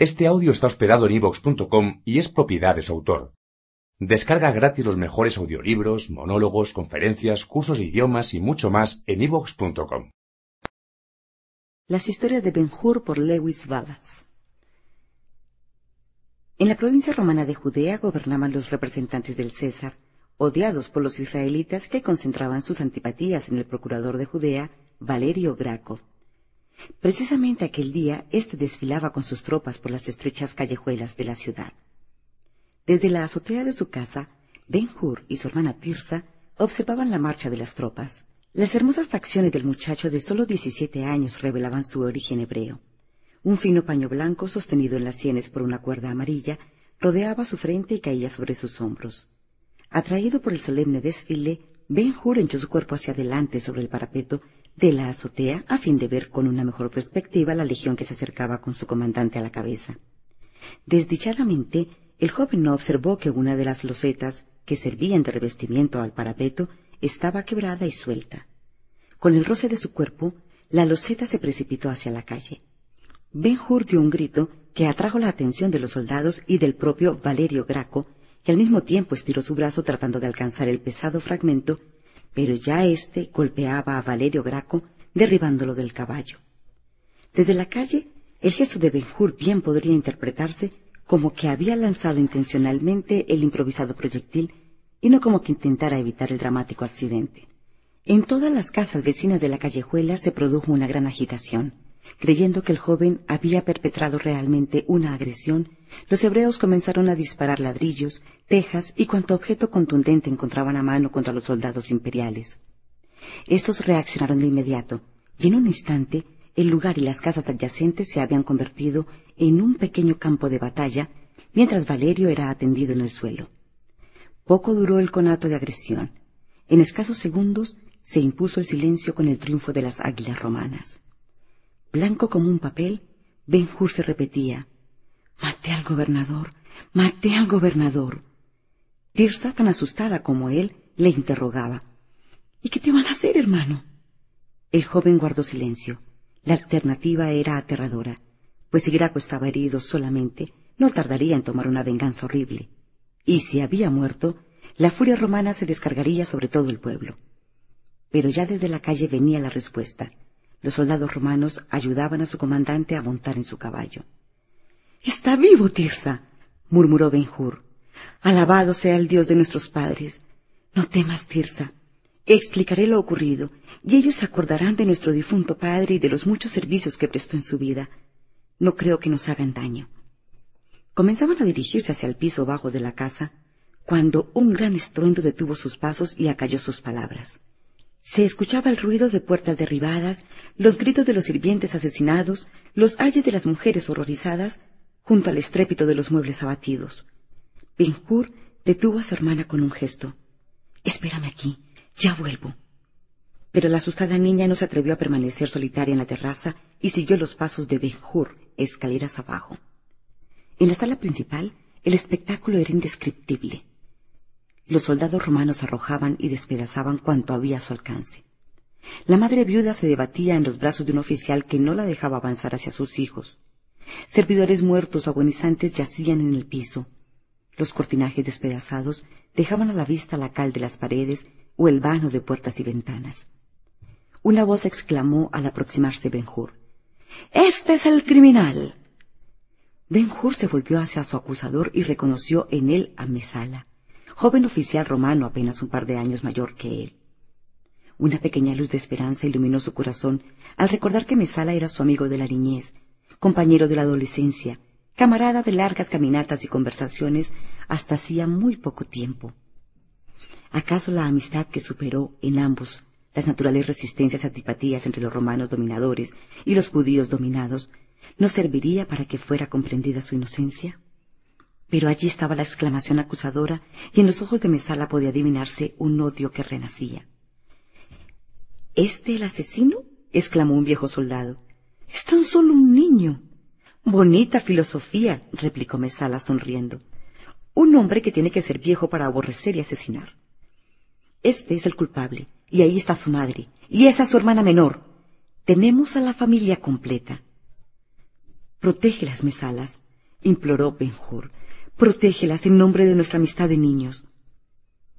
Este audio está hospedado en ivox.com y es propiedad de su autor. Descarga gratis los mejores audiolibros, monólogos, conferencias, cursos de idiomas y mucho más en ivox.com. Las historias de Ben-Hur por Lewis Wallace. En la provincia romana de Judea gobernaban los representantes del César, odiados por los israelitas que concentraban sus antipatías en el procurador de Judea, Valerio Graco. Precisamente aquel día éste desfilaba con sus tropas por las estrechas callejuelas de la ciudad. Desde la azotea de su casa, Ben-Hur y su hermana Tirsa observaban la marcha de las tropas. Las hermosas facciones del muchacho de solo diecisiete años revelaban su origen hebreo. Un fino paño blanco sostenido en las sienes por una cuerda amarilla rodeaba su frente y caía sobre sus hombros. Atraído por el solemne desfile, Ben-Hur echó su cuerpo hacia adelante sobre el parapeto de la azotea a fin de ver con una mejor perspectiva la legión que se acercaba con su comandante a la cabeza. Desdichadamente, el joven no observó que una de las losetas que servían de revestimiento al parapeto estaba quebrada y suelta. Con el roce de su cuerpo, la loseta se precipitó hacia la calle. Ben Hur dio un grito que atrajo la atención de los soldados y del propio Valerio Graco, que al mismo tiempo estiró su brazo tratando de alcanzar el pesado fragmento pero ya éste golpeaba a Valerio Graco, derribándolo del caballo. Desde la calle, el gesto de Benjur bien podría interpretarse como que había lanzado intencionalmente el improvisado proyectil y no como que intentara evitar el dramático accidente. En todas las casas vecinas de la callejuela se produjo una gran agitación. Creyendo que el joven había perpetrado realmente una agresión, los hebreos comenzaron a disparar ladrillos, tejas y cuanto objeto contundente encontraban a mano contra los soldados imperiales. Estos reaccionaron de inmediato, y en un instante el lugar y las casas adyacentes se habían convertido en un pequeño campo de batalla, mientras Valerio era atendido en el suelo. Poco duró el conato de agresión. En escasos segundos se impuso el silencio con el triunfo de las águilas romanas. Blanco como un papel, Ben Hur se repetía, Maté al gobernador, maté al gobernador. Tirsa, tan asustada como él, le interrogaba, ¿Y qué te van a hacer, hermano? El joven guardó silencio. La alternativa era aterradora, pues si Graco estaba herido solamente, no tardaría en tomar una venganza horrible. Y si había muerto, la furia romana se descargaría sobre todo el pueblo. Pero ya desde la calle venía la respuesta. Los soldados romanos ayudaban a su comandante a montar en su caballo. Está vivo, Tirsa, murmuró Benjur. Alabado sea el Dios de nuestros padres. No temas, Tirsa. Explicaré lo ocurrido, y ellos se acordarán de nuestro difunto padre y de los muchos servicios que prestó en su vida. No creo que nos hagan daño. Comenzaban a dirigirse hacia el piso bajo de la casa, cuando un gran estruendo detuvo sus pasos y acalló sus palabras. Se escuchaba el ruido de puertas derribadas, los gritos de los sirvientes asesinados, los ayes de las mujeres horrorizadas, junto al estrépito de los muebles abatidos. Benjur detuvo a su hermana con un gesto. Espérame aquí, ya vuelvo. Pero la asustada niña no se atrevió a permanecer solitaria en la terraza y siguió los pasos de Benjur, escaleras abajo. En la sala principal, el espectáculo era indescriptible. Los soldados romanos arrojaban y despedazaban cuanto había a su alcance. La madre viuda se debatía en los brazos de un oficial que no la dejaba avanzar hacia sus hijos. Servidores muertos o agonizantes yacían en el piso. Los cortinajes despedazados dejaban a la vista la cal de las paredes o el vano de puertas y ventanas. Una voz exclamó al aproximarse Benjur. Este es el criminal. Benjur se volvió hacia su acusador y reconoció en él a Mesala joven oficial romano apenas un par de años mayor que él. Una pequeña luz de esperanza iluminó su corazón al recordar que Mesala era su amigo de la niñez, compañero de la adolescencia, camarada de largas caminatas y conversaciones hasta hacía muy poco tiempo. ¿Acaso la amistad que superó en ambos las naturales resistencias y antipatías entre los romanos dominadores y los judíos dominados no serviría para que fuera comprendida su inocencia? Pero allí estaba la exclamación acusadora y en los ojos de Mesala podía adivinarse un odio que renacía. ¿Este el asesino? exclamó un viejo soldado. Es tan solo un niño. Bonita filosofía, replicó Mesala sonriendo. Un hombre que tiene que ser viejo para aborrecer y asesinar. Este es el culpable, y ahí está su madre, y esa su hermana menor. Tenemos a la familia completa. Protégelas, Mesalas, imploró Benjur. Protégelas en nombre de nuestra amistad de niños.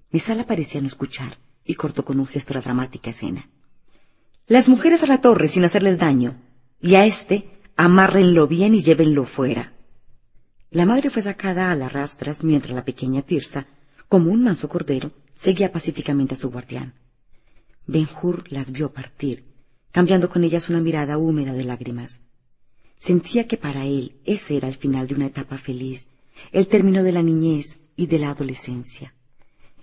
Mesala parecía no escuchar y cortó con un gesto la dramática escena. Las mujeres a la torre sin hacerles daño, y a éste amárrenlo bien y llévenlo fuera. La madre fue sacada a las rastras mientras la pequeña Tirsa, como un manso cordero, seguía pacíficamente a su guardián. Benjur las vio partir, cambiando con ellas una mirada húmeda de lágrimas. Sentía que para él ese era el final de una etapa feliz, el término de la niñez y de la adolescencia,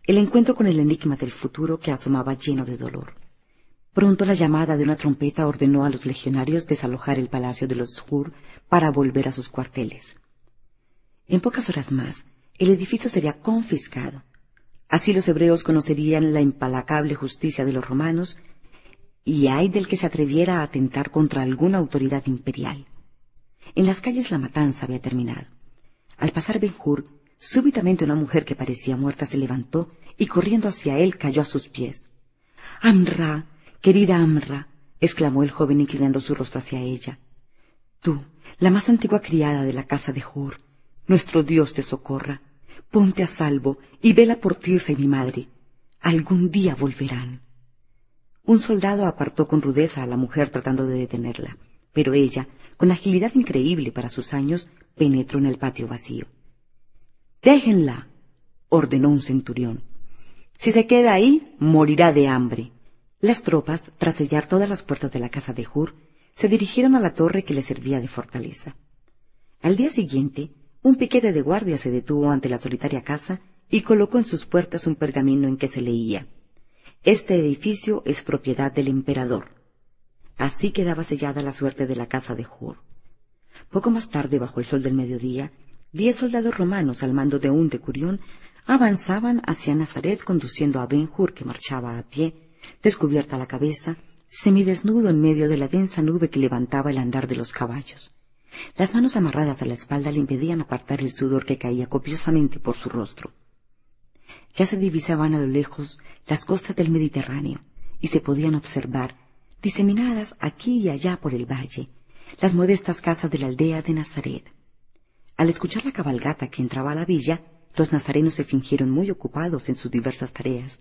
el encuentro con el enigma del futuro que asomaba lleno de dolor. Pronto la llamada de una trompeta ordenó a los legionarios desalojar el palacio de los Hur para volver a sus cuarteles. En pocas horas más, el edificio sería confiscado. Así los hebreos conocerían la implacable justicia de los romanos y hay del que se atreviera a atentar contra alguna autoridad imperial. En las calles la matanza había terminado. Al pasar Benjur, súbitamente una mujer que parecía muerta se levantó y corriendo hacia él cayó a sus pies. Amra, querida Amra, exclamó el joven inclinando su rostro hacia ella. Tú, la más antigua criada de la casa de Hur, nuestro Dios te socorra. Ponte a salvo y vela por Tirsa y mi madre. Algún día volverán. Un soldado apartó con rudeza a la mujer tratando de detenerla, pero ella, con agilidad increíble para sus años, penetró en el patio vacío. Déjenla, ordenó un centurión. Si se queda ahí, morirá de hambre. Las tropas, tras sellar todas las puertas de la casa de Hur, se dirigieron a la torre que le servía de fortaleza. Al día siguiente, un piquete de guardia se detuvo ante la solitaria casa y colocó en sus puertas un pergamino en que se leía este edificio es propiedad del emperador. Así quedaba sellada la suerte de la casa de Hur. Poco más tarde, bajo el sol del mediodía, diez soldados romanos al mando de un decurión avanzaban hacia Nazaret conduciendo a Ben Hur que marchaba a pie, descubierta la cabeza, semidesnudo en medio de la densa nube que levantaba el andar de los caballos. Las manos amarradas a la espalda le impedían apartar el sudor que caía copiosamente por su rostro. Ya se divisaban a lo lejos las costas del Mediterráneo y se podían observar, diseminadas aquí y allá por el valle, las modestas casas de la aldea de Nazaret. Al escuchar la cabalgata que entraba a la villa, los nazarenos se fingieron muy ocupados en sus diversas tareas,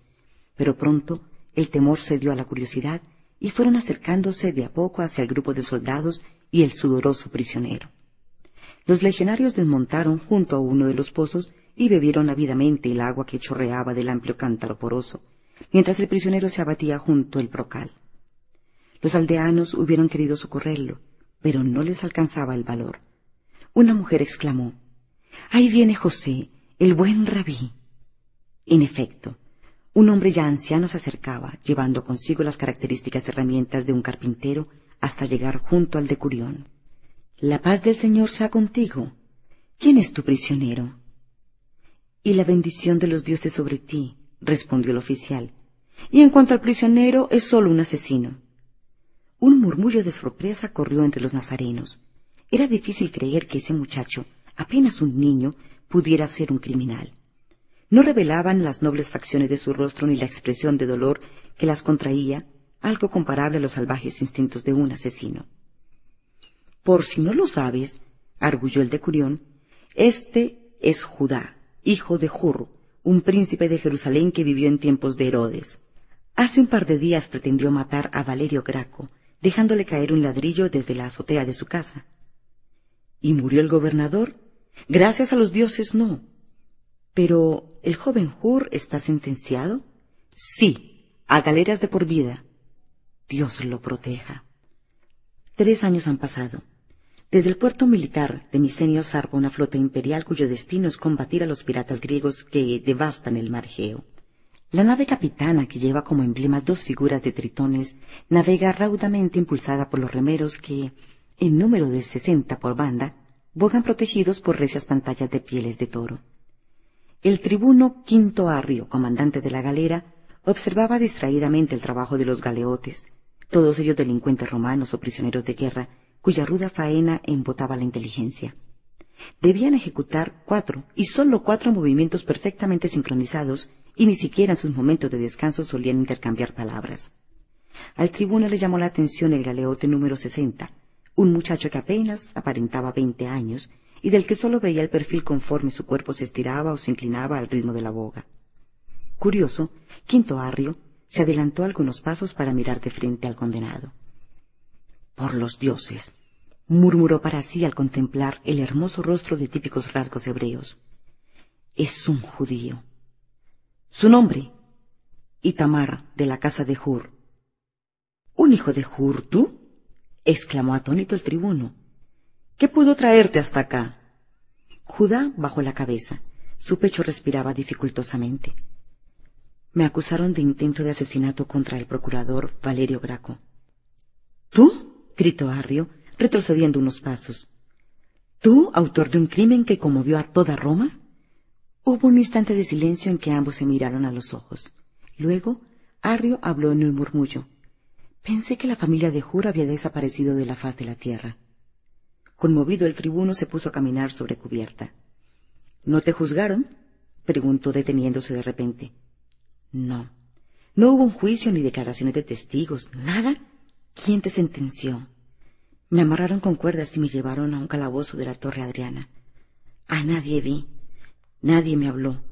pero pronto el temor cedió a la curiosidad y fueron acercándose de a poco hacia el grupo de soldados y el sudoroso prisionero. Los legionarios desmontaron junto a uno de los pozos y bebieron ávidamente el agua que chorreaba del amplio cántaro poroso, mientras el prisionero se abatía junto al brocal. Los aldeanos hubieron querido socorrerlo, pero no les alcanzaba el valor. Una mujer exclamó Ahí viene José, el buen rabí. En efecto, un hombre ya anciano se acercaba, llevando consigo las características herramientas de un carpintero hasta llegar junto al decurión. La paz del Señor sea contigo. ¿Quién es tu prisionero? y la bendición de los dioses sobre ti, respondió el oficial. Y en cuanto al prisionero, es solo un asesino. Un murmullo de sorpresa corrió entre los nazarenos. Era difícil creer que ese muchacho, apenas un niño, pudiera ser un criminal. No revelaban las nobles facciones de su rostro ni la expresión de dolor que las contraía, algo comparable a los salvajes instintos de un asesino. Por si no lo sabes, arguyó el decurión, este es Judá, hijo de Jur, un príncipe de Jerusalén que vivió en tiempos de Herodes. Hace un par de días pretendió matar a Valerio Graco, dejándole caer un ladrillo desde la azotea de su casa. ¿Y murió el gobernador? Gracias a los dioses no. Pero ¿el joven Jur está sentenciado? Sí, a galeras de por vida. Dios lo proteja. Tres años han pasado. Desde el puerto militar de Misenio zarpa una flota imperial cuyo destino es combatir a los piratas griegos que devastan el mar Egeo. La nave capitana, que lleva como emblemas dos figuras de tritones, navega raudamente impulsada por los remeros que, en número de sesenta por banda, bogan protegidos por recias pantallas de pieles de toro. El tribuno Quinto Arrio, comandante de la galera, observaba distraídamente el trabajo de los galeotes, todos ellos delincuentes romanos o prisioneros de guerra, cuya ruda faena embotaba la inteligencia. Debían ejecutar cuatro y sólo cuatro movimientos perfectamente sincronizados y ni siquiera en sus momentos de descanso solían intercambiar palabras. Al tribuno le llamó la atención el galeote número sesenta, un muchacho que apenas aparentaba veinte años y del que sólo veía el perfil conforme su cuerpo se estiraba o se inclinaba al ritmo de la boga. Curioso, Quinto Arrio se adelantó algunos pasos para mirar de frente al condenado. Por los dioses, murmuró para sí al contemplar el hermoso rostro de típicos rasgos hebreos. Es un judío. Su nombre, Itamar, de la casa de Hur. ¿Un hijo de Hur, tú? exclamó atónito el tribuno. ¿Qué pudo traerte hasta acá? Judá bajó la cabeza. Su pecho respiraba dificultosamente. Me acusaron de intento de asesinato contra el procurador Valerio Graco. ¿Tú? gritó Arrio, retrocediendo unos pasos. ¿Tú, autor de un crimen que conmovió a toda Roma? Hubo un instante de silencio en que ambos se miraron a los ojos. Luego, Arrio habló en un murmullo. Pensé que la familia de Jura había desaparecido de la faz de la tierra. Conmovido el tribuno se puso a caminar sobre cubierta. ¿No te juzgaron? preguntó deteniéndose de repente. No. No hubo un juicio ni declaraciones de testigos, nada. ¿Quién te sentenció? Me amarraron con cuerdas y me llevaron a un calabozo de la Torre Adriana. A nadie vi. Nadie me habló.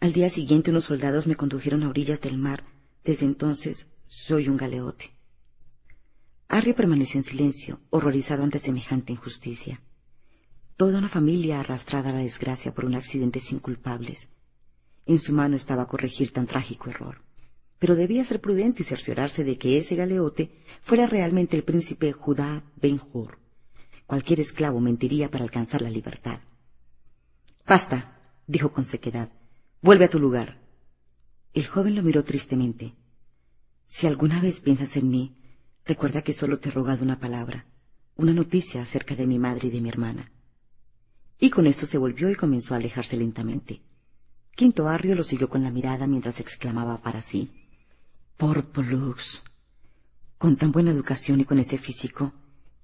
Al día siguiente unos soldados me condujeron a orillas del mar. Desde entonces soy un galeote. Harry permaneció en silencio, horrorizado ante semejante injusticia. Toda una familia arrastrada a la desgracia por un accidente sin culpables. En su mano estaba corregir tan trágico error. Pero debía ser prudente y cerciorarse de que ese galeote fuera realmente el príncipe Judá Ben Hur. Cualquier esclavo mentiría para alcanzar la libertad. Basta, dijo con sequedad. Vuelve a tu lugar. El joven lo miró tristemente. Si alguna vez piensas en mí, Recuerda que solo te he rogado una palabra, una noticia acerca de mi madre y de mi hermana. Y con esto se volvió y comenzó a alejarse lentamente. Quinto Arrio lo siguió con la mirada mientras exclamaba para sí. Por Pollux. Con tan buena educación y con ese físico,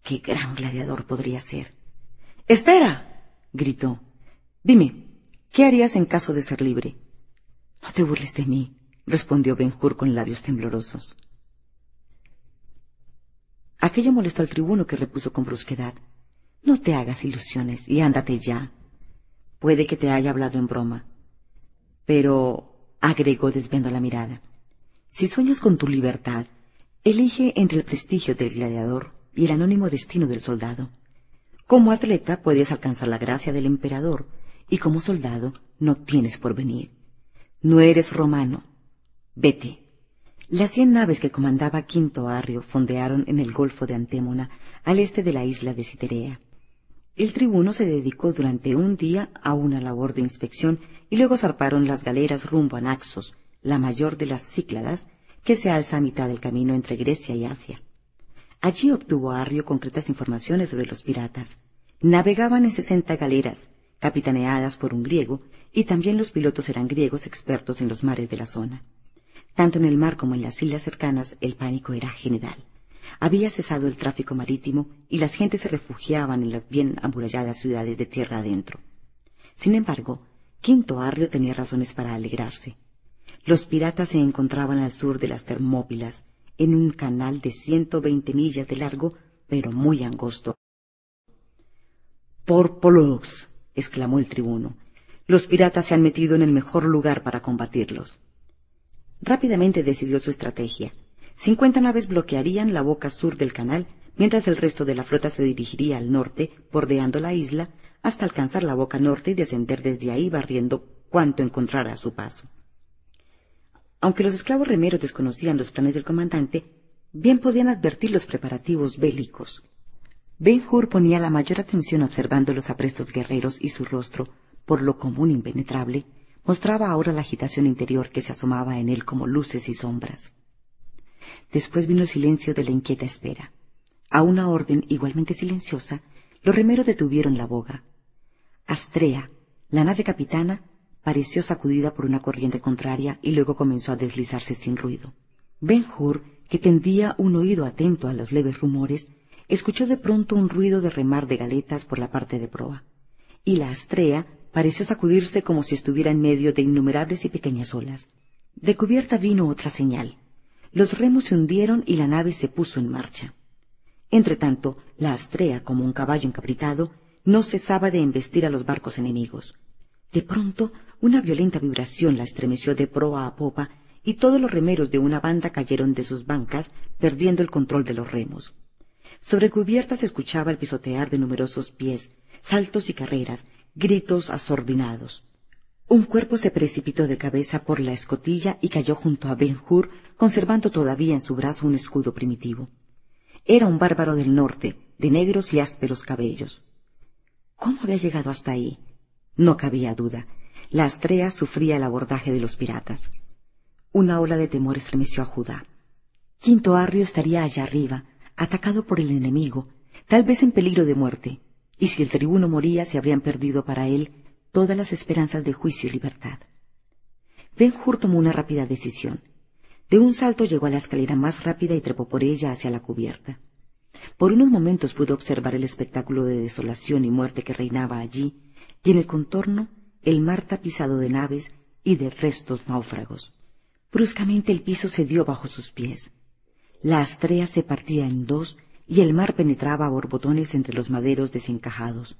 qué gran gladiador podría ser. ¡Espera! gritó. Dime, ¿qué harías en caso de ser libre? No te burles de mí, respondió Benjur con labios temblorosos. Aquello molestó al tribuno que repuso con brusquedad. No te hagas ilusiones y ándate ya. Puede que te haya hablado en broma. Pero, agregó desviando la mirada, si sueñas con tu libertad, elige entre el prestigio del gladiador y el anónimo destino del soldado. Como atleta puedes alcanzar la gracia del emperador y como soldado no tienes por venir. No eres romano. Vete. Las cien naves que comandaba Quinto Arrio fondearon en el Golfo de Antémona, al este de la isla de Citerea. El tribuno se dedicó durante un día a una labor de inspección y luego zarparon las galeras rumbo a Naxos, la mayor de las Cícladas, que se alza a mitad del camino entre Grecia y Asia. Allí obtuvo Arrio concretas informaciones sobre los piratas. Navegaban en sesenta galeras, capitaneadas por un griego, y también los pilotos eran griegos expertos en los mares de la zona. Tanto en el mar como en las islas cercanas el pánico era general. Había cesado el tráfico marítimo y las gentes se refugiaban en las bien amuralladas ciudades de tierra adentro. Sin embargo, Quinto Arrio tenía razones para alegrarse. Los piratas se encontraban al sur de las Termópilas, en un canal de ciento veinte millas de largo, pero muy angosto. Por Pollux, exclamó el tribuno, los piratas se han metido en el mejor lugar para combatirlos. Rápidamente decidió su estrategia. Cincuenta naves bloquearían la boca sur del canal, mientras el resto de la flota se dirigiría al norte, bordeando la isla, hasta alcanzar la boca norte y descender desde ahí barriendo cuanto encontrara a su paso. Aunque los esclavos remeros desconocían los planes del comandante, bien podían advertir los preparativos bélicos. Ben Hur ponía la mayor atención observando los aprestos guerreros y su rostro, por lo común impenetrable, mostraba ahora la agitación interior que se asomaba en él como luces y sombras. Después vino el silencio de la inquieta espera. A una orden igualmente silenciosa, los remeros detuvieron la boga. Astrea, la nave capitana, pareció sacudida por una corriente contraria y luego comenzó a deslizarse sin ruido. Ben Hur, que tendía un oído atento a los leves rumores, escuchó de pronto un ruido de remar de galetas por la parte de proa, y la Astrea pareció sacudirse como si estuviera en medio de innumerables y pequeñas olas. De cubierta vino otra señal. Los remos se hundieron y la nave se puso en marcha. Entretanto, la astrea, como un caballo encapritado, no cesaba de embestir a los barcos enemigos. De pronto, una violenta vibración la estremeció de proa a popa y todos los remeros de una banda cayeron de sus bancas, perdiendo el control de los remos. Sobre cubierta se escuchaba el pisotear de numerosos pies, saltos y carreras, gritos asordinados. Un cuerpo se precipitó de cabeza por la escotilla y cayó junto a Ben Hur, conservando todavía en su brazo un escudo primitivo. Era un bárbaro del norte, de negros y ásperos cabellos. ¿Cómo había llegado hasta ahí? No cabía duda. La Astrea sufría el abordaje de los piratas. Una ola de temor estremeció a Judá. Quinto Arrio estaría allá arriba, atacado por el enemigo, tal vez en peligro de muerte, y si el tribuno moría se habrían perdido para él todas las esperanzas de juicio y libertad. Ben Hur tomó una rápida decisión. De un salto llegó a la escalera más rápida y trepó por ella hacia la cubierta. Por unos momentos pudo observar el espectáculo de desolación y muerte que reinaba allí, y en el contorno el mar tapizado de naves y de restos náufragos. Bruscamente el piso cedió bajo sus pies. La astrea se partía en dos y el mar penetraba a borbotones entre los maderos desencajados.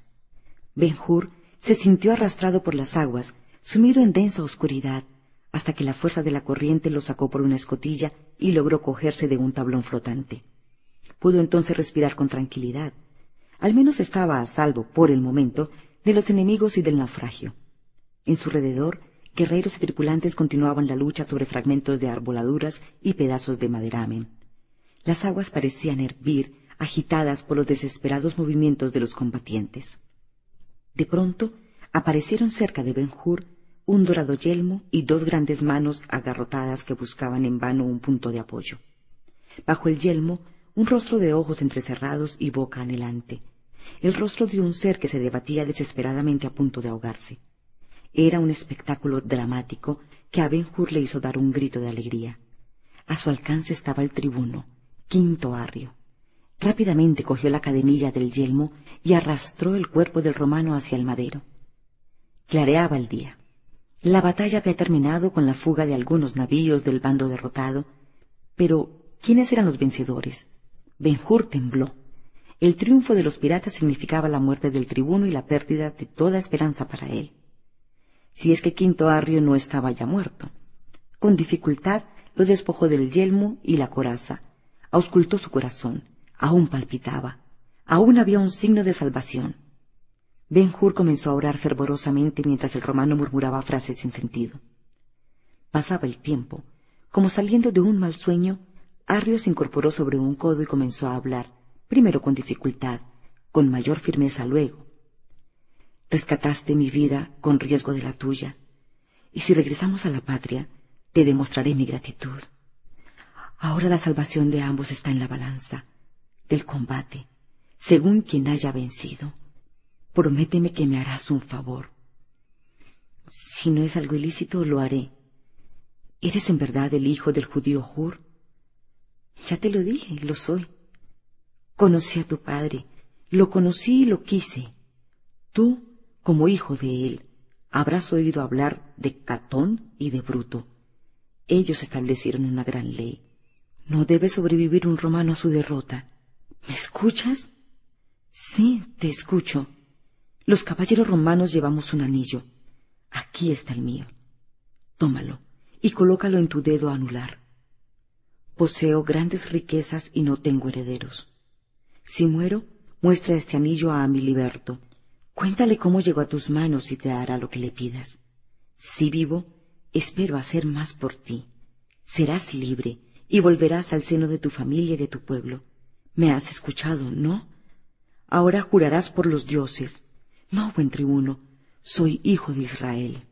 Ben Hur se sintió arrastrado por las aguas, sumido en densa oscuridad, hasta que la fuerza de la corriente lo sacó por una escotilla y logró cogerse de un tablón flotante. Pudo entonces respirar con tranquilidad. Al menos estaba a salvo, por el momento, de los enemigos y del naufragio. En su alrededor guerreros y tripulantes continuaban la lucha sobre fragmentos de arboladuras y pedazos de maderamen. Las aguas parecían hervir, agitadas por los desesperados movimientos de los combatientes. De pronto aparecieron cerca de Ben Hur un dorado yelmo y dos grandes manos agarrotadas que buscaban en vano un punto de apoyo. Bajo el yelmo, un rostro de ojos entrecerrados y boca anhelante, el rostro de un ser que se debatía desesperadamente a punto de ahogarse. Era un espectáculo dramático que a Ben Hur le hizo dar un grito de alegría. A su alcance estaba el tribuno, Quinto Arrio. Rápidamente cogió la cadenilla del yelmo y arrastró el cuerpo del romano hacia el madero. Clareaba el día. La batalla había terminado con la fuga de algunos navíos del bando derrotado, pero ¿quiénes eran los vencedores? Ben Hur tembló. El triunfo de los piratas significaba la muerte del tribuno y la pérdida de toda esperanza para él si es que Quinto Arrio no estaba ya muerto. Con dificultad lo despojó del yelmo y la coraza, auscultó su corazón, aún palpitaba, aún había un signo de salvación. Ben Hur comenzó a orar fervorosamente mientras el romano murmuraba frases sin sentido. Pasaba el tiempo. Como saliendo de un mal sueño, Arrio se incorporó sobre un codo y comenzó a hablar, primero con dificultad, con mayor firmeza luego, Rescataste mi vida con riesgo de la tuya, y si regresamos a la patria, te demostraré mi gratitud. Ahora la salvación de ambos está en la balanza del combate, según quien haya vencido. Prométeme que me harás un favor. Si no es algo ilícito, lo haré. ¿Eres en verdad el hijo del judío Hur? Ya te lo dije, lo soy. Conocí a tu padre, lo conocí y lo quise. Tú como hijo de él, habrás oído hablar de Catón y de Bruto. Ellos establecieron una gran ley. No debe sobrevivir un romano a su derrota. ¿Me escuchas? Sí, te escucho. Los caballeros romanos llevamos un anillo. Aquí está el mío. Tómalo y colócalo en tu dedo anular. Poseo grandes riquezas y no tengo herederos. Si muero, muestra este anillo a mi liberto Cuéntale cómo llegó a tus manos y te dará lo que le pidas. Si vivo, espero hacer más por ti. Serás libre y volverás al seno de tu familia y de tu pueblo. Me has escuchado, ¿no? Ahora jurarás por los dioses. No, buen tribuno, soy hijo de Israel.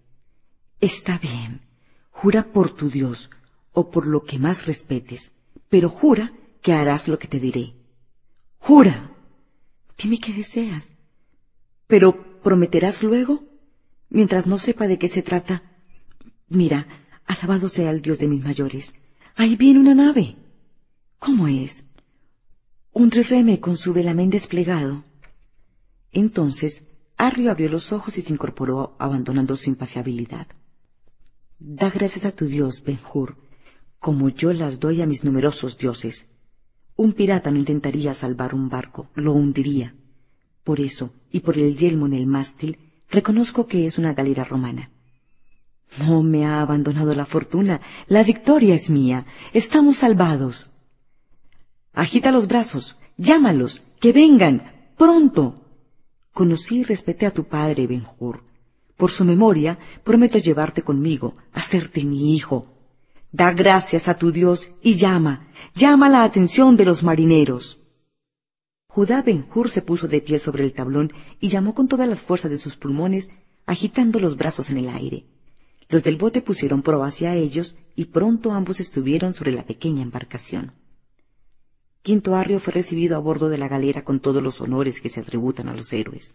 Está bien, jura por tu Dios o por lo que más respetes, pero jura que harás lo que te diré. Jura. Dime qué deseas. Pero prometerás luego, mientras no sepa de qué se trata. Mira, alabado sea el Dios de mis mayores. Ahí viene una nave. ¿Cómo es? Un trireme con su velamén desplegado. Entonces, Arrio abrió los ojos y se incorporó, abandonando su impacibilidad. Da gracias a tu Dios, Benjur, como yo las doy a mis numerosos dioses. Un pirata no intentaría salvar un barco, lo hundiría Por eso, y por el yelmo en el mástil, reconozco que es una galera romana. No me ha abandonado la fortuna, la victoria es mía, estamos salvados. Agita los brazos, llámalos, que vengan, pronto. Conocí y respeté a tu padre, Benjur. Por su memoria, prometo llevarte conmigo, hacerte mi hijo. Da gracias a tu Dios y llama, llama la atención de los marineros. Judá Benjur se puso de pie sobre el tablón y llamó con todas las fuerzas de sus pulmones, agitando los brazos en el aire. Los del bote pusieron proa hacia ellos y pronto ambos estuvieron sobre la pequeña embarcación. Quinto Arrio fue recibido a bordo de la galera con todos los honores que se atributan a los héroes.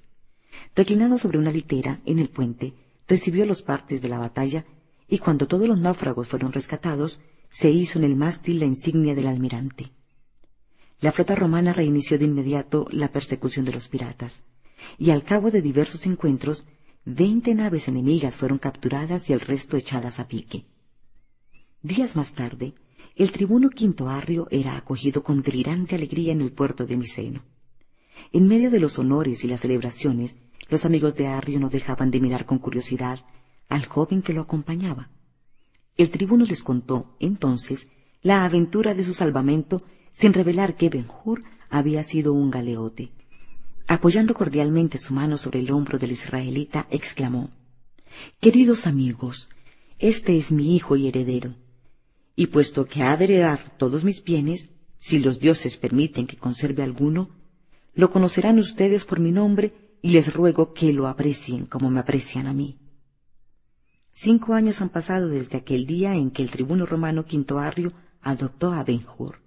Reclinado sobre una litera en el puente, recibió los partes de la batalla y cuando todos los náufragos fueron rescatados, se hizo en el mástil la insignia del almirante. La flota romana reinició de inmediato la persecución de los piratas, y al cabo de diversos encuentros Veinte naves enemigas fueron capturadas y el resto echadas a pique. Días más tarde, el tribuno Quinto Arrio era acogido con delirante alegría en el puerto de Miceno. En medio de los honores y las celebraciones, los amigos de Arrio no dejaban de mirar con curiosidad al joven que lo acompañaba. El tribuno les contó, entonces, la aventura de su salvamento sin revelar que Benjur había sido un galeote. Apoyando cordialmente su mano sobre el hombro del israelita, exclamó Queridos amigos, este es mi hijo y heredero. Y puesto que ha de heredar todos mis bienes, si los dioses permiten que conserve alguno, lo conocerán ustedes por mi nombre y les ruego que lo aprecien como me aprecian a mí. Cinco años han pasado desde aquel día en que el tribuno romano Quinto Arrio adoptó a Benjur.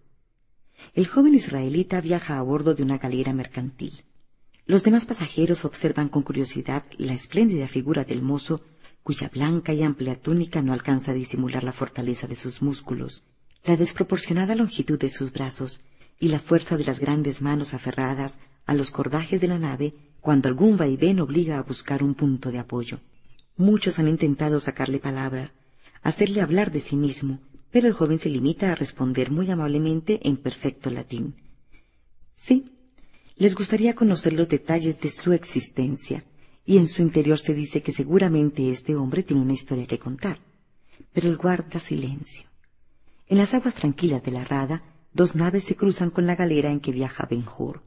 El joven israelita viaja a bordo de una galera mercantil. Los demás pasajeros observan con curiosidad la espléndida figura del mozo, cuya blanca y amplia túnica no alcanza a disimular la fortaleza de sus músculos, la desproporcionada longitud de sus brazos y la fuerza de las grandes manos aferradas a los cordajes de la nave cuando algún vaivén obliga a buscar un punto de apoyo. Muchos han intentado sacarle palabra, hacerle hablar de sí mismo, pero el joven se limita a responder muy amablemente en perfecto latín. Sí, les gustaría conocer los detalles de su existencia, y en su interior se dice que seguramente este hombre tiene una historia que contar. Pero él guarda silencio. En las aguas tranquilas de la Rada, dos naves se cruzan con la galera en que viaja Benjur.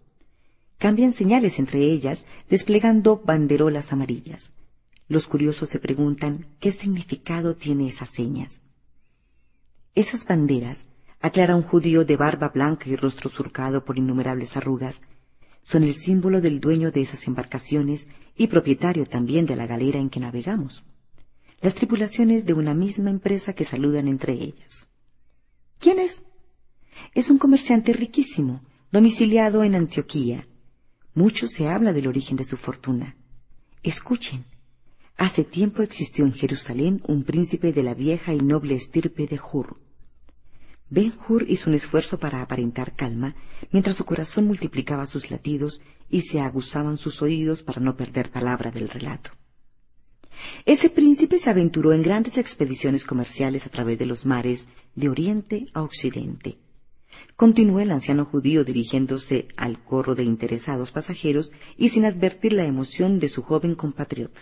Cambian señales entre ellas, desplegando banderolas amarillas. Los curiosos se preguntan qué significado tiene esas señas. Esas banderas, aclara un judío de barba blanca y rostro surcado por innumerables arrugas, son el símbolo del dueño de esas embarcaciones y propietario también de la galera en que navegamos. Las tripulaciones de una misma empresa que saludan entre ellas. ¿Quién es? Es un comerciante riquísimo, domiciliado en Antioquía. Mucho se habla del origen de su fortuna. Escuchen. Hace tiempo existió en Jerusalén un príncipe de la vieja y noble estirpe de Hur. Ben Hur hizo un esfuerzo para aparentar calma, mientras su corazón multiplicaba sus latidos y se aguzaban sus oídos para no perder palabra del relato. Ese príncipe se aventuró en grandes expediciones comerciales a través de los mares de oriente a occidente. Continuó el anciano judío dirigiéndose al corro de interesados pasajeros y sin advertir la emoción de su joven compatriota.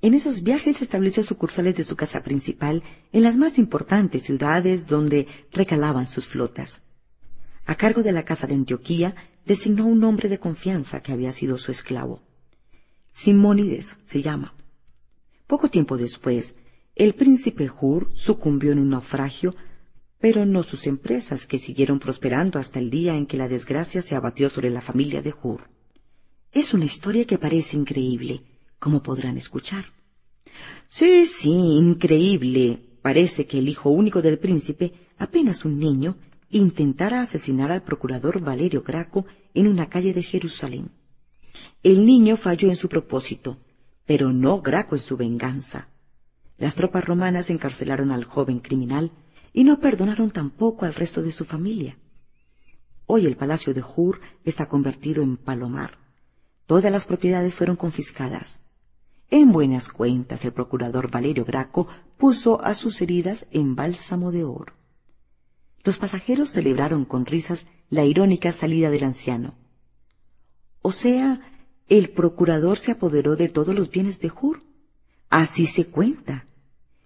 En esos viajes estableció sucursales de su casa principal en las más importantes ciudades donde recalaban sus flotas. A cargo de la casa de Antioquía designó un hombre de confianza que había sido su esclavo. Simónides se llama. Poco tiempo después, el príncipe Hur sucumbió en un naufragio, pero no sus empresas que siguieron prosperando hasta el día en que la desgracia se abatió sobre la familia de Hur. Es una historia que parece increíble, como podrán escuchar. Sí, sí, increíble. Parece que el hijo único del príncipe, apenas un niño, intentara asesinar al procurador Valerio Graco en una calle de Jerusalén. El niño falló en su propósito, pero no Graco en su venganza. Las tropas romanas encarcelaron al joven criminal y no perdonaron tampoco al resto de su familia. Hoy el palacio de Hur está convertido en palomar. Todas las propiedades fueron confiscadas. En buenas cuentas el procurador Valerio Graco puso a sus heridas en bálsamo de oro. Los pasajeros celebraron con risas la irónica salida del anciano. O sea, el procurador se apoderó de todos los bienes de Jur. Así se cuenta.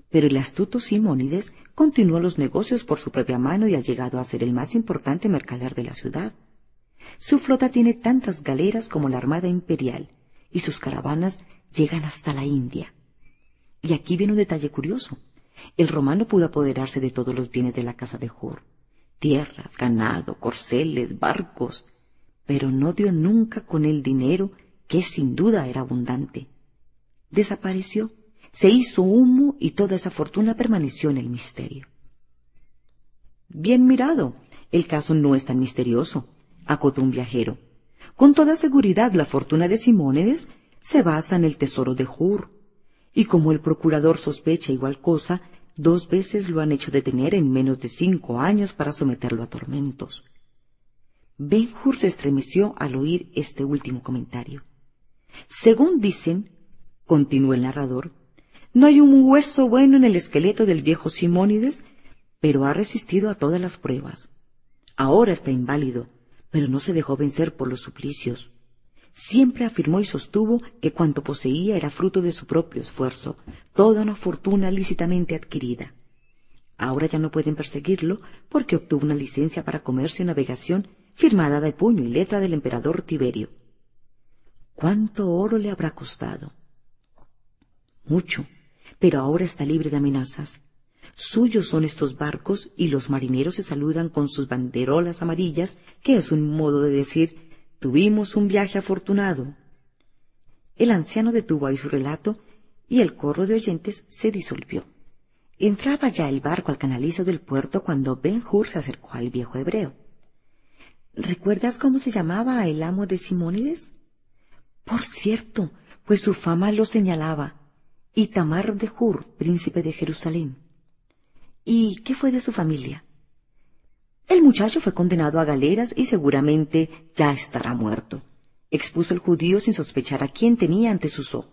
Pero el astuto Simónides continuó los negocios por su propia mano y ha llegado a ser el más importante mercader de la ciudad. Su flota tiene tantas galeras como la Armada Imperial y sus caravanas llegan hasta la India. Y aquí viene un detalle curioso. El romano pudo apoderarse de todos los bienes de la casa de Jor, tierras, ganado, corceles, barcos, pero no dio nunca con el dinero que sin duda era abundante. Desapareció, se hizo humo y toda esa fortuna permaneció en el misterio. Bien mirado, el caso no es tan misterioso, acotó un viajero. Con toda seguridad la fortuna de Simónides se basa en el tesoro de Jur, y como el procurador sospecha igual cosa, dos veces lo han hecho detener en menos de cinco años para someterlo a tormentos. Ben Hur se estremeció al oír este último comentario. Según dicen, continuó el narrador, no hay un hueso bueno en el esqueleto del viejo Simónides, pero ha resistido a todas las pruebas. Ahora está inválido, pero no se dejó vencer por los suplicios. Siempre afirmó y sostuvo que cuanto poseía era fruto de su propio esfuerzo, toda una fortuna lícitamente adquirida. Ahora ya no pueden perseguirlo porque obtuvo una licencia para comercio y navegación firmada de puño y letra del emperador Tiberio. ¿Cuánto oro le habrá costado? Mucho, pero ahora está libre de amenazas. Suyos son estos barcos y los marineros se saludan con sus banderolas amarillas, que es un modo de decir Tuvimos un viaje afortunado. El anciano detuvo ahí su relato y el corro de oyentes se disolvió. Entraba ya el barco al canalizo del puerto cuando Ben Hur se acercó al viejo hebreo. ¿Recuerdas cómo se llamaba el amo de Simónides? Por cierto, pues su fama lo señalaba. Itamar de Hur, príncipe de Jerusalén. ¿Y qué fue de su familia? El muchacho fue condenado a galeras y seguramente ya estará muerto, expuso el judío sin sospechar a quién tenía ante sus ojos.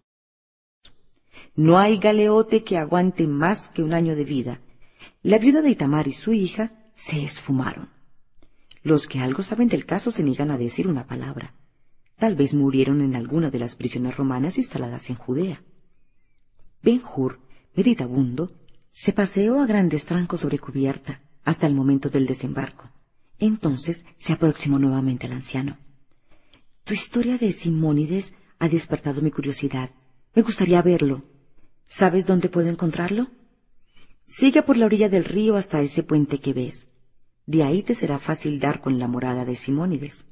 No hay galeote que aguante más que un año de vida. La viuda de Itamar y su hija se esfumaron. Los que algo saben del caso se niegan a decir una palabra. Tal vez murieron en alguna de las prisiones romanas instaladas en Judea. Ben-Hur, meditabundo, se paseó a grandes trancos sobre cubierta, hasta el momento del desembarco. Entonces se aproximó nuevamente al anciano. Tu historia de Simónides ha despertado mi curiosidad. Me gustaría verlo. ¿Sabes dónde puedo encontrarlo? Sigue por la orilla del río hasta ese puente que ves. De ahí te será fácil dar con la morada de Simónides.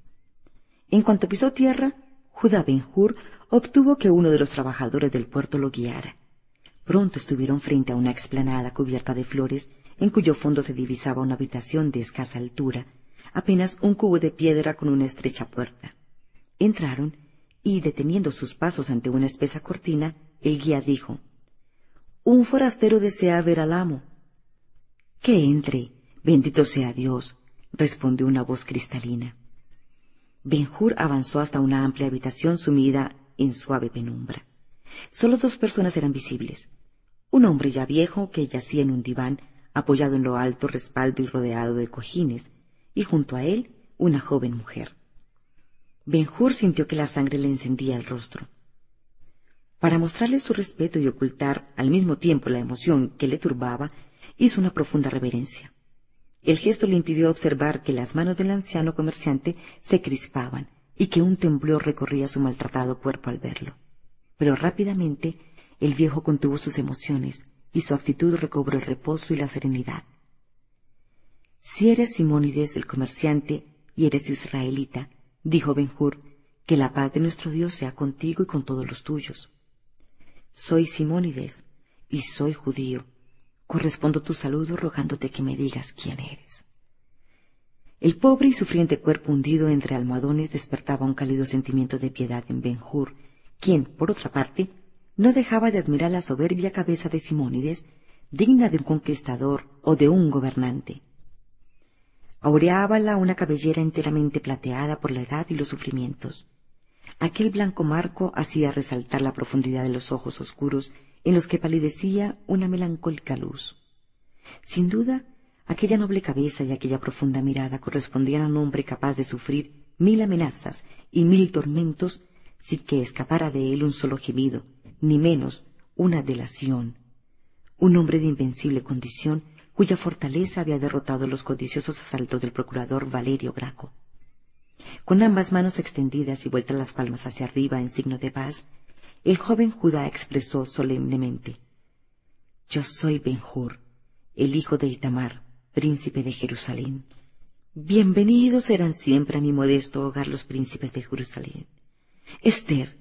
En cuanto pisó tierra, Judá Ben-Hur obtuvo que uno de los trabajadores del puerto lo guiara. Pronto estuvieron frente a una explanada cubierta de flores en cuyo fondo se divisaba una habitación de escasa altura, apenas un cubo de piedra con una estrecha puerta. Entraron y, deteniendo sus pasos ante una espesa cortina, el guía dijo Un forastero desea ver al amo. Que entre, bendito sea Dios, respondió una voz cristalina. Benjur avanzó hasta una amplia habitación sumida en suave penumbra. Solo dos personas eran visibles. Un hombre ya viejo que yacía en un diván apoyado en lo alto respaldo y rodeado de cojines, y junto a él una joven mujer. Benjur sintió que la sangre le encendía el rostro. Para mostrarle su respeto y ocultar al mismo tiempo la emoción que le turbaba, hizo una profunda reverencia. El gesto le impidió observar que las manos del anciano comerciante se crispaban y que un temblor recorría su maltratado cuerpo al verlo. Pero rápidamente el viejo contuvo sus emociones y su actitud recobró el reposo y la serenidad. Si eres Simónides el comerciante y eres israelita, dijo Benjur, que la paz de nuestro Dios sea contigo y con todos los tuyos. Soy Simónides y soy judío. Correspondo tu saludo rogándote que me digas quién eres. El pobre y sufriente cuerpo hundido entre almohadones despertaba un cálido sentimiento de piedad en Benjur, quien, por otra parte, no dejaba de admirar la soberbia cabeza de Simónides, digna de un conquistador o de un gobernante. Aureábala una cabellera enteramente plateada por la edad y los sufrimientos. Aquel blanco marco hacía resaltar la profundidad de los ojos oscuros en los que palidecía una melancólica luz. Sin duda, aquella noble cabeza y aquella profunda mirada correspondían a un hombre capaz de sufrir mil amenazas y mil tormentos sin que escapara de él un solo gemido, ni menos una delación. Un hombre de invencible condición, cuya fortaleza había derrotado los codiciosos asaltos del procurador Valerio Graco. Con ambas manos extendidas y vueltas las palmas hacia arriba en signo de paz, el joven Judá expresó solemnemente Yo soy Benjur, el hijo de Itamar, príncipe de Jerusalén. Bienvenidos serán siempre a mi modesto hogar los príncipes de Jerusalén. Esther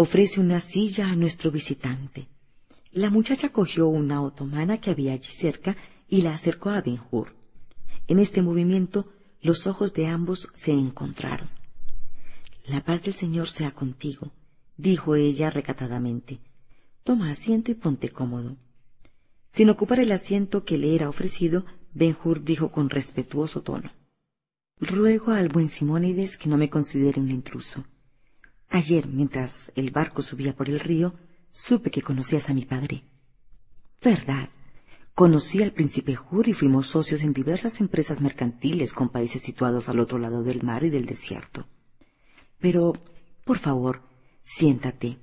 ofrece una silla a nuestro visitante. La muchacha cogió una otomana que había allí cerca y la acercó a Benjur. En este movimiento los ojos de ambos se encontraron. La paz del Señor sea contigo, dijo ella recatadamente. Toma asiento y ponte cómodo. Sin ocupar el asiento que le era ofrecido, Benjur dijo con respetuoso tono. Ruego al buen Simónides que no me considere un intruso. Ayer, mientras el barco subía por el río, supe que conocías a mi padre. Verdad. Conocí al príncipe Jur y fuimos socios en diversas empresas mercantiles con países situados al otro lado del mar y del desierto. Pero, por favor, siéntate.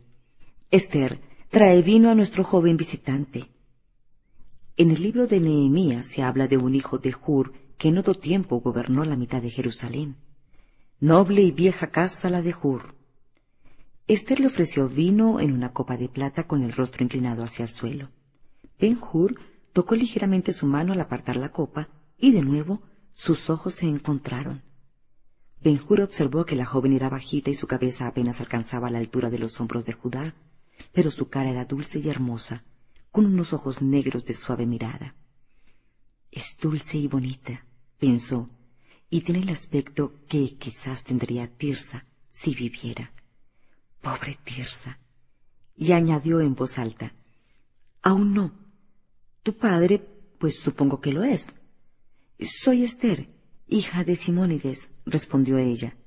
Esther, trae vino a nuestro joven visitante. En el libro de Nehemías se habla de un hijo de Jur que en otro tiempo gobernó la mitad de Jerusalén. Noble y vieja casa la de Jur. Esther le ofreció vino en una copa de plata con el rostro inclinado hacia el suelo. Ben Hur tocó ligeramente su mano al apartar la copa y de nuevo sus ojos se encontraron. Ben Hur observó que la joven era bajita y su cabeza apenas alcanzaba la altura de los hombros de Judá, pero su cara era dulce y hermosa, con unos ojos negros de suave mirada. Es dulce y bonita, pensó, y tiene el aspecto que quizás tendría Tirsa si viviera. Pobre Tirsa. Y añadió en voz alta, Aún no. Tu padre, pues supongo que lo es. Soy Esther, hija de Simónides, respondió ella.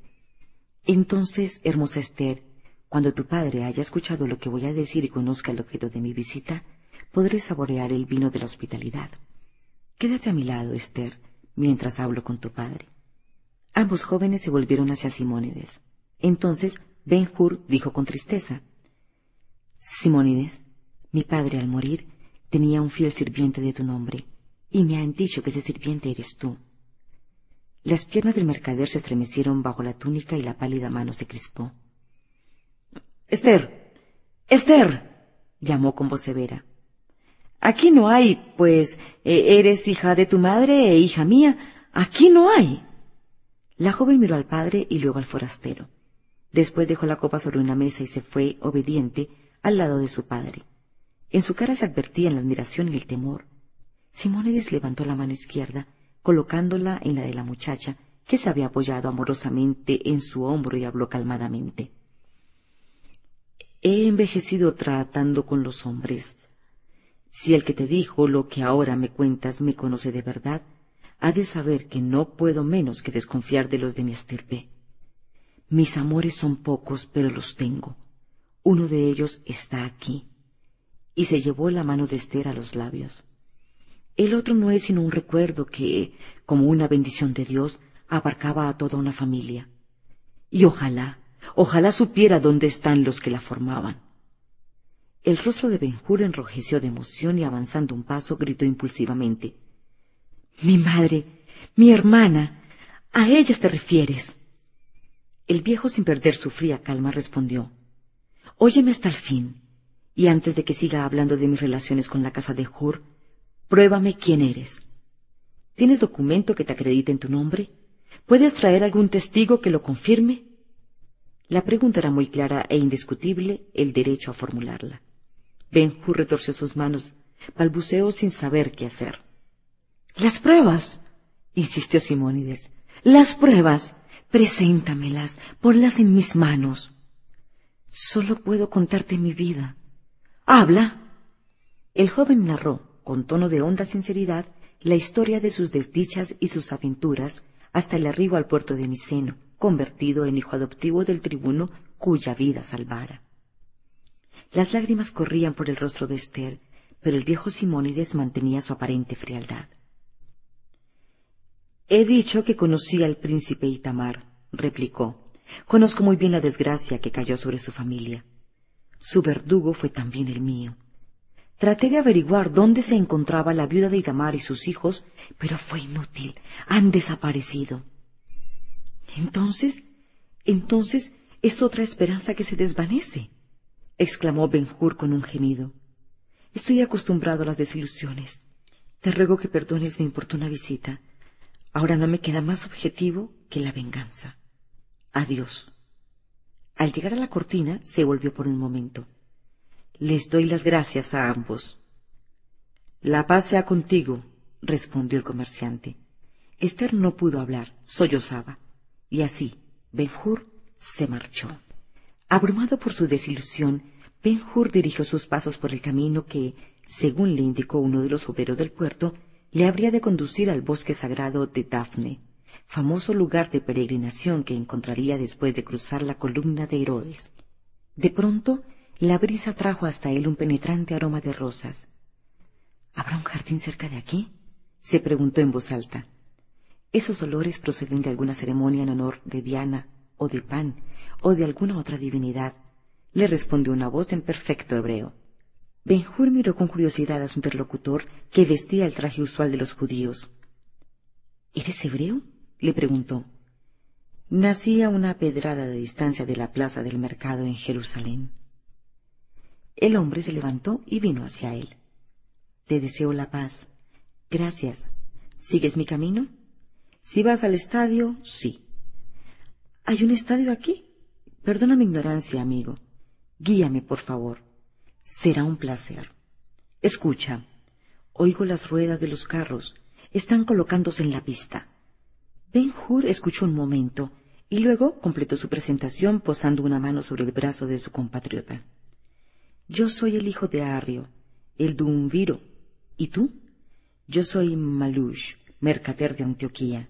Entonces, hermosa Esther, cuando tu padre haya escuchado lo que voy a decir y conozca el objeto de mi visita, podré saborear el vino de la hospitalidad. Quédate a mi lado, Esther, mientras hablo con tu padre. Ambos jóvenes se volvieron hacia Simónides. Entonces Ben Hur dijo con tristeza, Simónides, mi padre al morir tenía un fiel sirviente de tu nombre, y me han dicho que ese sirviente eres tú. Las piernas del mercader se estremecieron bajo la túnica y la pálida mano se crispó. Esther, Esther, llamó con voz severa. Aquí no hay, pues e, eres hija de tu madre e hija mía. Aquí no hay. La joven miró al padre y luego al forastero. Después dejó la copa sobre una mesa y se fue, obediente, al lado de su padre. En su cara se advertían la admiración y el temor. Simónides levantó la mano izquierda, colocándola en la de la muchacha, que se había apoyado amorosamente en su hombro y habló calmadamente. He envejecido tratando con los hombres. Si el que te dijo lo que ahora me cuentas me conoce de verdad, ha de saber que no puedo menos que desconfiar de los de mi estirpe. Mis amores son pocos, pero los tengo. Uno de ellos está aquí. Y se llevó la mano de Esther a los labios. El otro no es sino un recuerdo que, como una bendición de Dios, abarcaba a toda una familia. Y ojalá, ojalá supiera dónde están los que la formaban. El rostro de Benjur enrojeció de emoción y avanzando un paso gritó impulsivamente. Mi madre, mi hermana, a ellas te refieres. El viejo, sin perder su fría calma, respondió Óyeme hasta el fin, y antes de que siga hablando de mis relaciones con la casa de Hur, pruébame quién eres. ¿Tienes documento que te acredite en tu nombre? ¿Puedes traer algún testigo que lo confirme? La pregunta era muy clara e indiscutible el derecho a formularla. Ben Hur retorció sus manos, balbuceó sin saber qué hacer. Las pruebas, insistió Simónides. Las pruebas. Preséntamelas, ponlas en mis manos. Solo puedo contarte mi vida. Habla. El joven narró, con tono de honda sinceridad, la historia de sus desdichas y sus aventuras hasta el arribo al puerto de Miceno, convertido en hijo adoptivo del tribuno cuya vida salvara. Las lágrimas corrían por el rostro de Esther, pero el viejo Simónides mantenía su aparente frialdad. He dicho que conocía al príncipe Itamar, replicó, Conozco muy bien la desgracia que cayó sobre su familia. Su verdugo fue también el mío. Traté de averiguar dónde se encontraba la viuda de Idamar y sus hijos, pero fue inútil. Han desaparecido. Entonces, entonces es otra esperanza que se desvanece, exclamó Benjur con un gemido. Estoy acostumbrado a las desilusiones. Te ruego que perdones mi importuna visita. Ahora no me queda más objetivo que la venganza. Adiós. Al llegar a la cortina se volvió por un momento. Les doy las gracias a ambos. La paz sea contigo, respondió el comerciante. Esther no pudo hablar, sollozaba, y así Benjur se marchó. Abrumado por su desilusión, Ben-Hur dirigió sus pasos por el camino que, según le indicó uno de los obreros del puerto, le habría de conducir al bosque sagrado de Dafne, famoso lugar de peregrinación que encontraría después de cruzar la columna de Herodes. De pronto, la brisa trajo hasta él un penetrante aroma de rosas. ¿Habrá un jardín cerca de aquí? se preguntó en voz alta. Esos olores proceden de alguna ceremonia en honor de Diana, o de Pan, o de alguna otra divinidad, le respondió una voz en perfecto hebreo. Benjur miró con curiosidad a su interlocutor, que vestía el traje usual de los judíos. ¿Eres hebreo? le preguntó. Nací a una pedrada de distancia de la plaza del mercado en Jerusalén. El hombre se levantó y vino hacia él. Te deseo la paz. Gracias. ¿Sigues mi camino? Si vas al estadio, sí. ¿Hay un estadio aquí? Perdona mi ignorancia, amigo. Guíame, por favor. Será un placer. Escucha. Oigo las ruedas de los carros. Están colocándose en la pista. Ben Hur escuchó un momento y luego completó su presentación posando una mano sobre el brazo de su compatriota. Yo soy el hijo de Arrio, el Duumviro. ¿Y tú? Yo soy Malush, mercader de Antioquía.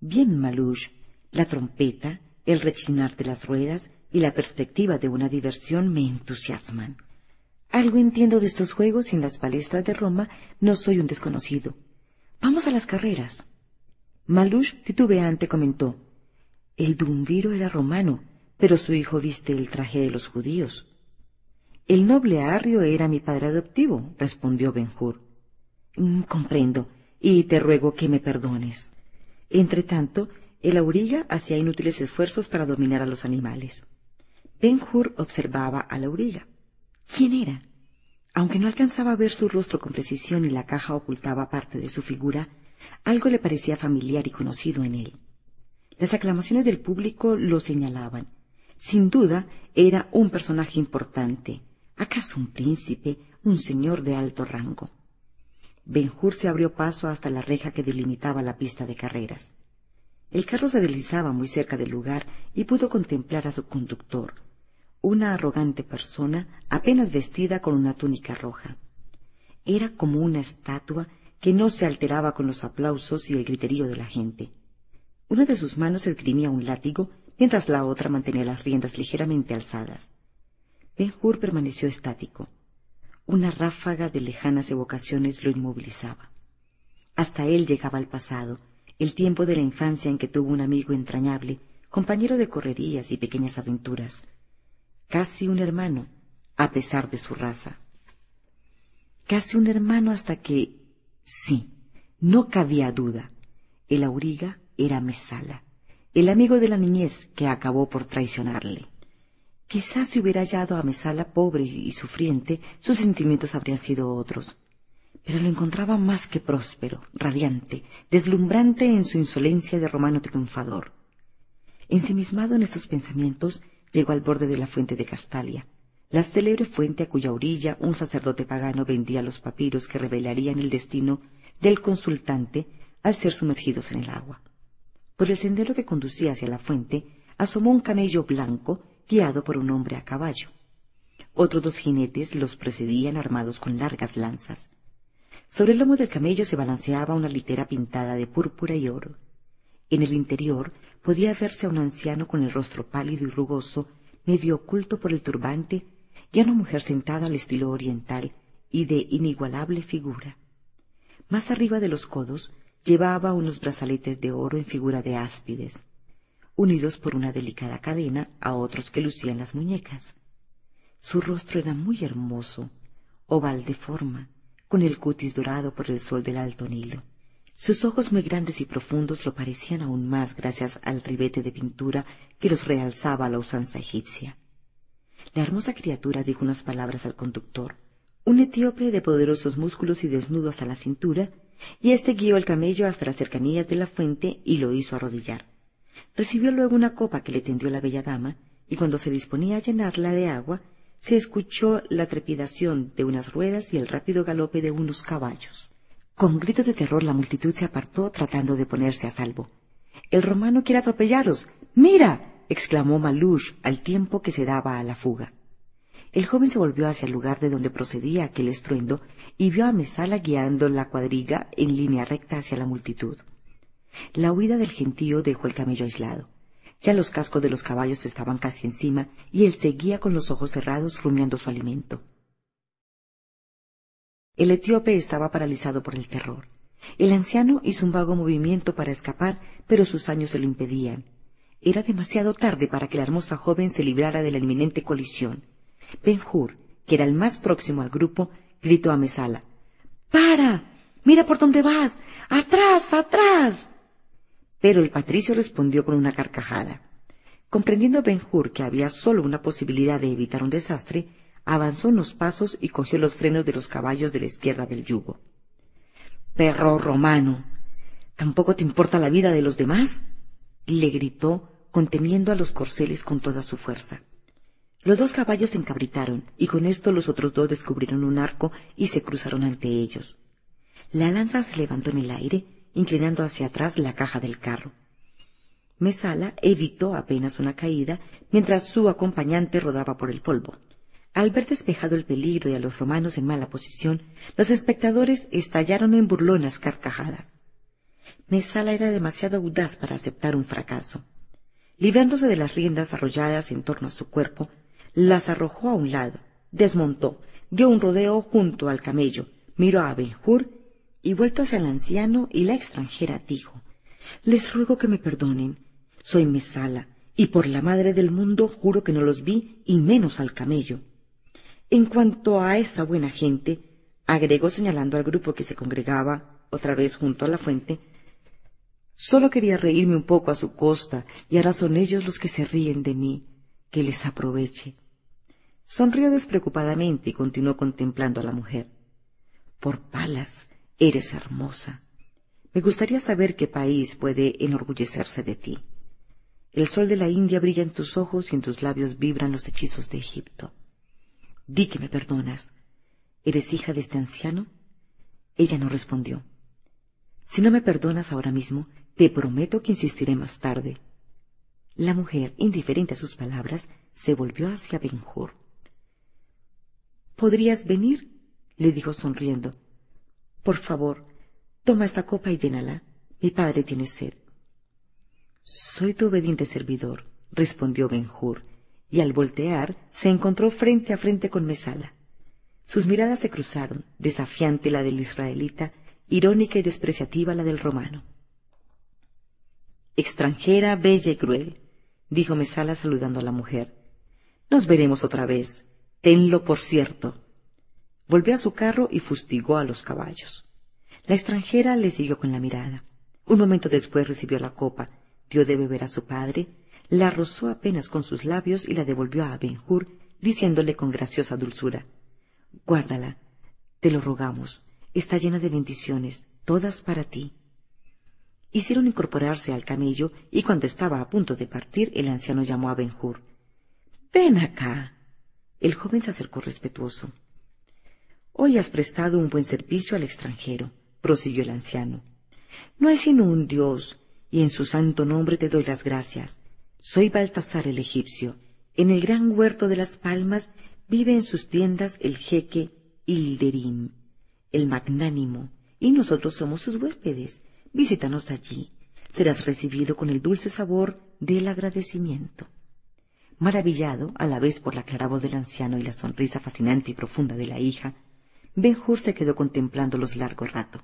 Bien, Malush, la trompeta, el rechinar de las ruedas y la perspectiva de una diversión me entusiasman. Algo entiendo de estos juegos y en las palestras de Roma no soy un desconocido. Vamos a las carreras. Malush titubeante comentó. El Duumviro era romano, pero su hijo viste el traje de los judíos. El noble Arrio era mi padre adoptivo, respondió Benjur. Mm, comprendo, y te ruego que me perdones. Entretanto, el auriga hacía inútiles esfuerzos para dominar a los animales. Ben Hur observaba a la auriga. ¿Quién era? Aunque no alcanzaba a ver su rostro con precisión y la caja ocultaba parte de su figura, algo le parecía familiar y conocido en él. Las aclamaciones del público lo señalaban. Sin duda era un personaje importante, acaso un príncipe, un señor de alto rango. Ben Hur se abrió paso hasta la reja que delimitaba la pista de carreras. El carro se deslizaba muy cerca del lugar y pudo contemplar a su conductor, una arrogante persona apenas vestida con una túnica roja. Era como una estatua que no se alteraba con los aplausos y el griterío de la gente. Una de sus manos esgrimía un látigo, mientras la otra mantenía las riendas ligeramente alzadas. Ben Hur permaneció estático. Una ráfaga de lejanas evocaciones lo inmovilizaba. Hasta él llegaba el pasado, el tiempo de la infancia en que tuvo un amigo entrañable, compañero de correrías y pequeñas aventuras, casi un hermano, a pesar de su raza. Casi un hermano hasta que, sí, no cabía duda, el auriga era Mesala, el amigo de la niñez que acabó por traicionarle. Quizás si hubiera hallado a Mesala pobre y sufriente, sus sentimientos habrían sido otros pero lo encontraba más que próspero, radiante, deslumbrante en su insolencia de romano triunfador. Ensimismado en estos pensamientos, llegó al borde de la fuente de Castalia, la célebre fuente a cuya orilla un sacerdote pagano vendía los papiros que revelarían el destino del consultante al ser sumergidos en el agua. Por el sendero que conducía hacia la fuente asomó un camello blanco guiado por un hombre a caballo. Otros dos jinetes los precedían armados con largas lanzas. Sobre el lomo del camello se balanceaba una litera pintada de púrpura y oro. En el interior podía verse a un anciano con el rostro pálido y rugoso, medio oculto por el turbante, y a una mujer sentada al estilo oriental y de inigualable figura. Más arriba de los codos llevaba unos brazaletes de oro en figura de áspides. unidos por una delicada cadena a otros que lucían las muñecas. Su rostro era muy hermoso, oval de forma, con el cutis dorado por el sol del alto Nilo. Sus ojos muy grandes y profundos lo parecían aún más gracias al ribete de pintura que los realzaba a la usanza egipcia. La hermosa criatura dijo unas palabras al conductor, un etíope de poderosos músculos y desnudo hasta la cintura, y éste guió el camello hasta las cercanías de la fuente y lo hizo arrodillar. Recibió luego una copa que le tendió la bella dama, y cuando se disponía a llenarla de agua, se escuchó la trepidación de unas ruedas y el rápido galope de unos caballos. Con gritos de terror la multitud se apartó tratando de ponerse a salvo. El romano quiere atropellaros. ¡Mira! exclamó Malush al tiempo que se daba a la fuga. El joven se volvió hacia el lugar de donde procedía aquel estruendo y vio a Mesala guiando la cuadriga en línea recta hacia la multitud. La huida del gentío dejó el camello aislado. Ya los cascos de los caballos estaban casi encima y él seguía con los ojos cerrados rumiando su alimento. El etíope estaba paralizado por el terror. El anciano hizo un vago movimiento para escapar, pero sus años se lo impedían. Era demasiado tarde para que la hermosa joven se librara de la inminente colisión. Ben-Hur, que era el más próximo al grupo, gritó a Mesala. ¡Para! ¡Mira por dónde vas! ¡Atrás! ¡Atrás! Pero el patricio respondió con una carcajada. Comprendiendo Ben-Hur que había solo una posibilidad de evitar un desastre, avanzó unos pasos y cogió los frenos de los caballos de la izquierda del yugo. Perro romano. ¿Tampoco te importa la vida de los demás? le gritó, conteniendo a los corceles con toda su fuerza. Los dos caballos se encabritaron, y con esto los otros dos descubrieron un arco y se cruzaron ante ellos. La lanza se levantó en el aire, inclinando hacia atrás la caja del carro. Mesala evitó apenas una caída, mientras su acompañante rodaba por el polvo. Al ver despejado el peligro y a los romanos en mala posición, los espectadores estallaron en burlonas carcajadas. Mesala era demasiado audaz para aceptar un fracaso. Librándose de las riendas arrolladas en torno a su cuerpo, las arrojó a un lado, desmontó, dio un rodeo junto al camello, miró a Benjur y vuelto hacia el anciano y la extranjera dijo Les ruego que me perdonen. Soy Mesala, y por la madre del mundo juro que no los vi y menos al camello. En cuanto a esa buena gente, agregó señalando al grupo que se congregaba otra vez junto a la fuente, solo quería reírme un poco a su costa, y ahora son ellos los que se ríen de mí. Que les aproveche. Sonrió despreocupadamente y continuó contemplando a la mujer. Por palas, eres hermosa. Me gustaría saber qué país puede enorgullecerse de ti. El sol de la India brilla en tus ojos y en tus labios vibran los hechizos de Egipto. Di que me perdonas. ¿Eres hija de este anciano? Ella no respondió. Si no me perdonas ahora mismo, te prometo que insistiré más tarde. La mujer, indiferente a sus palabras, se volvió hacia Benjur. ¿Podrías venir? le dijo sonriendo. Por favor, toma esta copa y llénala. Mi padre tiene sed. Soy tu obediente servidor, respondió Benjur, y al voltear se encontró frente a frente con Mesala. Sus miradas se cruzaron, desafiante la del israelita, irónica y despreciativa la del romano. Extranjera, bella y cruel, dijo Mesala saludando a la mujer. Nos veremos otra vez. Tenlo por cierto. Volvió a su carro y fustigó a los caballos. La extranjera le siguió con la mirada. Un momento después recibió la copa, dio de beber a su padre, la rozó apenas con sus labios y la devolvió a Ben-Hur, diciéndole con graciosa dulzura Guárdala, te lo rogamos, está llena de bendiciones, todas para ti. Hicieron incorporarse al camello y cuando estaba a punto de partir el anciano llamó a Ben-Hur. Ven acá. El joven se acercó respetuoso. Hoy has prestado un buen servicio al extranjero, prosiguió el anciano. No hay sino un Dios, y en su santo nombre te doy las gracias. Soy Baltasar el egipcio. En el gran huerto de las palmas vive en sus tiendas el jeque Hilderín, el magnánimo, y nosotros somos sus huéspedes. Visítanos allí. Serás recibido con el dulce sabor del agradecimiento. Maravillado a la vez por la clara voz del anciano y la sonrisa fascinante y profunda de la hija, Ben-Hur se quedó contemplándolos largo rato.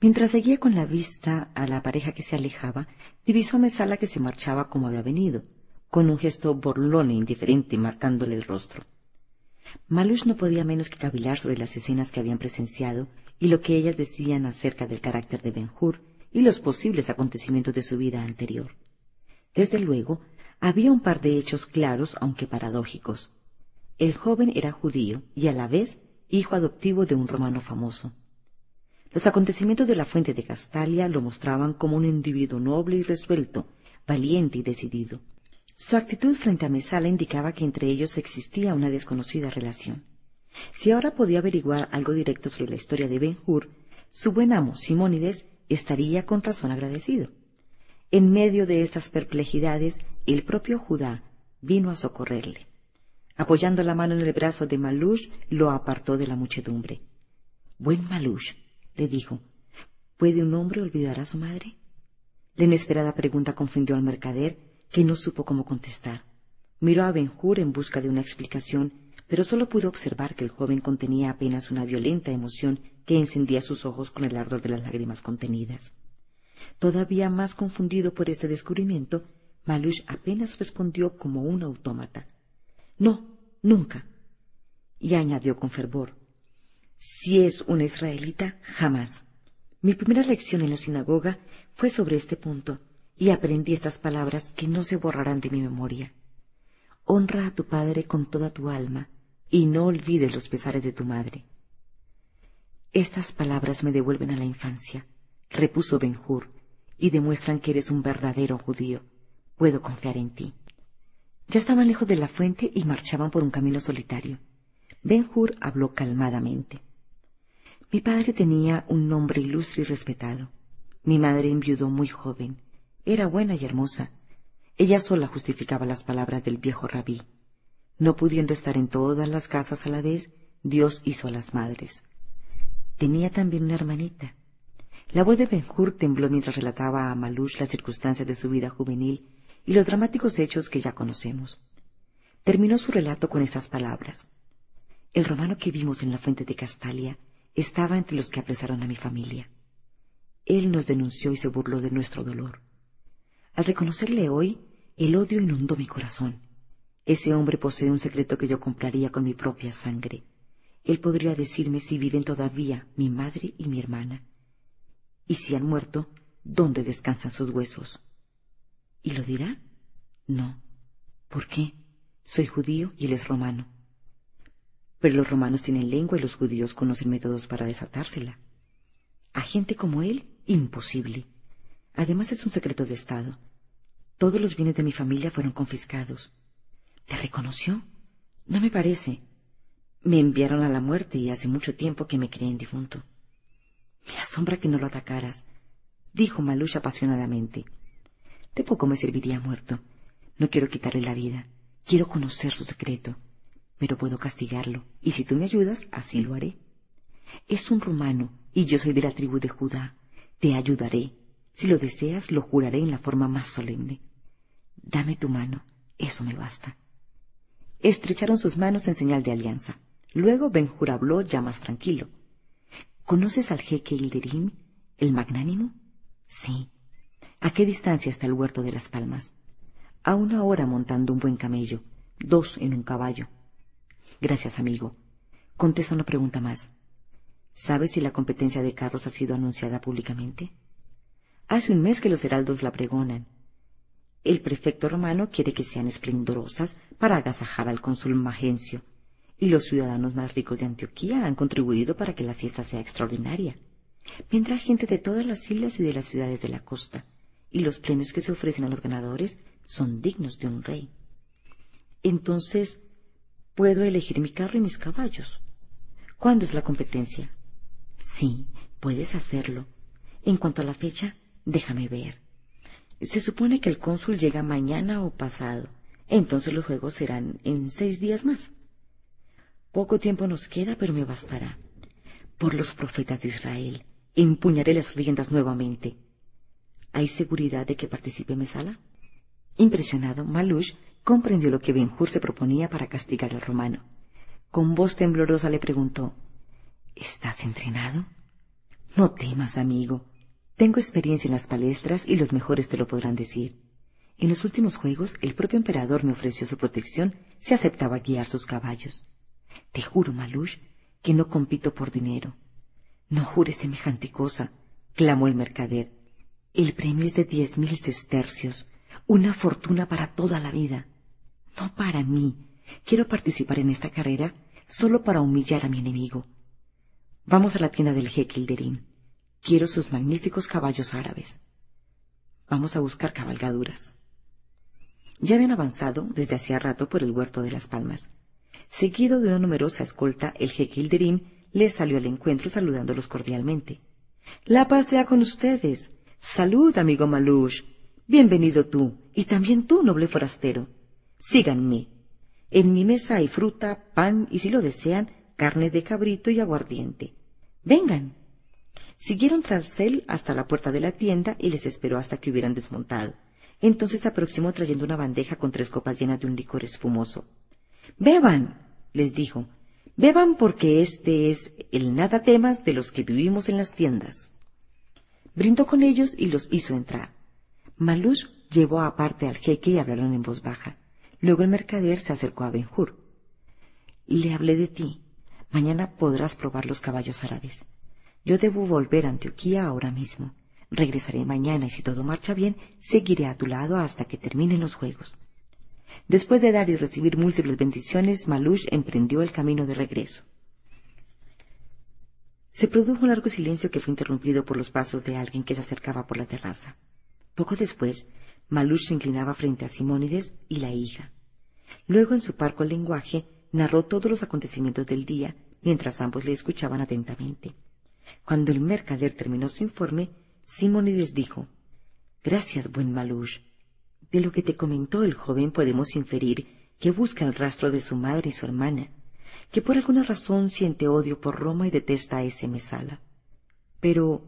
Mientras seguía con la vista a la pareja que se alejaba, divisó a Mesala que se marchaba como había venido, con un gesto borlón e indiferente marcándole el rostro. Malush no podía menos que cavilar sobre las escenas que habían presenciado y lo que ellas decían acerca del carácter de Ben-Hur y los posibles acontecimientos de su vida anterior. Desde luego, había un par de hechos claros, aunque paradójicos. El joven era judío y a la vez hijo adoptivo de un romano famoso. Los acontecimientos de la fuente de Castalia lo mostraban como un individuo noble y resuelto, valiente y decidido. Su actitud frente a Mesala indicaba que entre ellos existía una desconocida relación. Si ahora podía averiguar algo directo sobre la historia de Ben-Hur, su buen amo Simónides estaría con razón agradecido. En medio de estas perplejidades, el propio Judá vino a socorrerle. Apoyando la mano en el brazo de Malush, lo apartó de la muchedumbre. Buen Malush, le dijo, ¿puede un hombre olvidar a su madre? La inesperada pregunta confundió al mercader, que no supo cómo contestar. Miró a Benjur en busca de una explicación, pero solo pudo observar que el joven contenía apenas una violenta emoción que encendía sus ojos con el ardor de las lágrimas contenidas. Todavía más confundido por este descubrimiento, Malush apenas respondió como un autómata. No, nunca. Y añadió con fervor, si es un israelita, jamás. Mi primera lección en la sinagoga fue sobre este punto, y aprendí estas palabras que no se borrarán de mi memoria. Honra a tu padre con toda tu alma, y no olvides los pesares de tu madre. Estas palabras me devuelven a la infancia, repuso Benjur, y demuestran que eres un verdadero judío. Puedo confiar en ti. Ya estaban lejos de la fuente y marchaban por un camino solitario. Ben-Hur habló calmadamente. Mi padre tenía un nombre ilustre y respetado. Mi madre enviudó muy joven. Era buena y hermosa. Ella sola justificaba las palabras del viejo rabí. No pudiendo estar en todas las casas a la vez, Dios hizo a las madres. Tenía también una hermanita. La voz de Ben-Hur tembló mientras relataba a Malush las circunstancias de su vida juvenil y los dramáticos hechos que ya conocemos. Terminó su relato con estas palabras. El romano que vimos en la fuente de Castalia estaba entre los que apresaron a mi familia. Él nos denunció y se burló de nuestro dolor. Al reconocerle hoy, el odio inundó mi corazón. Ese hombre posee un secreto que yo compraría con mi propia sangre. Él podría decirme si viven todavía mi madre y mi hermana. Y si han muerto, ¿dónde descansan sus huesos? ¿Y lo dirá? No. ¿Por qué? Soy judío y él es romano. Pero los romanos tienen lengua y los judíos conocen métodos para desatársela. A gente como él, imposible. Además es un secreto de Estado. Todos los bienes de mi familia fueron confiscados. ¿Le reconoció? No me parece. Me enviaron a la muerte y hace mucho tiempo que me creen difunto. Me asombra que no lo atacaras, dijo Malush apasionadamente. De poco me serviría muerto. No quiero quitarle la vida. Quiero conocer su secreto pero puedo castigarlo, y si tú me ayudas, así lo haré. Es un romano, y yo soy de la tribu de Judá. Te ayudaré. Si lo deseas, lo juraré en la forma más solemne. Dame tu mano, eso me basta. Estrecharon sus manos en señal de alianza. Luego Benjur habló ya más tranquilo. ¿Conoces al jeque Ilderim, el magnánimo? Sí. ¿A qué distancia está el huerto de las palmas? A una hora montando un buen camello, dos en un caballo. Gracias, amigo. Contesta una pregunta más. ¿Sabes si la competencia de carros ha sido anunciada públicamente? Hace un mes que los heraldos la pregonan. El prefecto romano quiere que sean esplendorosas para agasajar al cónsul Magencio, y los ciudadanos más ricos de Antioquía han contribuido para que la fiesta sea extraordinaria. Vendrá gente de todas las islas y de las ciudades de la costa, y los premios que se ofrecen a los ganadores son dignos de un rey. Entonces, Puedo elegir mi carro y mis caballos. ¿Cuándo es la competencia? Sí, puedes hacerlo. En cuanto a la fecha, déjame ver. Se supone que el cónsul llega mañana o pasado. Entonces los juegos serán en seis días más. Poco tiempo nos queda, pero me bastará. Por los profetas de Israel, empuñaré las riendas nuevamente. ¿Hay seguridad de que participe Mesala? Impresionado, Malush comprendió lo que Benjur se proponía para castigar al romano. Con voz temblorosa le preguntó ¿Estás entrenado? No temas, amigo. Tengo experiencia en las palestras y los mejores te lo podrán decir. En los últimos juegos, el propio emperador me ofreció su protección si aceptaba guiar sus caballos. Te juro, Malush, que no compito por dinero. No jures semejante cosa, clamó el mercader. El premio es de diez mil sestercios, una fortuna para toda la vida. No para mí. Quiero participar en esta carrera solo para humillar a mi enemigo. Vamos a la tienda del Hekilderim. Quiero sus magníficos caballos árabes. Vamos a buscar cabalgaduras. Ya habían avanzado desde hacía rato por el huerto de las palmas. Seguido de una numerosa escolta, el Hekilderim les salió al encuentro saludándolos cordialmente. La paz sea con ustedes. Salud, amigo Malush. Bienvenido tú, y también tú, noble forastero. Síganme. En mi mesa hay fruta, pan y, si lo desean, carne de cabrito y aguardiente. Vengan. Siguieron tras él hasta la puerta de la tienda y les esperó hasta que hubieran desmontado. Entonces se aproximó trayendo una bandeja con tres copas llenas de un licor espumoso. Beban, les dijo. Beban porque este es el nada temas de los que vivimos en las tiendas. Brindó con ellos y los hizo entrar. Malush llevó aparte al jeque y hablaron en voz baja. Luego el mercader se acercó a Benjur. Le hablé de ti. Mañana podrás probar los caballos árabes. Yo debo volver a Antioquía ahora mismo. Regresaré mañana y si todo marcha bien, seguiré a tu lado hasta que terminen los juegos. Después de dar y recibir múltiples bendiciones, Malush emprendió el camino de regreso. Se produjo un largo silencio que fue interrumpido por los pasos de alguien que se acercaba por la terraza. Poco después, Malush se inclinaba frente a Simónides y la hija. Luego, en su parco lenguaje, narró todos los acontecimientos del día, mientras ambos le escuchaban atentamente. Cuando el mercader terminó su informe, Simónides dijo Gracias, buen Malush. De lo que te comentó el joven podemos inferir que busca el rastro de su madre y su hermana, que por alguna razón siente odio por Roma y detesta a ese Mesala. Pero,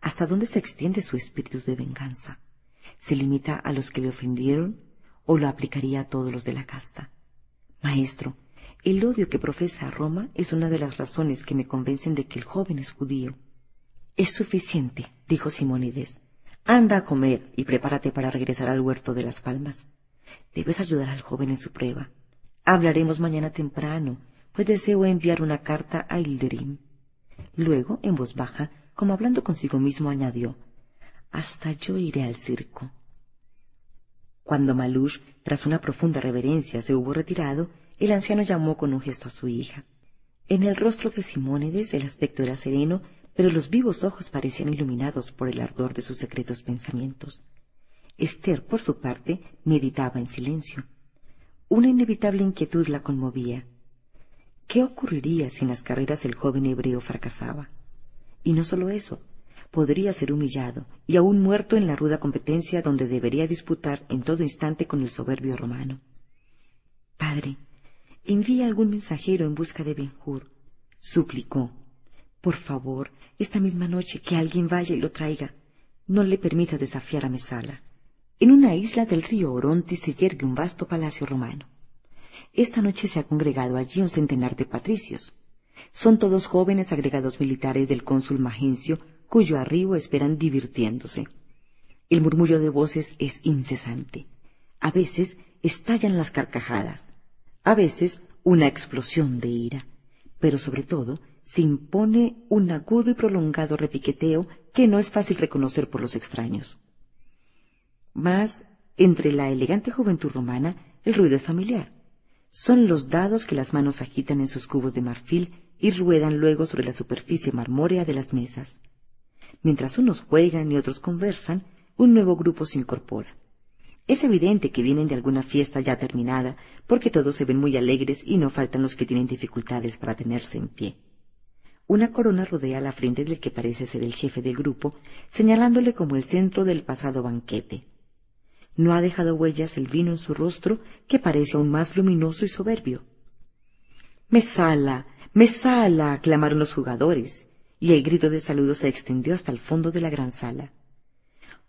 ¿hasta dónde se extiende su espíritu de venganza? ¿Se limita a los que le ofendieron o lo aplicaría a todos los de la casta? Maestro, el odio que profesa a Roma es una de las razones que me convencen de que el joven es judío. Es suficiente, dijo Simónides. Anda a comer y prepárate para regresar al huerto de las palmas. Debes ayudar al joven en su prueba. Hablaremos mañana temprano, pues deseo enviar una carta a Hilderim. Luego, en voz baja, como hablando consigo mismo, añadió Hasta yo iré al circo. Cuando Malush, tras una profunda reverencia, se hubo retirado, el anciano llamó con un gesto a su hija. En el rostro de Simónides el aspecto era sereno pero los vivos ojos parecían iluminados por el ardor de sus secretos pensamientos. Esther, por su parte, meditaba en silencio. Una inevitable inquietud la conmovía. ¿Qué ocurriría si en las carreras el joven hebreo fracasaba? Y no solo eso, podría ser humillado y aún muerto en la ruda competencia donde debería disputar en todo instante con el soberbio romano. Padre, envía algún mensajero en busca de Benjur, suplicó. Por favor, esta misma noche que alguien vaya y lo traiga. No le permita desafiar a Mesala. En una isla del río Orontes se yergue un vasto palacio romano. Esta noche se ha congregado allí un centenar de patricios. Son todos jóvenes agregados militares del cónsul Magencio, cuyo arribo esperan divirtiéndose. El murmullo de voces es incesante. A veces estallan las carcajadas, a veces una explosión de ira, pero sobre todo se impone un agudo y prolongado repiqueteo que no es fácil reconocer por los extraños. Mas, entre la elegante juventud romana, el ruido es familiar. Son los dados que las manos agitan en sus cubos de marfil y ruedan luego sobre la superficie marmórea de las mesas. Mientras unos juegan y otros conversan, un nuevo grupo se incorpora. Es evidente que vienen de alguna fiesta ya terminada, porque todos se ven muy alegres y no faltan los que tienen dificultades para tenerse en pie. Una corona rodea la frente del que parece ser el jefe del grupo, señalándole como el centro del pasado banquete. No ha dejado huellas el vino en su rostro, que parece aún más luminoso y soberbio. Mesala, mesala, clamaron los jugadores, y el grito de saludo se extendió hasta el fondo de la gran sala.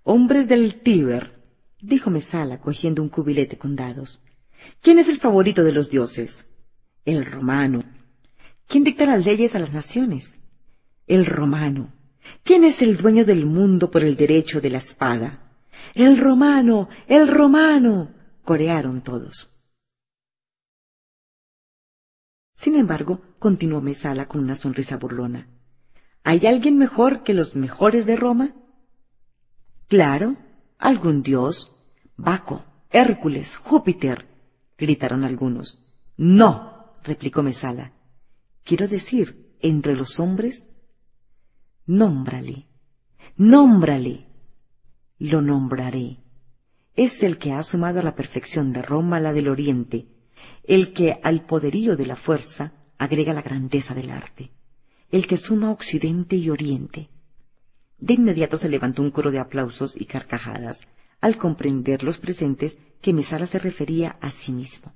Hombres del Tíber, dijo Mesala, cogiendo un cubilete con dados. ¿Quién es el favorito de los dioses? El romano, ¿Quién dicta las leyes a las naciones? El romano. ¿Quién es el dueño del mundo por el derecho de la espada? El romano, el romano, corearon todos. Sin embargo, continuó Mesala con una sonrisa burlona. ¿Hay alguien mejor que los mejores de Roma? Claro, algún dios. Baco, Hércules, Júpiter, gritaron algunos. No, replicó Mesala. Quiero decir, entre los hombres, nómbrale, nómbrale. Lo nombraré. Es el que ha sumado a la perfección de Roma la del Oriente, el que al poderío de la fuerza agrega la grandeza del arte, el que suma Occidente y Oriente. De inmediato se levantó un coro de aplausos y carcajadas al comprender los presentes que Mesala se refería a sí mismo.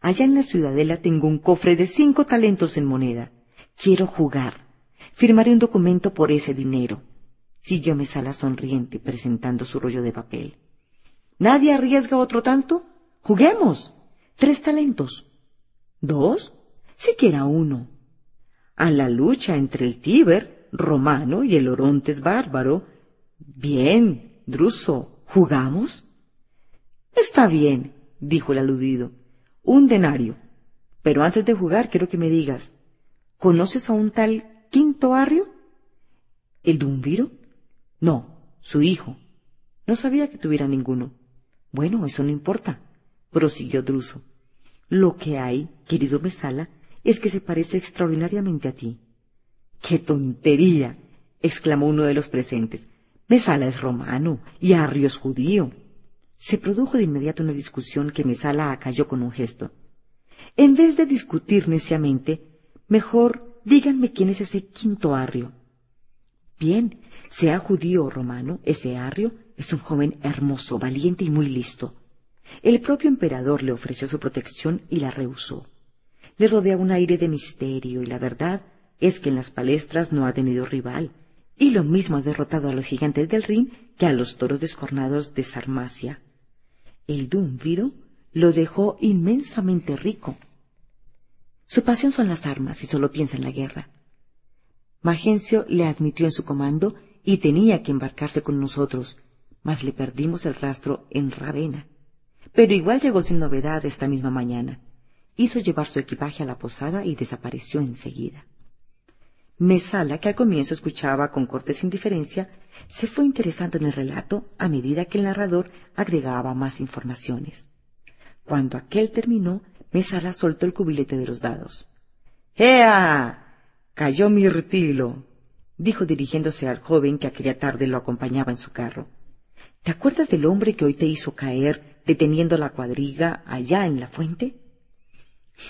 Allá en la ciudadela tengo un cofre de cinco talentos en moneda. Quiero jugar. Firmaré un documento por ese dinero. Siguió Mesala sonriente, presentando su rollo de papel. ¿Nadie arriesga otro tanto? Juguemos. Tres talentos. ¿Dos? Siquiera uno. A la lucha entre el Tíber, romano, y el Orontes bárbaro. Bien, Druso, ¿jugamos? Está bien, dijo el aludido. Un denario. Pero antes de jugar quiero que me digas, ¿conoces a un tal Quinto Arrio? ¿El Dumbiro? No, su hijo. No sabía que tuviera ninguno. Bueno, eso no importa, prosiguió Druso. Lo que hay, querido Mesala, es que se parece extraordinariamente a ti. ¡Qué tontería! exclamó uno de los presentes. Mesala es romano y Arrio es judío. Se produjo de inmediato una discusión que Mesala acalló con un gesto. En vez de discutir neciamente, mejor díganme quién es ese quinto Arrio. Bien, sea judío o romano, ese Arrio es un joven hermoso, valiente y muy listo. El propio emperador le ofreció su protección y la rehusó. Le rodea un aire de misterio y la verdad es que en las palestras no ha tenido rival, y lo mismo ha derrotado a los gigantes del Rin que a los toros descornados de Sarmacia. El Dumbiro lo dejó inmensamente rico. Su pasión son las armas y solo piensa en la guerra. Magencio le admitió en su comando y tenía que embarcarse con nosotros, mas le perdimos el rastro en Ravenna. Pero igual llegó sin novedad esta misma mañana. Hizo llevar su equipaje a la posada y desapareció enseguida. Mesala, que al comienzo escuchaba con cortés indiferencia, se fue interesando en el relato a medida que el narrador agregaba más informaciones. Cuando aquel terminó, Mesala soltó el cubilete de los dados. ¡Ea! Cayó Mirtilo, dijo dirigiéndose al joven que aquella tarde lo acompañaba en su carro. ¿Te acuerdas del hombre que hoy te hizo caer deteniendo la cuadriga allá en la fuente?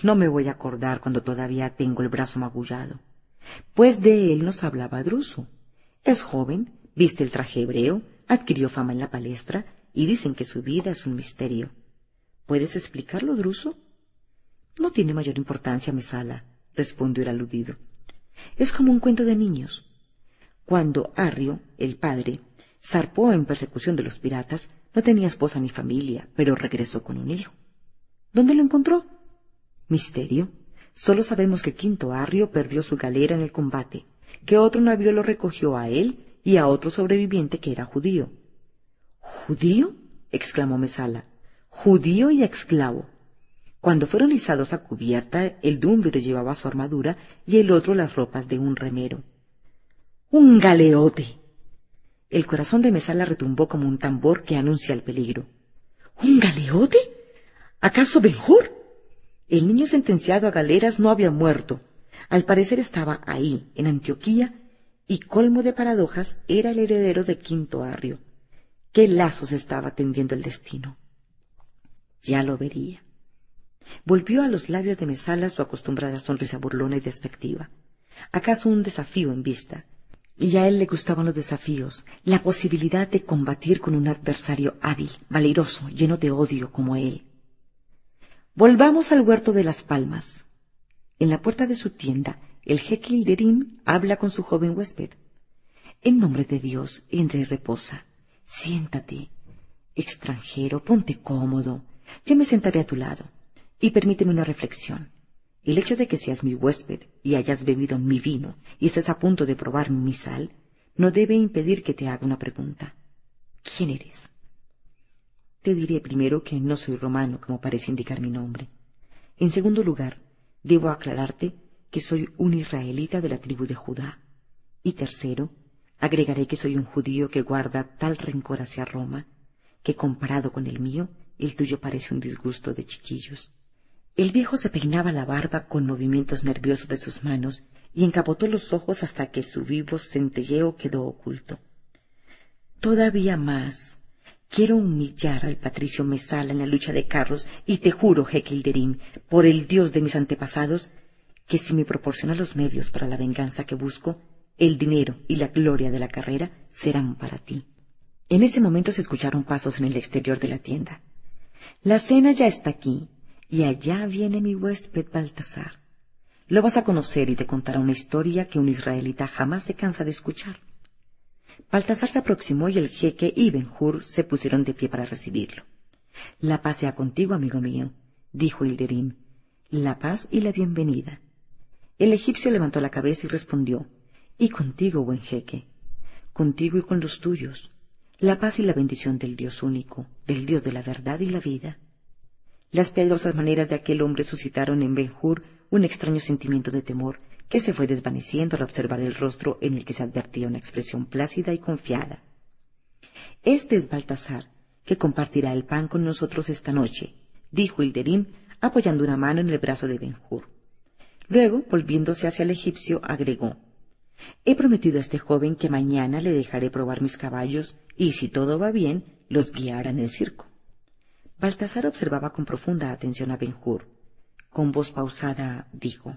No me voy a acordar cuando todavía tengo el brazo magullado. Pues de él nos hablaba Druso. Es joven, viste el traje hebreo, adquirió fama en la palestra y dicen que su vida es un misterio. ¿Puedes explicarlo, Druso? No tiene mayor importancia, Mesala, respondió el aludido. Es como un cuento de niños. Cuando Arrio, el padre, zarpó en persecución de los piratas, no tenía esposa ni familia, pero regresó con un hijo. ¿Dónde lo encontró? Misterio. Solo sabemos que Quinto Arrio perdió su galera en el combate, que otro navío lo recogió a él y a otro sobreviviente que era judío. ¿Judío? exclamó Mesala. Judío y esclavo. Cuando fueron izados a cubierta, el Dumbiro llevaba su armadura y el otro las ropas de un remero. ¡Un galeote! El corazón de Mesala retumbó como un tambor que anuncia el peligro. ¿Un galeote? ¿Acaso Benjur? El niño sentenciado a galeras no había muerto. Al parecer estaba ahí, en Antioquía, y colmo de paradojas era el heredero de Quinto Arrio. ¿Qué lazos estaba tendiendo el destino? Ya lo vería. Volvió a los labios de Mesala su acostumbrada sonrisa burlona y despectiva. ¿Acaso un desafío en vista? Y a él le gustaban los desafíos, la posibilidad de combatir con un adversario hábil, valeroso, lleno de odio como él. Volvamos al huerto de las palmas. En la puerta de su tienda, el jeque Hilderim habla con su joven huésped. En nombre de Dios, entre y reposa. Siéntate. Extranjero, ponte cómodo. Yo me sentaré a tu lado. Y permíteme una reflexión. El hecho de que seas mi huésped y hayas bebido mi vino y estés a punto de probar mi sal no debe impedir que te haga una pregunta. ¿Quién eres? Te diré primero que no soy romano, como parece indicar mi nombre. En segundo lugar, debo aclararte que soy un israelita de la tribu de Judá. Y tercero, agregaré que soy un judío que guarda tal rencor hacia Roma, que comparado con el mío, el tuyo parece un disgusto de chiquillos. El viejo se peinaba la barba con movimientos nerviosos de sus manos y encapotó los ojos hasta que su vivo centelleo quedó oculto. Todavía más. Quiero humillar al patricio Mesala en la lucha de carros y te juro, Hekilderim, por el dios de mis antepasados, que si me proporciona los medios para la venganza que busco, el dinero y la gloria de la carrera serán para ti. En ese momento se escucharon pasos en el exterior de la tienda. La cena ya está aquí, y allá viene mi huésped Baltasar. Lo vas a conocer y te contará una historia que un israelita jamás se cansa de escuchar. Baltasar se aproximó y el jeque y Benjur se pusieron de pie para recibirlo. La paz sea contigo, amigo mío, dijo Hilderim. La paz y la bienvenida. El egipcio levantó la cabeza y respondió, Y contigo, buen jeque, contigo y con los tuyos, la paz y la bendición del Dios único, del Dios de la verdad y la vida. Las piadosas maneras de aquel hombre suscitaron en Benjur un extraño sentimiento de temor que se fue desvaneciendo al observar el rostro en el que se advertía una expresión plácida y confiada. Este es Baltasar, que compartirá el pan con nosotros esta noche, dijo Hilderim, apoyando una mano en el brazo de Benjur. Luego, volviéndose hacia el egipcio, agregó He prometido a este joven que mañana le dejaré probar mis caballos y, si todo va bien, los guiará en el circo. Baltasar observaba con profunda atención a Benjur. Con voz pausada dijo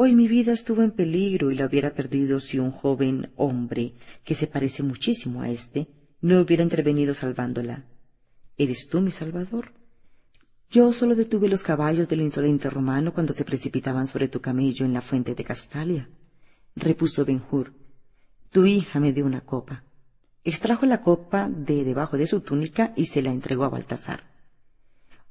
Hoy mi vida estuvo en peligro y la hubiera perdido si un joven hombre, que se parece muchísimo a éste, no hubiera intervenido salvándola. ¿Eres tú mi salvador? Yo solo detuve los caballos del insolente romano cuando se precipitaban sobre tu camello en la fuente de Castalia, repuso Benjur. Tu hija me dio una copa. Extrajo la copa de debajo de su túnica y se la entregó a Baltasar.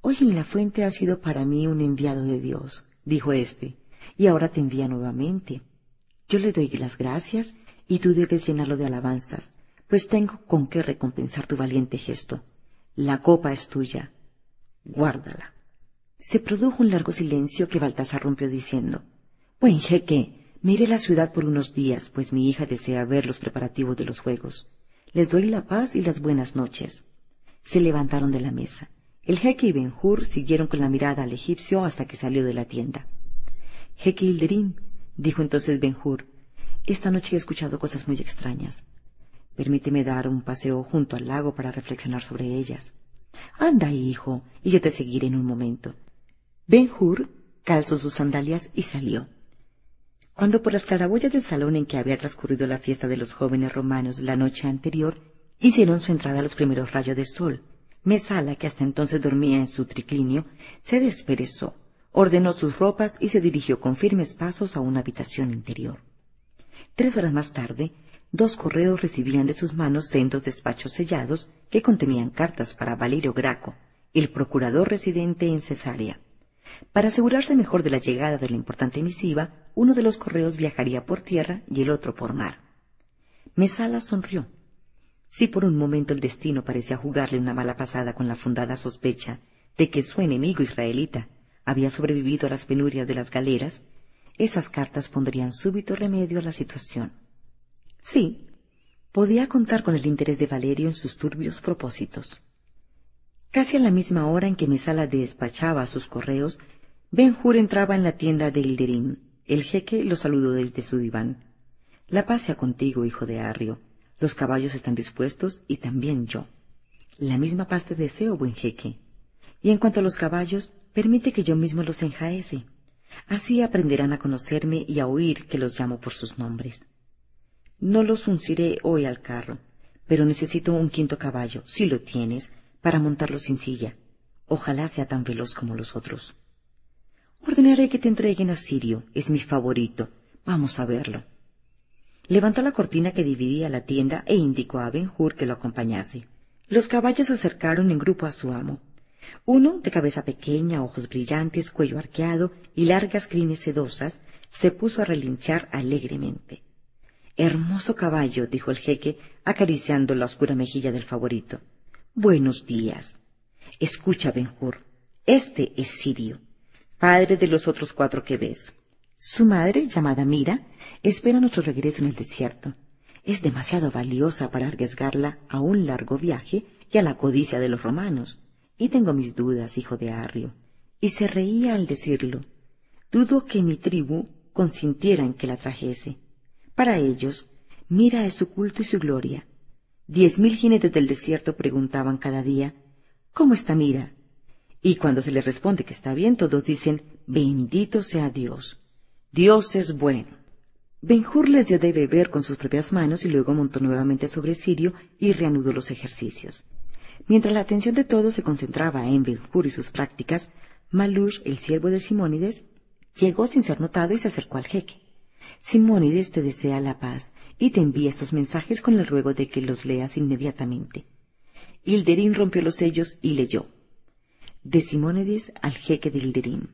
Hoy en la fuente ha sido para mí un enviado de Dios, dijo éste, y ahora te envía nuevamente. Yo le doy las gracias y tú debes llenarlo de alabanzas, pues tengo con qué recompensar tu valiente gesto. La copa es tuya. Guárdala. Se produjo un largo silencio que Baltasar rompió diciendo Buen jeque, me iré a la ciudad por unos días, pues mi hija desea ver los preparativos de los juegos. Les doy la paz y las buenas noches. Se levantaron de la mesa. El jeque y Benjur siguieron con la mirada al egipcio hasta que salió de la tienda. Jeque dijo entonces Benjur, esta noche he escuchado cosas muy extrañas. Permíteme dar un paseo junto al lago para reflexionar sobre ellas. Anda, hijo, y yo te seguiré en un momento. Benjur calzó sus sandalias y salió. Cuando por las claraboyas del salón en que había transcurrido la fiesta de los jóvenes romanos la noche anterior, hicieron su entrada los primeros rayos de sol, Mesala, que hasta entonces dormía en su triclinio, se desperezó ordenó sus ropas y se dirigió con firmes pasos a una habitación interior. Tres horas más tarde, dos correos recibían de sus manos sendos despachos sellados que contenían cartas para Valerio Graco, el procurador residente en Cesarea. Para asegurarse mejor de la llegada de la importante misiva, uno de los correos viajaría por tierra y el otro por mar. Mesala sonrió. Si por un momento el destino parecía jugarle una mala pasada con la fundada sospecha de que su enemigo israelita había sobrevivido a las penurias de las galeras, esas cartas pondrían súbito remedio a la situación. Sí, podía contar con el interés de Valerio en sus turbios propósitos. Casi a la misma hora en que Mesala despachaba sus correos, Ben-Hur entraba en la tienda de Hilderín. El jeque lo saludó desde su diván. La paz sea contigo, hijo de Arrio. Los caballos están dispuestos y también yo. La misma paz te deseo, buen jeque. Y en cuanto a los caballos, Permite que yo mismo los enjaece. Así aprenderán a conocerme y a oír que los llamo por sus nombres. No los unciré hoy al carro, pero necesito un quinto caballo, si lo tienes, para montarlo sin silla. Ojalá sea tan veloz como los otros. Ordenaré que te entreguen a Sirio, es mi favorito. Vamos a verlo. Levantó la cortina que dividía la tienda e indicó a Ben-Hur que lo acompañase. Los caballos se acercaron en grupo a su amo. Uno, de cabeza pequeña, ojos brillantes, cuello arqueado y largas crines sedosas, se puso a relinchar alegremente. Hermoso caballo, dijo el jeque, acariciando la oscura mejilla del favorito. Buenos días. Escucha, Benjur. Este es Sirio, padre de los otros cuatro que ves. Su madre, llamada Mira, espera nuestro regreso en el desierto. Es demasiado valiosa para arriesgarla a un largo viaje y a la codicia de los romanos. Y tengo mis dudas, hijo de Arrio. Y se reía al decirlo. Dudo que mi tribu consintiera en que la trajese. Para ellos, Mira es su culto y su gloria. Diez mil jinetes del desierto preguntaban cada día, ¿Cómo está Mira? Y cuando se les responde que está bien, todos dicen, Bendito sea Dios. Dios es bueno. Benjur les dio de beber con sus propias manos y luego montó nuevamente sobre Sirio y reanudó los ejercicios. Mientras la atención de todos se concentraba en Benjur y sus prácticas, Malush, el siervo de Simónides, llegó sin ser notado y se acercó al jeque. Simónides te desea la paz y te envía estos mensajes con el ruego de que los leas inmediatamente. Hilderín rompió los sellos y leyó. De Simónides al jeque de Hilderín.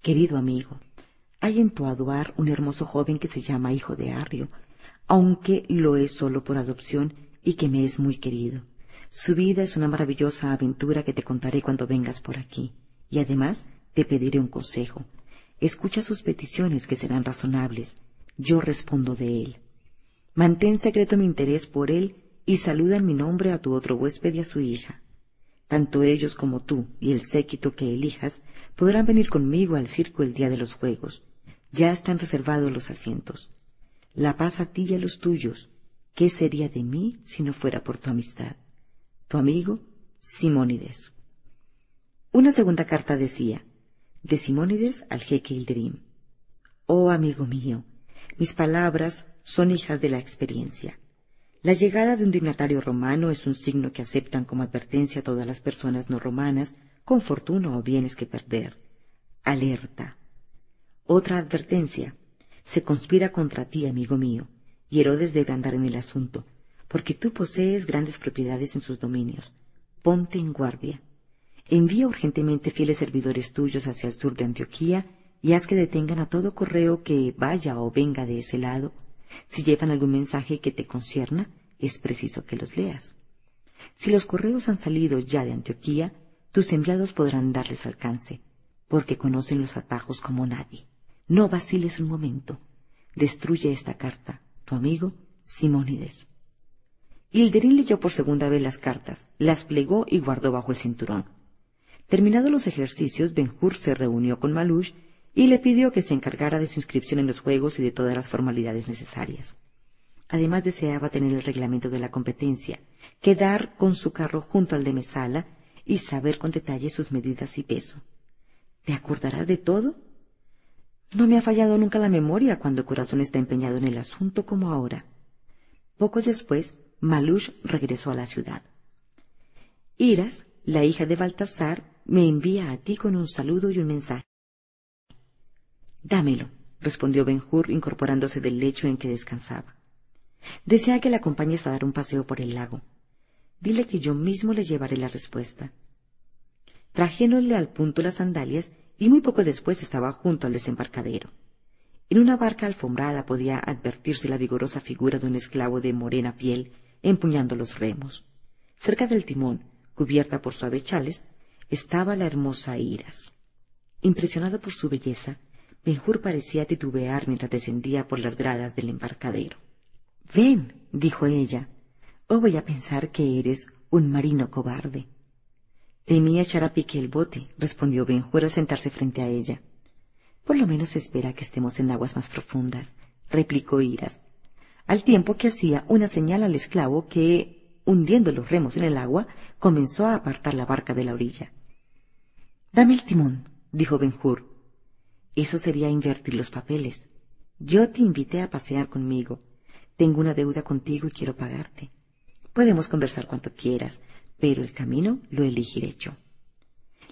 Querido amigo, hay en tu aduar un hermoso joven que se llama hijo de Arrio, aunque lo es solo por adopción y que me es muy querido. Su vida es una maravillosa aventura que te contaré cuando vengas por aquí, y además te pediré un consejo. Escucha sus peticiones que serán razonables. Yo respondo de él. Mantén secreto mi interés por él y saluda en mi nombre a tu otro huésped y a su hija. Tanto ellos como tú y el séquito que elijas podrán venir conmigo al circo el día de los juegos. Ya están reservados los asientos. La paz a ti y a los tuyos. ¿Qué sería de mí si no fuera por tu amistad? Tu amigo Simónides. Una segunda carta decía de Simónides al jeque Hilderim. Oh amigo mío, mis palabras son hijas de la experiencia. La llegada de un dignatario romano es un signo que aceptan como advertencia todas las personas no romanas con fortuna o bienes que perder. Alerta. Otra advertencia. Se conspira contra ti, amigo mío, y Herodes debe andar en el asunto, porque tú posees grandes propiedades en sus dominios. Ponte en guardia. Envía urgentemente fieles servidores tuyos hacia el sur de Antioquía y haz que detengan a todo correo que vaya o venga de ese lado. Si llevan algún mensaje que te concierna, es preciso que los leas. Si los correos han salido ya de Antioquía, tus enviados podrán darles alcance, porque conocen los atajos como nadie. No vaciles un momento. Destruye esta carta, tu amigo Simónides. Hilderín leyó por segunda vez las cartas, las plegó y guardó bajo el cinturón. Terminados los ejercicios, Benjur se reunió con Malush y le pidió que se encargara de su inscripción en los juegos y de todas las formalidades necesarias. Además deseaba tener el reglamento de la competencia, quedar con su carro junto al de Mesala y saber con detalle sus medidas y peso. ¿Te acordarás de todo? No me ha fallado nunca la memoria cuando el corazón está empeñado en el asunto como ahora. Poco después, Malush regresó a la ciudad. Iras, la hija de Baltasar, me envía a ti con un saludo y un mensaje. Dámelo, respondió Benjur incorporándose del lecho en que descansaba. Desea que la acompañes a dar un paseo por el lago. Dile que yo mismo le llevaré la respuesta. Trajéronle al punto las sandalias y muy poco después estaba junto al desembarcadero. En una barca alfombrada podía advertirse la vigorosa figura de un esclavo de morena piel empuñando los remos. Cerca del timón, cubierta por suaves chales, estaba la hermosa Iras. Impresionado por su belleza, Benjur parecía titubear mientras descendía por las gradas del embarcadero. Ven, dijo ella, o voy a pensar que eres un marino cobarde. Temía echar a pique el bote, respondió Benjur al sentarse frente a ella. Por lo menos espera que estemos en aguas más profundas, replicó Iras, al tiempo que hacía una señal al esclavo que, hundiendo los remos en el agua, comenzó a apartar la barca de la orilla. Dame el timón, dijo Benjur. Eso sería invertir los papeles. Yo te invité a pasear conmigo. Tengo una deuda contigo y quiero pagarte. Podemos conversar cuanto quieras, pero el camino lo elegiré yo.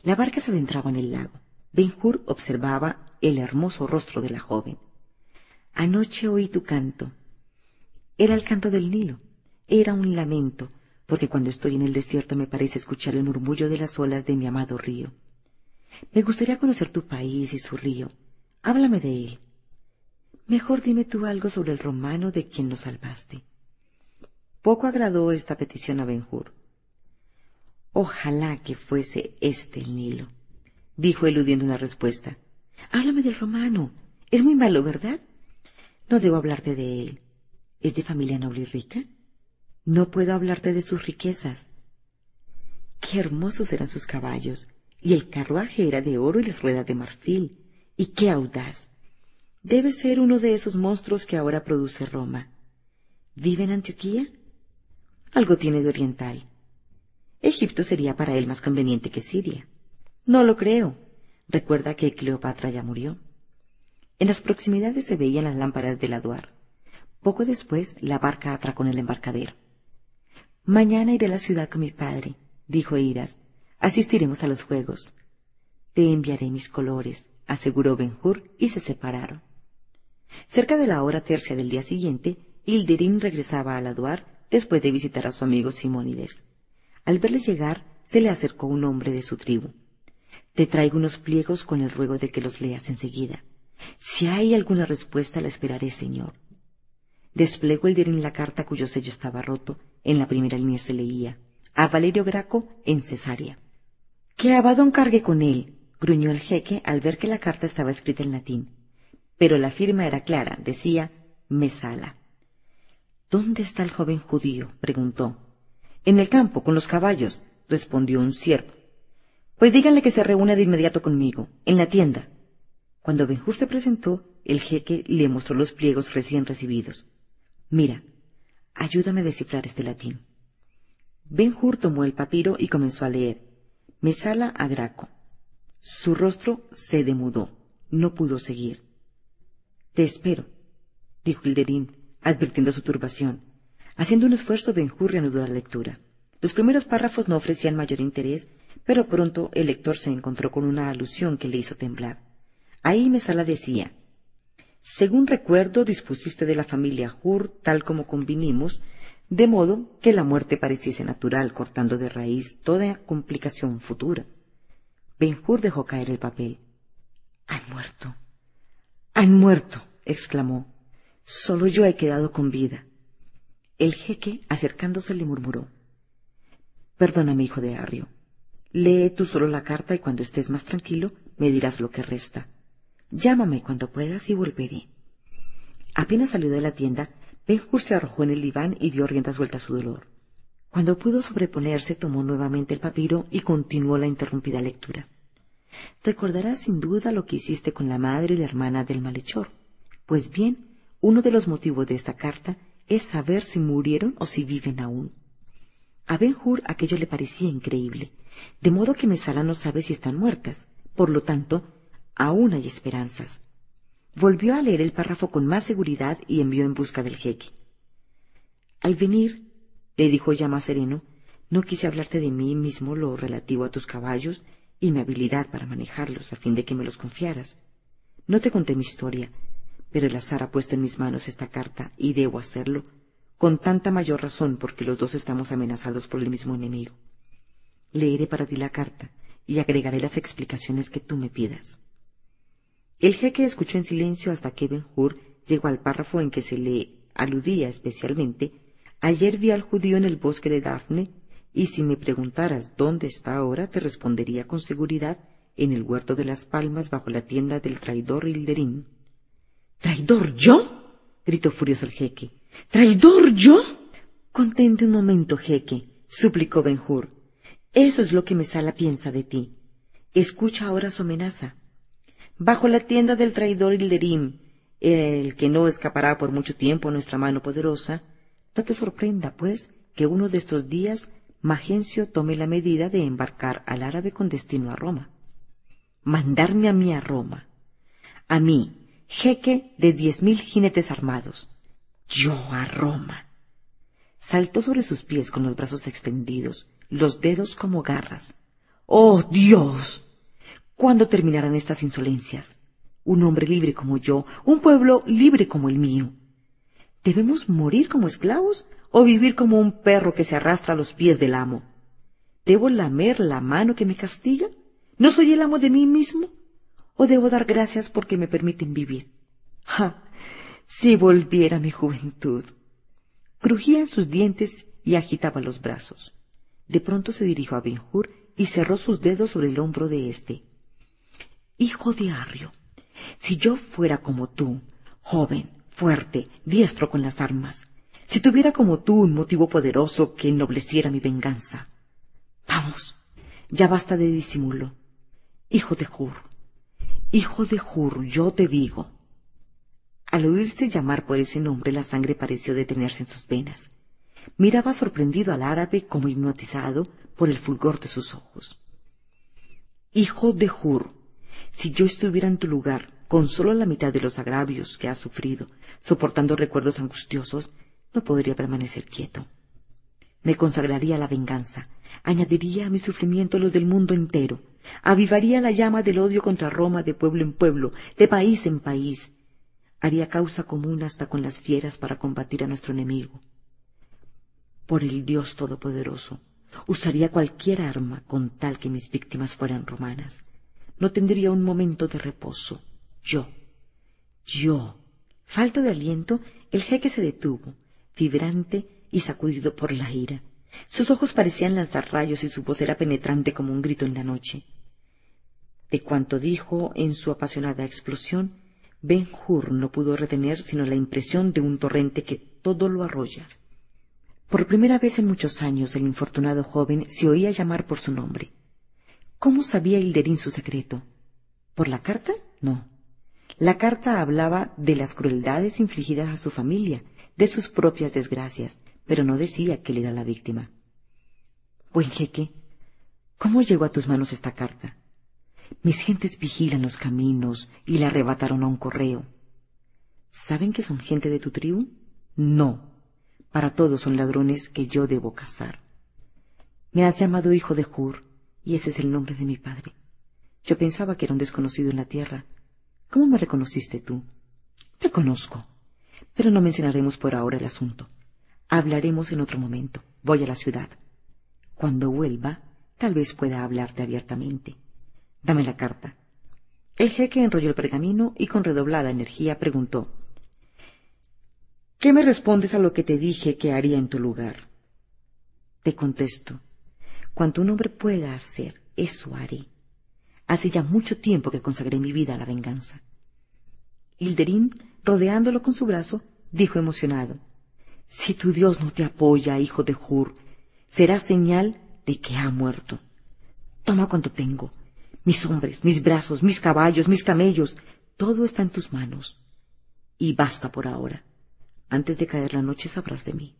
La barca se adentraba en el lago. Benjur observaba el hermoso rostro de la joven. Anoche oí tu canto. Era el canto del Nilo. Era un lamento, porque cuando estoy en el desierto me parece escuchar el murmullo de las olas de mi amado río. Me gustaría conocer tu país y su río. Háblame de él. Mejor dime tú algo sobre el romano de quien lo salvaste. Poco agradó esta petición a Benjur. Ojalá que fuese este el Nilo, dijo eludiendo una respuesta. Háblame del romano. Es muy malo, ¿verdad? No debo hablarte de él. ¿Es de familia noble y rica? No puedo hablarte de sus riquezas. Qué hermosos eran sus caballos, y el carruaje era de oro y las ruedas de marfil. Y qué audaz. Debe ser uno de esos monstruos que ahora produce Roma. ¿Vive en Antioquía? Algo tiene de oriental. Egipto sería para él más conveniente que Siria. No lo creo. Recuerda que Cleopatra ya murió. En las proximidades se veían las lámparas del aduar. Poco después la barca atracó en el embarcadero. Mañana iré a la ciudad con mi padre, dijo Iras. Asistiremos a los juegos. Te enviaré mis colores, aseguró Benjur, y se separaron. Cerca de la hora tercia del día siguiente, Hilderim regresaba al aduar después de visitar a su amigo Simónides. Al verles llegar, se le acercó un hombre de su tribu. Te traigo unos pliegos con el ruego de que los leas enseguida. Si hay alguna respuesta, la esperaré, señor. Desplegó el en la carta cuyo sello estaba roto. En la primera línea se leía a Valerio Graco en Cesarea. Que Abadón cargue con él, gruñó el jeque al ver que la carta estaba escrita en latín. Pero la firma era clara, decía Mesala. ¿Dónde está el joven judío? preguntó. En el campo, con los caballos, respondió un siervo. Pues díganle que se reúna de inmediato conmigo, en la tienda. Cuando Benjur se presentó, el jeque le mostró los pliegos recién recibidos. Mira, ayúdame a descifrar este latín. Benjur tomó el papiro y comenzó a leer. Mesala a Graco. Su rostro se demudó. No pudo seguir. Te espero, dijo Hilderín, advirtiendo su turbación. Haciendo un esfuerzo, Benjur reanudó la lectura. Los primeros párrafos no ofrecían mayor interés, pero pronto el lector se encontró con una alusión que le hizo temblar. Ahí Mesala decía Según recuerdo, dispusiste de la familia Hur tal como convinimos, de modo que la muerte pareciese natural, cortando de raíz toda complicación futura. Benjur dejó caer el papel. Han muerto. Han muerto. exclamó. Solo yo he quedado con vida. El jeque, acercándose, le murmuró. Perdóname, hijo de Arrio. Lee tú solo la carta y cuando estés más tranquilo me dirás lo que resta. Llámame cuando puedas y volveré. Apenas salió de la tienda, Benjur se arrojó en el diván y dio rienda suelta a su dolor. Cuando pudo sobreponerse, tomó nuevamente el papiro y continuó la interrumpida lectura. Recordarás sin duda lo que hiciste con la madre y la hermana del malhechor. Pues bien, uno de los motivos de esta carta es saber si murieron o si viven aún. A Ben Hur aquello le parecía increíble, de modo que Mesala no sabe si están muertas. Por lo tanto, aún hay esperanzas. Volvió a leer el párrafo con más seguridad y envió en busca del jeque. Al venir, le dijo ya más sereno, no quise hablarte de mí mismo lo relativo a tus caballos y mi habilidad para manejarlos a fin de que me los confiaras. No te conté mi historia, pero el azar ha puesto en mis manos esta carta y debo hacerlo con tanta mayor razón porque los dos estamos amenazados por el mismo enemigo. Leeré para ti la carta y agregaré las explicaciones que tú me pidas. El jeque escuchó en silencio hasta que Ben Hur llegó al párrafo en que se le aludía especialmente Ayer vi al judío en el bosque de Dafne, y si me preguntaras dónde está ahora, te respondería con seguridad en el huerto de las palmas bajo la tienda del traidor Hilderín. ¿Traidor yo? gritó furioso el jeque. ¿Traidor yo? Contente un momento, jeque, suplicó Benjur. Eso es lo que Mesala piensa de ti. Escucha ahora su amenaza. Bajo la tienda del traidor Hilderim, el que no escapará por mucho tiempo a nuestra mano poderosa, no te sorprenda, pues, que uno de estos días Magencio tome la medida de embarcar al árabe con destino a Roma. Mandarme a mí a Roma. A mí, jeque de diez mil jinetes armados. Yo a Roma. Saltó sobre sus pies con los brazos extendidos, los dedos como garras. ¡Oh, Dios! ¿Cuándo terminarán estas insolencias? Un hombre libre como yo, un pueblo libre como el mío. ¿Debemos morir como esclavos o vivir como un perro que se arrastra a los pies del amo? ¿Debo lamer la mano que me castiga? ¿No soy el amo de mí mismo? ¿O debo dar gracias porque me permiten vivir? ¡Ja! Si volviera mi juventud. Crujía en sus dientes y agitaba los brazos. De pronto se dirigió a Benjur y cerró sus dedos sobre el hombro de éste. Hijo de Arrio, si yo fuera como tú, joven, fuerte, diestro con las armas, si tuviera como tú un motivo poderoso que ennobleciera mi venganza. Vamos, ya basta de disimulo. Hijo de Hur, hijo de Hur, yo te digo. Al oírse llamar por ese nombre, la sangre pareció detenerse en sus venas. Miraba sorprendido al árabe como hipnotizado por el fulgor de sus ojos. Hijo de Hur, si yo estuviera en tu lugar, con solo la mitad de los agravios que has sufrido, soportando recuerdos angustiosos, no podría permanecer quieto. Me consagraría a la venganza, añadiría a mi sufrimiento los del mundo entero, avivaría la llama del odio contra Roma de pueblo en pueblo, de país en país, haría causa común hasta con las fieras para combatir a nuestro enemigo. Por el Dios Todopoderoso, usaría cualquier arma con tal que mis víctimas fueran romanas. No tendría un momento de reposo. Yo, yo. Falto de aliento, el jeque se detuvo, vibrante y sacudido por la ira. Sus ojos parecían lanzar rayos y su voz era penetrante como un grito en la noche. De cuanto dijo en su apasionada explosión, Ben Hur no pudo retener sino la impresión de un torrente que todo lo arrolla. Por primera vez en muchos años el infortunado joven se oía llamar por su nombre. ¿Cómo sabía Hilderín su secreto? ¿Por la carta? No. La carta hablaba de las crueldades infligidas a su familia, de sus propias desgracias, pero no decía que él era la víctima. Buen jeque, ¿cómo llegó a tus manos esta carta? Mis gentes vigilan los caminos y la arrebataron a un correo. ¿Saben que son gente de tu tribu? No. Para todos son ladrones que yo debo cazar. Me has llamado hijo de Hur, y ese es el nombre de mi padre. Yo pensaba que era un desconocido en la tierra. ¿Cómo me reconociste tú? Te conozco. Pero no mencionaremos por ahora el asunto. Hablaremos en otro momento. Voy a la ciudad. Cuando vuelva, tal vez pueda hablarte abiertamente. Dame la carta. El jeque enrolló el pergamino y con redoblada energía preguntó ¿Qué me respondes a lo que te dije que haría en tu lugar? Te contesto Cuanto un hombre pueda hacer, eso haré. Hace ya mucho tiempo que consagré mi vida a la venganza. Hilderín, rodeándolo con su brazo, dijo emocionado Si tu Dios no te apoya, hijo de Hur, será señal de que ha muerto. Toma cuanto tengo, mis hombres, mis brazos, mis caballos, mis camellos, todo está en tus manos. Y basta por ahora. Antes de caer la noche sabrás de mí.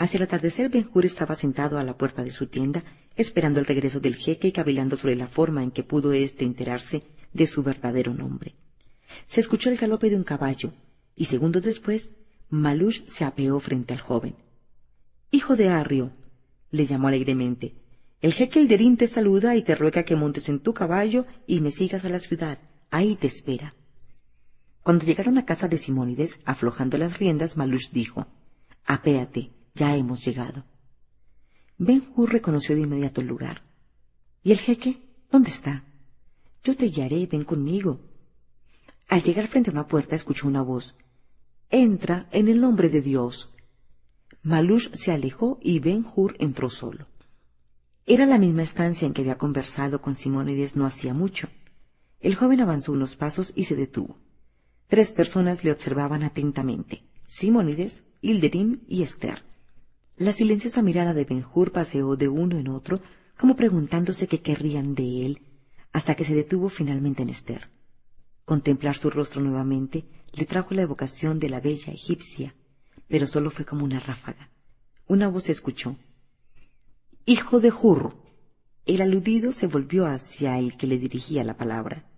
Hacia el atardecer, Benjur estaba sentado a la puerta de su tienda, esperando el regreso del jeque y cavilando sobre la forma en que pudo éste enterarse de su verdadero nombre. Se escuchó el galope de un caballo, y segundos después, Malush se apeó frente al joven. Hijo de Arrio, le llamó alegremente, el jeque Elderín te saluda y te ruega que montes en tu caballo y me sigas a la ciudad. Ahí te espera. Cuando llegaron a casa de Simónides, aflojando las riendas, Malush dijo, Apéate, ya hemos llegado. Ben Hur reconoció de inmediato el lugar. ¿Y el jeque? ¿Dónde está? Yo te guiaré, ven conmigo. Al llegar frente a una puerta escuchó una voz. Entra en el nombre de Dios. Malush se alejó y Ben Hur entró solo. Era la misma estancia en que había conversado con Simónides no hacía mucho. El joven avanzó unos pasos y se detuvo. Tres personas le observaban atentamente, Simónides, Hilderín y Esther. La silenciosa mirada de Benjur paseó de uno en otro, como preguntándose qué querrían de él, hasta que se detuvo finalmente en Esther. Contemplar su rostro nuevamente le trajo la evocación de la bella egipcia, pero solo fue como una ráfaga. Una voz escuchó. Hijo de Hur. El aludido se volvió hacia el que le dirigía la palabra.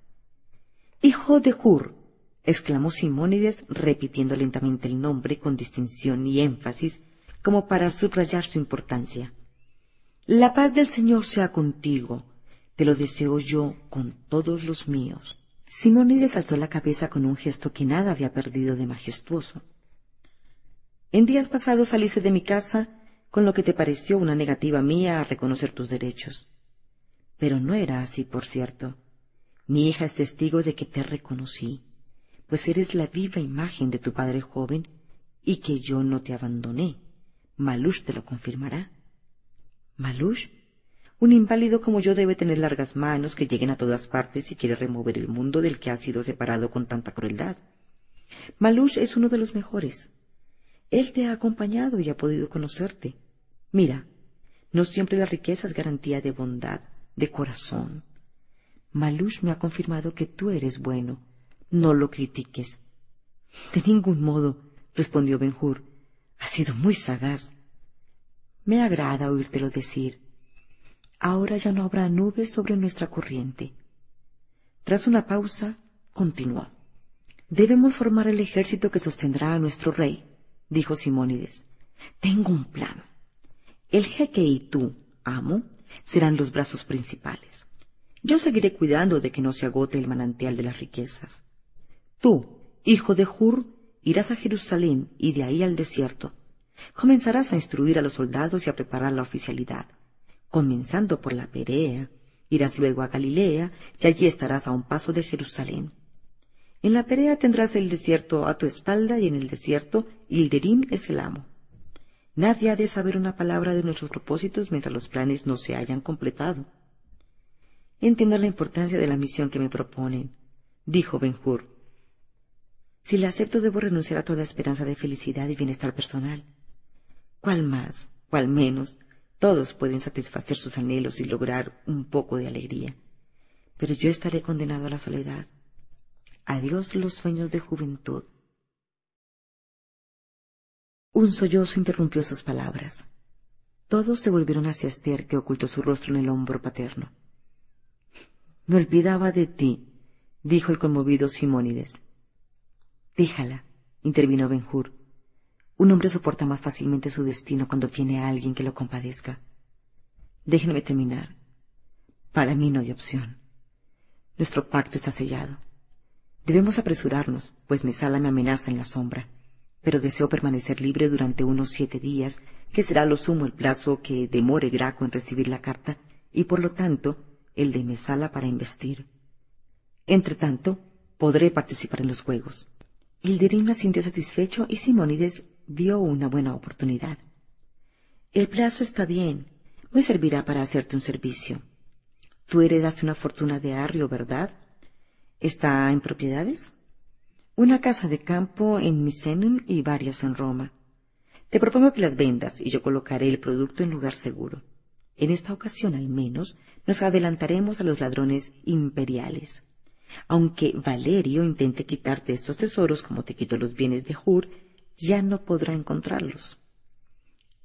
Hijo de Hur. exclamó Simónides, repitiendo lentamente el nombre con distinción y énfasis, como para subrayar su importancia. La paz del Señor sea contigo. Te lo deseo yo con todos los míos. Simónides alzó la cabeza con un gesto que nada había perdido de majestuoso. En días pasados saliste de mi casa con lo que te pareció una negativa mía a reconocer tus derechos. Pero no era así, por cierto. Mi hija es testigo de que te reconocí. pues eres la viva imagen de tu padre joven y que yo no te abandoné. Malush te lo confirmará. ¿Malush? Un inválido como yo debe tener largas manos que lleguen a todas partes y quiere remover el mundo del que ha sido separado con tanta crueldad. Malush es uno de los mejores. Él te ha acompañado y ha podido conocerte. Mira, no siempre la riqueza es garantía de bondad, de corazón. Malush me ha confirmado que tú eres bueno. No lo critiques. De ningún modo, respondió Benjur. Ha sido muy sagaz. Me agrada oírtelo decir. Ahora ya no habrá nubes sobre nuestra corriente. Tras una pausa, continuó. Debemos formar el ejército que sostendrá a nuestro rey, dijo Simónides. Tengo un plan. El jeque y tú, amo, serán los brazos principales. Yo seguiré cuidando de que no se agote el manantial de las riquezas. Tú, hijo de Hur, irás a Jerusalén y de ahí al desierto. Comenzarás a instruir a los soldados y a preparar la oficialidad. Comenzando por la Perea, irás luego a Galilea y allí estarás a un paso de Jerusalén. En la Perea tendrás el desierto a tu espalda y en el desierto Hilderim es el amo. Nadie ha de saber una palabra de nuestros propósitos mientras los planes no se hayan completado. Entiendo la importancia de la misión que me proponen, dijo Benjur. Si la acepto debo renunciar a toda esperanza de felicidad y bienestar personal. ¿Cuál más? ¿Cuál menos? Todos pueden satisfacer sus anhelos y lograr un poco de alegría. Pero yo estaré condenado a la soledad. Adiós los sueños de juventud. Un sollozo interrumpió sus palabras. Todos se volvieron hacia Esther, que ocultó su rostro en el hombro paterno. Me olvidaba de ti, dijo el conmovido Simónides. Déjala, intervino Benjur. Un hombre soporta más fácilmente su destino cuando tiene a alguien que lo compadezca. Déjenme terminar. Para mí no hay opción. Nuestro pacto está sellado. Debemos apresurarnos, pues Mesala me amenaza en la sombra pero deseo permanecer libre durante unos siete días, que será lo sumo el plazo que demore Graco en recibir la carta, y por lo tanto el de Mesala para investir. Entre tanto, podré participar en los juegos. Hilderín me sintió satisfecho y Simónides vio una buena oportunidad. El plazo está bien, me servirá para hacerte un servicio. Tú heredaste una fortuna de Arrio, ¿verdad? ¿Está en propiedades? una casa de campo en Misenum y varias en Roma. Te propongo que las vendas y yo colocaré el producto en lugar seguro. En esta ocasión, al menos, nos adelantaremos a los ladrones imperiales. Aunque Valerio intente quitarte estos tesoros como te quitó los bienes de Hur, ya no podrá encontrarlos.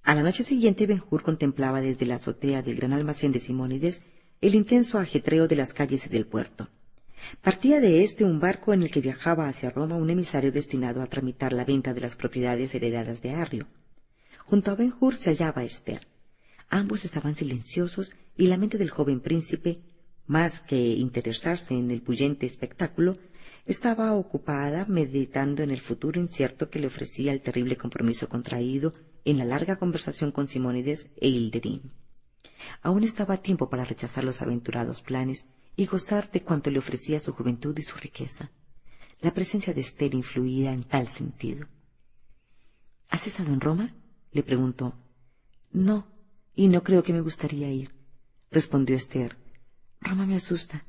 A la noche siguiente, Benjur contemplaba desde la azotea del gran almacén de Simónides el intenso ajetreo de las calles y del puerto. Partía de este un barco en el que viajaba hacia Roma un emisario destinado a tramitar la venta de las propiedades heredadas de Arrio. Junto a Ben Hur se hallaba Esther. Ambos estaban silenciosos y la mente del joven príncipe, más que interesarse en el bullente espectáculo, estaba ocupada meditando en el futuro incierto que le ofrecía el terrible compromiso contraído en la larga conversación con Simónides e Hilderín. Aún estaba a tiempo para rechazar los aventurados planes y gozar de cuanto le ofrecía su juventud y su riqueza. La presencia de Esther influía en tal sentido. ¿Has estado en Roma? le preguntó. No, y no creo que me gustaría ir, respondió Esther. Roma me asusta.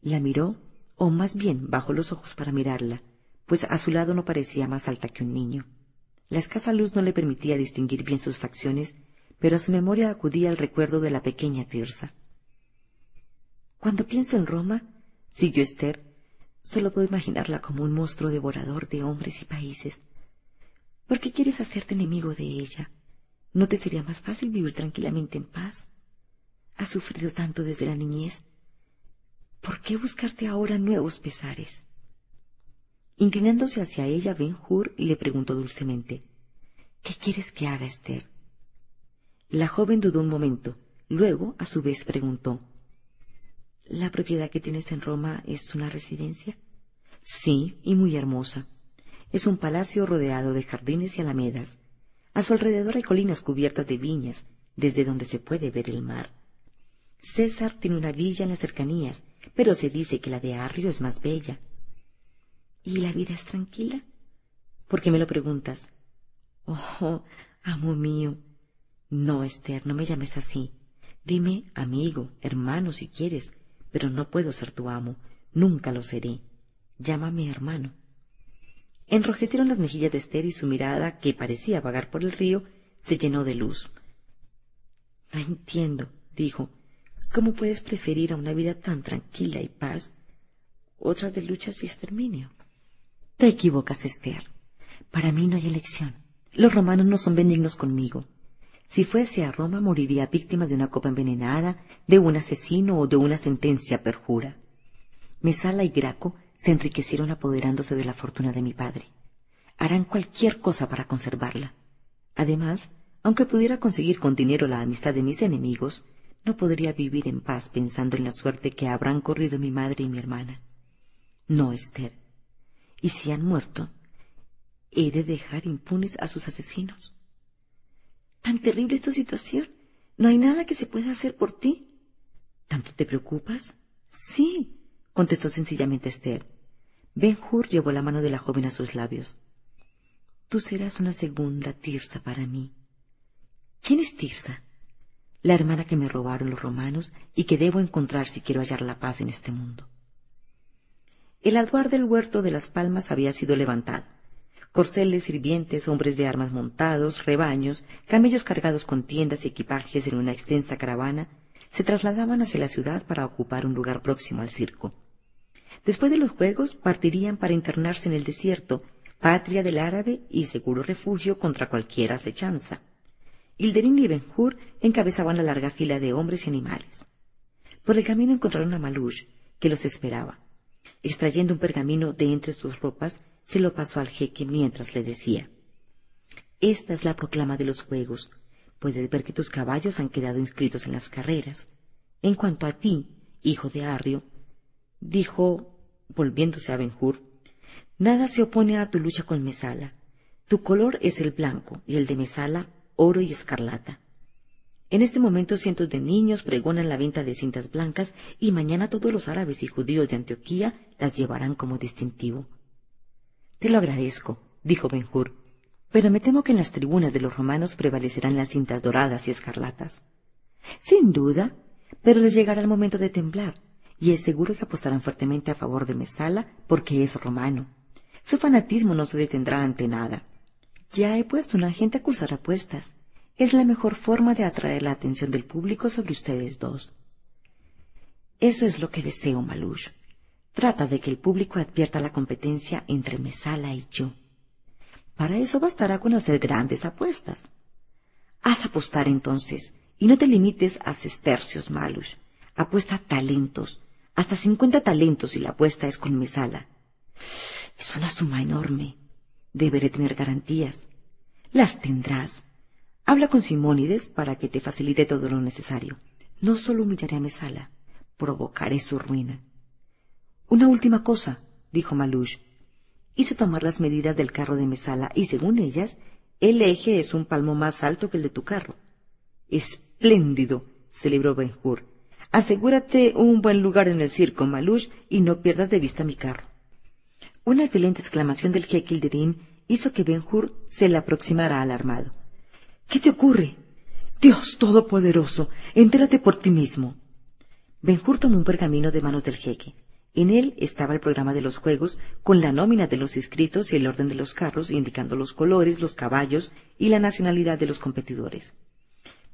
La miró, o más bien bajó los ojos para mirarla, pues a su lado no parecía más alta que un niño. La escasa luz no le permitía distinguir bien sus facciones, pero a su memoria acudía el recuerdo de la pequeña Tirsa. Cuando pienso en Roma, siguió Esther, solo puedo imaginarla como un monstruo devorador de hombres y países. ¿Por qué quieres hacerte enemigo de ella? ¿No te sería más fácil vivir tranquilamente en paz? Has sufrido tanto desde la niñez. ¿Por qué buscarte ahora nuevos pesares? Inclinándose hacia ella, Ben Hur le preguntó dulcemente, ¿Qué quieres que haga, Esther? La joven dudó un momento, luego, a su vez, preguntó, ¿La propiedad que tienes en Roma es una residencia? Sí, y muy hermosa. Es un palacio rodeado de jardines y alamedas. A su alrededor hay colinas cubiertas de viñas, desde donde se puede ver el mar. César tiene una villa en las cercanías, pero se dice que la de Arrio es más bella. ¿Y la vida es tranquila? ¿Por qué me lo preguntas? Oh, amo mío. No, Esther, no me llames así. Dime amigo, hermano, si quieres, pero no puedo ser tu amo. Nunca lo seré. Llámame hermano. Enrojecieron las mejillas de Esther y su mirada, que parecía vagar por el río, se llenó de luz. No entiendo, dijo. ¿Cómo puedes preferir a una vida tan tranquila y paz otras de luchas y exterminio? Te equivocas, Esther. Para mí no hay elección. Los romanos no son benignos conmigo. Si fuese a Roma moriría víctima de una copa envenenada, de un asesino o de una sentencia perjura. Mesala y Graco se enriquecieron apoderándose de la fortuna de mi padre. Harán cualquier cosa para conservarla. Además, aunque pudiera conseguir con dinero la amistad de mis enemigos, no podría vivir en paz pensando en la suerte que habrán corrido mi madre y mi hermana. No, Esther. Y si han muerto, he de dejar impunes a sus asesinos. Tan terrible es tu situación. No hay nada que se pueda hacer por ti. ¿Tanto te preocupas? Sí, contestó sencillamente Esther. Ben Hur llevó la mano de la joven a sus labios. Tú serás una segunda Tirsa para mí. ¿Quién es Tirsa? La hermana que me robaron los romanos y que debo encontrar si quiero hallar la paz en este mundo. El alduar del huerto de las palmas había sido levantado. Corceles sirvientes, hombres de armas montados, rebaños, camellos cargados con tiendas y equipajes en una extensa caravana, se trasladaban hacia la ciudad para ocupar un lugar próximo al circo. Después de los juegos partirían para internarse en el desierto, patria del árabe y seguro refugio contra cualquier acechanza. Hilderín y Benjur encabezaban la larga fila de hombres y animales. Por el camino encontraron a Malush, que los esperaba. Extrayendo un pergamino de entre sus ropas, se lo pasó al jeque mientras le decía Esta es la proclama de los juegos. Puedes ver que tus caballos han quedado inscritos en las carreras. En cuanto a ti, hijo de Arrio, dijo volviéndose a Benjur, nada se opone a tu lucha con Mesala. Tu color es el blanco y el de Mesala oro y escarlata. En este momento cientos de niños pregonan la venta de cintas blancas y mañana todos los árabes y judíos de Antioquía las llevarán como distintivo. Te lo agradezco, dijo Benjur, pero me temo que en las tribunas de los romanos prevalecerán las cintas doradas y escarlatas. Sin duda, pero les llegará el momento de temblar y es seguro que apostarán fuertemente a favor de Mesala porque es romano. Su fanatismo no se detendrá ante nada. Ya he puesto un agente a cursar apuestas. Es la mejor forma de atraer la atención del público sobre ustedes dos. Eso es lo que deseo, Malush. Trata de que el público advierta la competencia entre Mesala y yo. Para eso bastará con hacer grandes apuestas. Haz apostar entonces, y no te limites a sestercios, Malush. Apuesta talentos, hasta cincuenta talentos y la apuesta es con Mesala. Es una suma enorme. Deberé tener garantías. Las tendrás. Habla con Simónides para que te facilite todo lo necesario. No solo humillaré a Mesala, provocaré su ruina. Una última cosa, dijo Malush. Hice tomar las medidas del carro de Mesala y según ellas, el eje es un palmo más alto que el de tu carro. Espléndido, celebró Benjur. Asegúrate un buen lugar en el circo, Malush, y no pierdas de vista mi carro. Una excelente exclamación del jeque hizo que Ben-Hur se le aproximara alarmado. ¿Qué te ocurre? Dios Todopoderoso, entérate por ti mismo. Ben-Hur tomó un pergamino de manos del jeque. En él estaba el programa de los juegos, con la nómina de los inscritos y el orden de los carros, indicando los colores, los caballos y la nacionalidad de los competidores.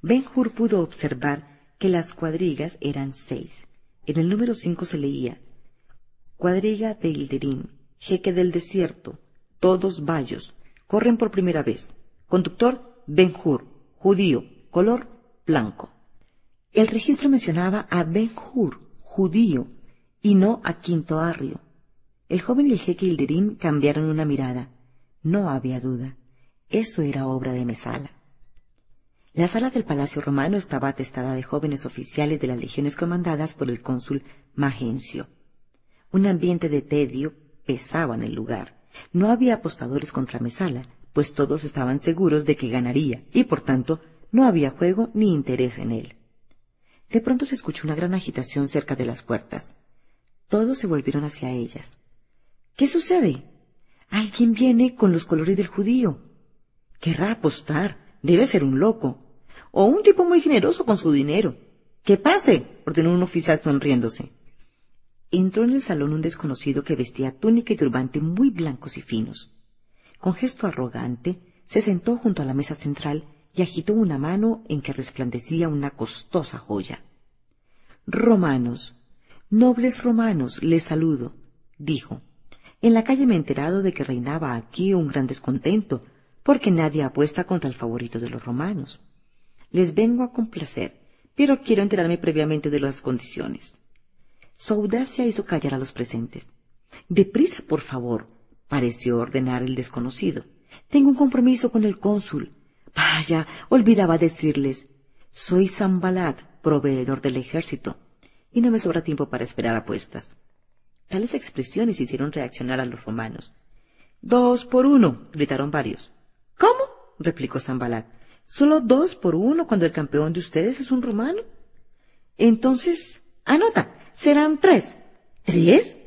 Ben-Hur pudo observar que las cuadrigas eran seis. En el número cinco se leía Cuadriga de Hilderín, jeque del desierto, todos vallos, corren por primera vez. Conductor Ben-Hur, judío, color blanco. El registro mencionaba a Ben-Hur, judío, y no a Quinto Arrio. El joven y el jeque Hilderín cambiaron una mirada. No había duda. Eso era obra de Mesala. La sala del Palacio Romano estaba atestada de jóvenes oficiales de las legiones comandadas por el cónsul Magencio. Un ambiente de tedio pesaba en el lugar. No había apostadores contra Mesala, pues todos estaban seguros de que ganaría, y por tanto no había juego ni interés en él. De pronto se escuchó una gran agitación cerca de las puertas. Todos se volvieron hacia ellas. ¿Qué sucede? Alguien viene con los colores del judío. Querrá apostar. Debe ser un loco. O un tipo muy generoso con su dinero. Que pase, ordenó un oficial sonriéndose. Entró en el salón un desconocido que vestía túnica y turbante muy blancos y finos. Con gesto arrogante, se sentó junto a la mesa central y agitó una mano en que resplandecía una costosa joya. Romanos, nobles romanos, les saludo, dijo. En la calle me he enterado de que reinaba aquí un gran descontento, porque nadie apuesta contra el favorito de los romanos. Les vengo a complacer, pero quiero enterarme previamente de las condiciones. Su audacia hizo callar a los presentes. Deprisa, por favor, pareció ordenar el desconocido. Tengo un compromiso con el cónsul. Vaya, olvidaba decirles. Soy Zambalat, proveedor del ejército, y no me sobra tiempo para esperar apuestas. Tales expresiones hicieron reaccionar a los romanos. Dos por uno, gritaron varios. ¿Cómo? replicó Zambalat. ¿Solo dos por uno cuando el campeón de ustedes es un romano? Entonces, anota, serán tres. ¿Tres?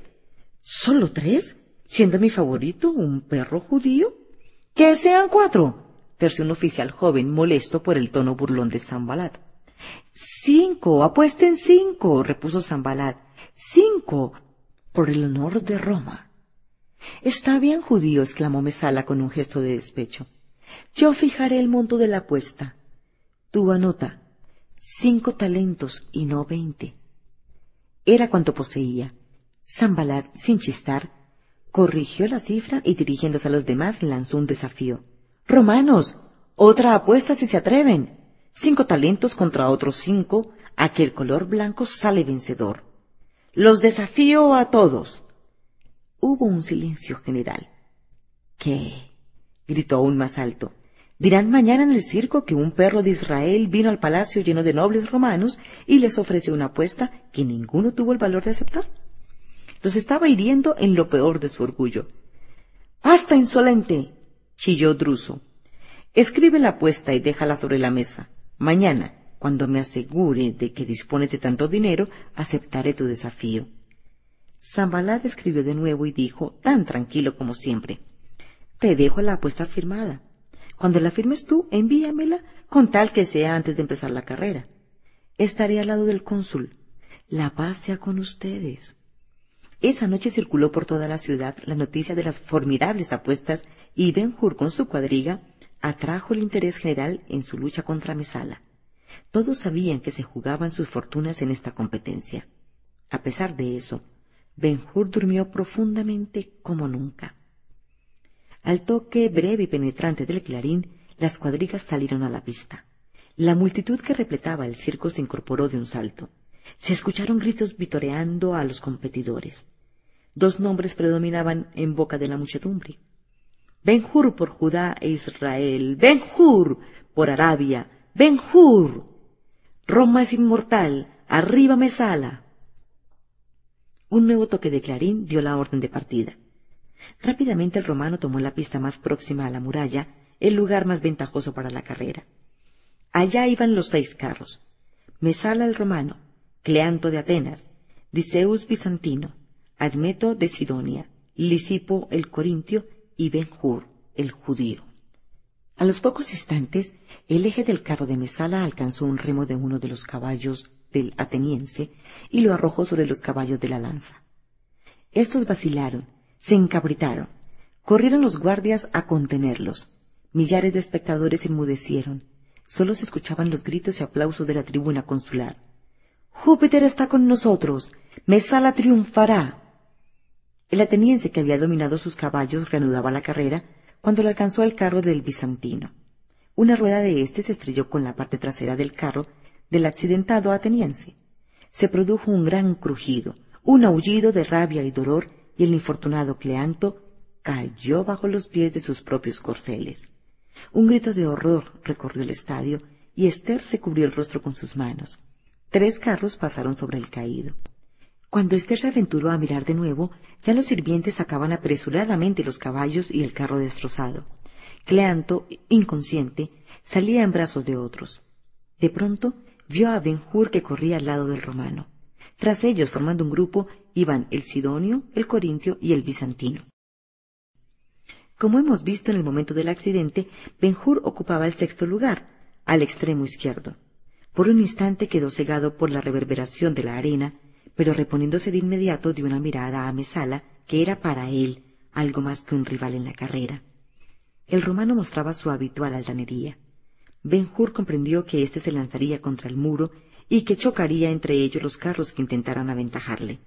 ¿Solo tres? ¿Siendo mi favorito un perro judío? Que sean cuatro, terció un oficial joven molesto por el tono burlón de Zambalat. Cinco, apuesten cinco, repuso Zambalat. Cinco, por el honor de Roma. Está bien, judío, exclamó Mesala con un gesto de despecho. Yo fijaré el monto de la apuesta. Tú anota. Cinco talentos y no veinte era cuanto poseía. Zambalat, sin chistar, corrigió la cifra y dirigiéndose a los demás lanzó un desafío. Romanos, otra apuesta si se atreven. Cinco talentos contra otros cinco, aquel color blanco sale vencedor. Los desafío a todos. Hubo un silencio general. ¿Qué? gritó aún más alto. Dirán mañana en el circo que un perro de Israel vino al palacio lleno de nobles romanos y les ofreció una apuesta que ninguno tuvo el valor de aceptar. Los estaba hiriendo en lo peor de su orgullo. ¡Basta, insolente! chilló Druso. Escribe la apuesta y déjala sobre la mesa. Mañana, cuando me asegure de que dispones de tanto dinero, aceptaré tu desafío. Zambalad escribió de nuevo y dijo, tan tranquilo como siempre, Te dejo la apuesta firmada. Cuando la firmes tú, envíamela con tal que sea antes de empezar la carrera. Estaré al lado del cónsul. La paz sea con ustedes. Esa noche circuló por toda la ciudad la noticia de las formidables apuestas y Ben Hur con su cuadriga atrajo el interés general en su lucha contra Mesala. Todos sabían que se jugaban sus fortunas en esta competencia. A pesar de eso, Ben Hur durmió profundamente como nunca. Al toque breve y penetrante del clarín, las cuadrigas salieron a la pista. La multitud que repletaba el circo se incorporó de un salto. Se escucharon gritos vitoreando a los competidores. Dos nombres predominaban en boca de la muchedumbre. Ben-Hur por Judá e Israel. Ben-Hur por Arabia. Ben-Hur. Roma es inmortal. Arriba Mesala. Un nuevo toque de clarín dio la orden de partida. Rápidamente el romano tomó la pista más próxima a la muralla, el lugar más ventajoso para la carrera. Allá iban los seis carros. Mesala el romano, Cleanto de Atenas, Diceus bizantino, Admeto de Sidonia, Lisipo el corintio y Ben-Hur el judío. A los pocos instantes, el eje del carro de Mesala alcanzó un remo de uno de los caballos del ateniense y lo arrojó sobre los caballos de la lanza. Estos vacilaron se encabritaron. Corrieron los guardias a contenerlos. Millares de espectadores enmudecieron. Solo se escuchaban los gritos y aplausos de la tribuna consular. Júpiter está con nosotros. Mesala triunfará. El ateniense que había dominado sus caballos reanudaba la carrera cuando le alcanzó el carro del bizantino. Una rueda de éste se estrelló con la parte trasera del carro del accidentado ateniense. Se produjo un gran crujido, un aullido de rabia y dolor y el infortunado Cleanto cayó bajo los pies de sus propios corceles. Un grito de horror recorrió el estadio y Esther se cubrió el rostro con sus manos. Tres carros pasaron sobre el caído. Cuando Esther se aventuró a mirar de nuevo, ya los sirvientes sacaban apresuradamente los caballos y el carro destrozado. Cleanto, inconsciente, salía en brazos de otros. De pronto vio a Benjur que corría al lado del romano. Tras ellos, formando un grupo, iban el sidonio, el corintio y el bizantino. Como hemos visto en el momento del accidente, Benjur ocupaba el sexto lugar, al extremo izquierdo. Por un instante quedó cegado por la reverberación de la arena, pero reponiéndose de inmediato dio una mirada a Mesala, que era para él algo más que un rival en la carrera. El romano mostraba su habitual altanería. Benjur comprendió que éste se lanzaría contra el muro y que chocaría entre ellos los carros que intentaran aventajarle.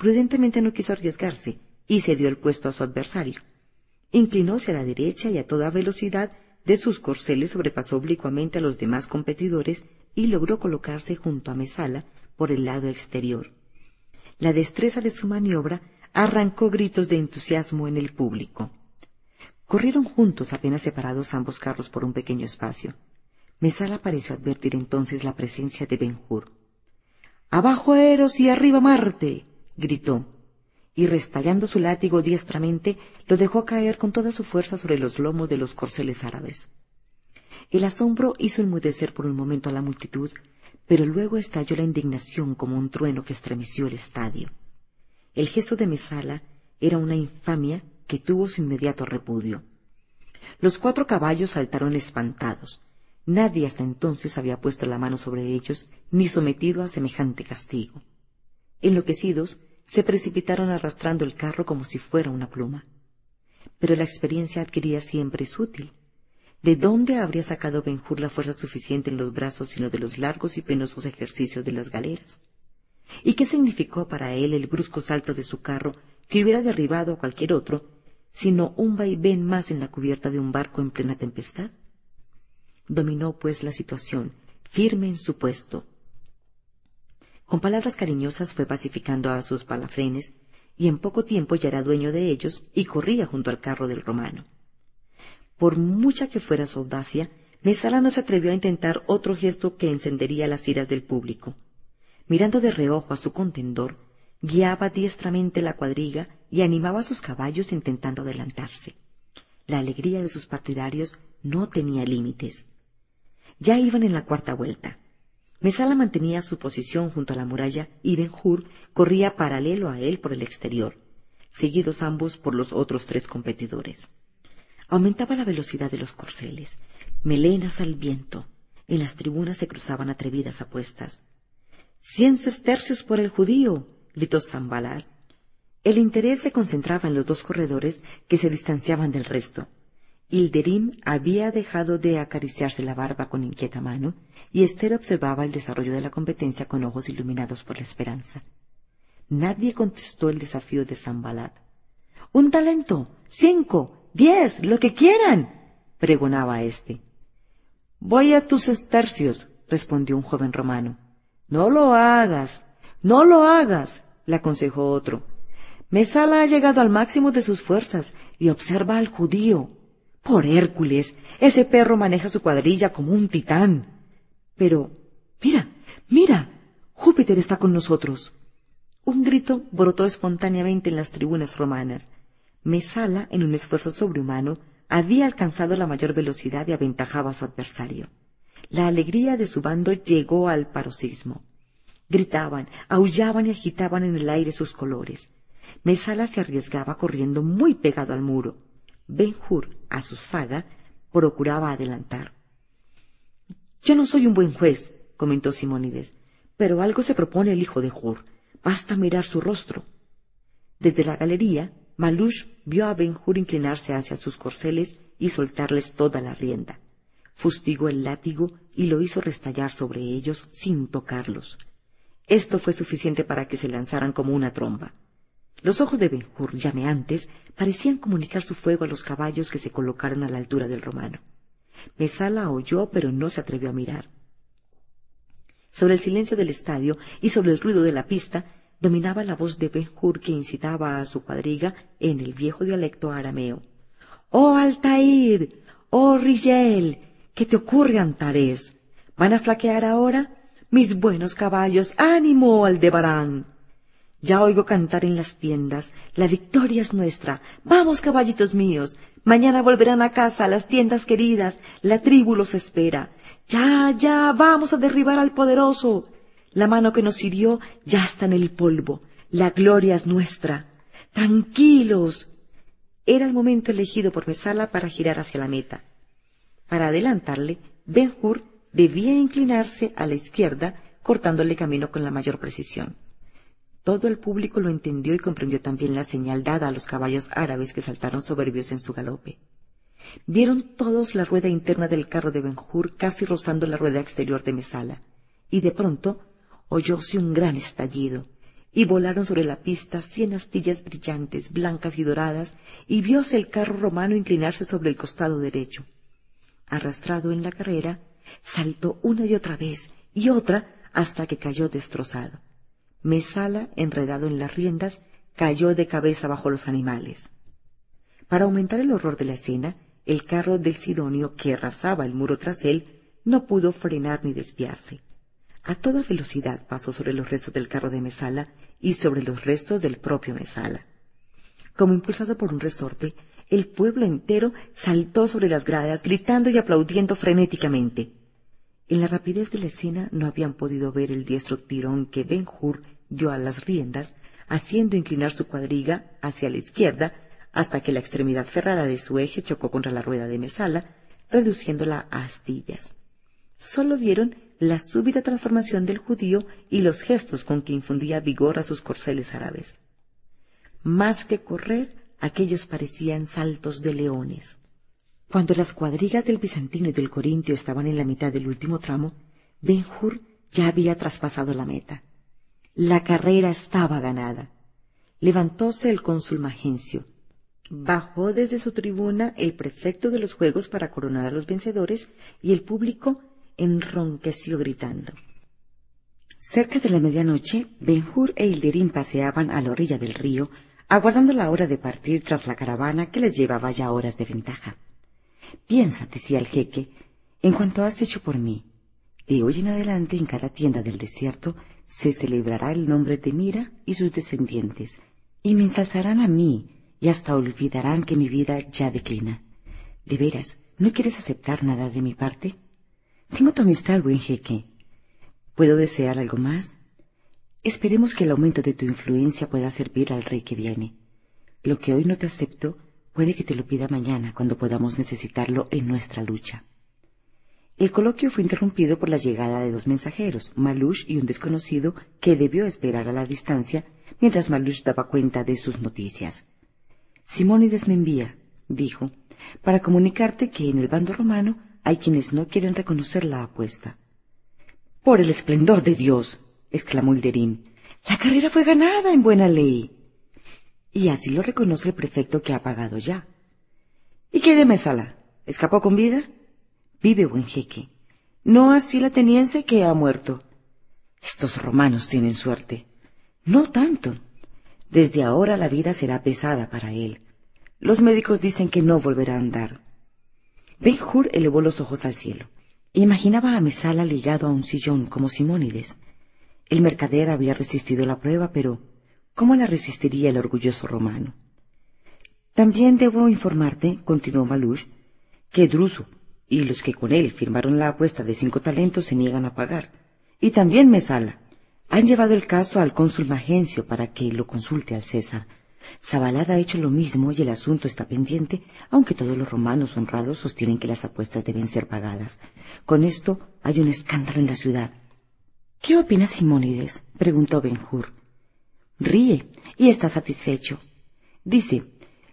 Prudentemente no quiso arriesgarse y cedió el puesto a su adversario. Inclinóse a la derecha y a toda velocidad de sus corceles sobrepasó oblicuamente a los demás competidores y logró colocarse junto a Mesala por el lado exterior. La destreza de su maniobra arrancó gritos de entusiasmo en el público. Corrieron juntos, apenas separados ambos carros por un pequeño espacio. Mesala pareció advertir entonces la presencia de Benjur. ¡Abajo Eros y arriba Marte! Gritó y restallando su látigo diestramente, lo dejó caer con toda su fuerza sobre los lomos de los corceles árabes. El asombro hizo enmudecer por un momento a la multitud, pero luego estalló la indignación como un trueno que estremeció el estadio. El gesto de Mesala era una infamia que tuvo su inmediato repudio. Los cuatro caballos saltaron espantados. Nadie hasta entonces había puesto la mano sobre ellos ni sometido a semejante castigo. Enloquecidos, se precipitaron arrastrando el carro como si fuera una pluma. Pero la experiencia adquirida siempre es útil. ¿De dónde habría sacado Benjur la fuerza suficiente en los brazos sino de los largos y penosos ejercicios de las galeras? ¿Y qué significó para él el brusco salto de su carro que hubiera derribado a cualquier otro, sino un vaivén más en la cubierta de un barco en plena tempestad? Dominó, pues, la situación, firme en su puesto, con palabras cariñosas fue pacificando a sus palafrenes, y en poco tiempo ya era dueño de ellos y corría junto al carro del romano. Por mucha que fuera su audacia, Mesala no se atrevió a intentar otro gesto que encendería las iras del público. Mirando de reojo a su contendor, guiaba diestramente la cuadriga y animaba a sus caballos intentando adelantarse. La alegría de sus partidarios no tenía límites. Ya iban en la cuarta vuelta. Mesala mantenía su posición junto a la muralla y Ben-Hur corría paralelo a él por el exterior, seguidos ambos por los otros tres competidores. Aumentaba la velocidad de los corceles, melenas al viento. En las tribunas se cruzaban atrevidas apuestas. ¡Cien sestercios por el judío! gritó Zambalar. El interés se concentraba en los dos corredores que se distanciaban del resto. Hilderim había dejado de acariciarse la barba con inquieta mano, y Esther observaba el desarrollo de la competencia con ojos iluminados por la esperanza. Nadie contestó el desafío de Zambalat. Un talento, cinco, diez, lo que quieran, pregonaba éste. Voy a tus estercios, respondió un joven romano. No lo hagas, no lo hagas, le aconsejó otro. Mesala ha llegado al máximo de sus fuerzas y observa al judío. Por Hércules, ese perro maneja su cuadrilla como un titán. Pero, mira, mira, Júpiter está con nosotros. Un grito brotó espontáneamente en las tribunas romanas. Mesala, en un esfuerzo sobrehumano, había alcanzado la mayor velocidad y aventajaba a su adversario. La alegría de su bando llegó al paroxismo. Gritaban, aullaban y agitaban en el aire sus colores. Mesala se arriesgaba corriendo muy pegado al muro. Ben-Hur, a su saga, procuraba adelantar. Yo no soy un buen juez, comentó Simónides, pero algo se propone el hijo de Hur. Basta mirar su rostro. Desde la galería, Malush vio a Ben-Hur inclinarse hacia sus corceles y soltarles toda la rienda. Fustigó el látigo y lo hizo restallar sobre ellos sin tocarlos. Esto fue suficiente para que se lanzaran como una tromba. Los ojos de Benjur, llameantes, parecían comunicar su fuego a los caballos que se colocaron a la altura del romano. Mesala oyó, pero no se atrevió a mirar. Sobre el silencio del estadio y sobre el ruido de la pista, dominaba la voz de Benjur que incitaba a su cuadriga en el viejo dialecto arameo. ¡Oh Altair! ¡Oh Rigel! ¿Qué te ocurre, Antares? ¿Van a flaquear ahora? Mis buenos caballos, ánimo, Aldebarán. Ya oigo cantar en las tiendas, la victoria es nuestra. Vamos, caballitos míos. Mañana volverán a casa, las tiendas queridas. La tribu los espera. Ya, ya, vamos a derribar al poderoso. La mano que nos hirió ya está en el polvo. La gloria es nuestra. Tranquilos. Era el momento elegido por Mesala para girar hacia la meta. Para adelantarle, Ben Hur debía inclinarse a la izquierda, cortándole camino con la mayor precisión. Todo el público lo entendió y comprendió también la señal dada a los caballos árabes que saltaron soberbios en su galope. Vieron todos la rueda interna del carro de Benjur casi rozando la rueda exterior de Mesala, y de pronto oyóse un gran estallido, y volaron sobre la pista cien astillas brillantes, blancas y doradas, y vióse el carro romano inclinarse sobre el costado derecho. Arrastrado en la carrera, saltó una y otra vez, y otra, hasta que cayó destrozado. Mesala, enredado en las riendas, cayó de cabeza bajo los animales. Para aumentar el horror de la escena, el carro del Sidonio, que arrasaba el muro tras él, no pudo frenar ni desviarse. A toda velocidad pasó sobre los restos del carro de Mesala y sobre los restos del propio Mesala. Como impulsado por un resorte, el pueblo entero saltó sobre las gradas, gritando y aplaudiendo frenéticamente. En la rapidez de la escena no habían podido ver el diestro tirón que Ben Hur dio a las riendas, haciendo inclinar su cuadriga hacia la izquierda hasta que la extremidad ferrada de su eje chocó contra la rueda de Mesala, reduciéndola a astillas. Solo vieron la súbita transformación del judío y los gestos con que infundía vigor a sus corceles árabes. Más que correr, aquellos parecían saltos de leones. Cuando las cuadrigas del bizantino y del corintio estaban en la mitad del último tramo, Ben Hur ya había traspasado la meta. La carrera estaba ganada. Levantóse el cónsul Magencio, Bajó desde su tribuna el prefecto de los juegos para coronar a los vencedores y el público enronqueció gritando. Cerca de la medianoche, Benjur e Hilderín paseaban a la orilla del río, aguardando la hora de partir tras la caravana que les llevaba ya horas de ventaja. Piensa, decía el jeque, en cuanto has hecho por mí. De hoy en adelante en cada tienda del desierto se celebrará el nombre de Mira y sus descendientes, y me ensalzarán a mí, y hasta olvidarán que mi vida ya declina. De veras, ¿no quieres aceptar nada de mi parte? Tengo tu amistad, buen jeque. ¿Puedo desear algo más? Esperemos que el aumento de tu influencia pueda servir al rey que viene. Lo que hoy no te acepto puede que te lo pida mañana cuando podamos necesitarlo en nuestra lucha. El coloquio fue interrumpido por la llegada de dos mensajeros, Malush y un desconocido que debió esperar a la distancia mientras Malush daba cuenta de sus noticias. Simónides me envía, dijo, para comunicarte que en el bando romano hay quienes no quieren reconocer la apuesta. Por el esplendor de Dios, exclamó Hilderín, la carrera fue ganada en buena ley. Y así lo reconoce el prefecto que ha pagado ya. ¿Y qué de Mesala? ¿Escapó con vida? Vive, buen jeque. No así la ateniense que ha muerto. Estos romanos tienen suerte. No tanto. Desde ahora la vida será pesada para él. Los médicos dicen que no volverá a andar. Ben Hur elevó los ojos al cielo. Imaginaba a Mesala ligado a un sillón como Simónides. El mercader había resistido la prueba, pero ¿cómo la resistiría el orgulloso romano? También debo informarte, continuó Malush, que Druso y los que con él firmaron la apuesta de cinco talentos se niegan a pagar. Y también Mesala. Han llevado el caso al cónsul Magencio para que lo consulte al César. Zabalada ha hecho lo mismo y el asunto está pendiente, aunque todos los romanos honrados sostienen que las apuestas deben ser pagadas. Con esto hay un escándalo en la ciudad. ¿Qué opina Simónides? preguntó Benjur. Ríe y está satisfecho. Dice,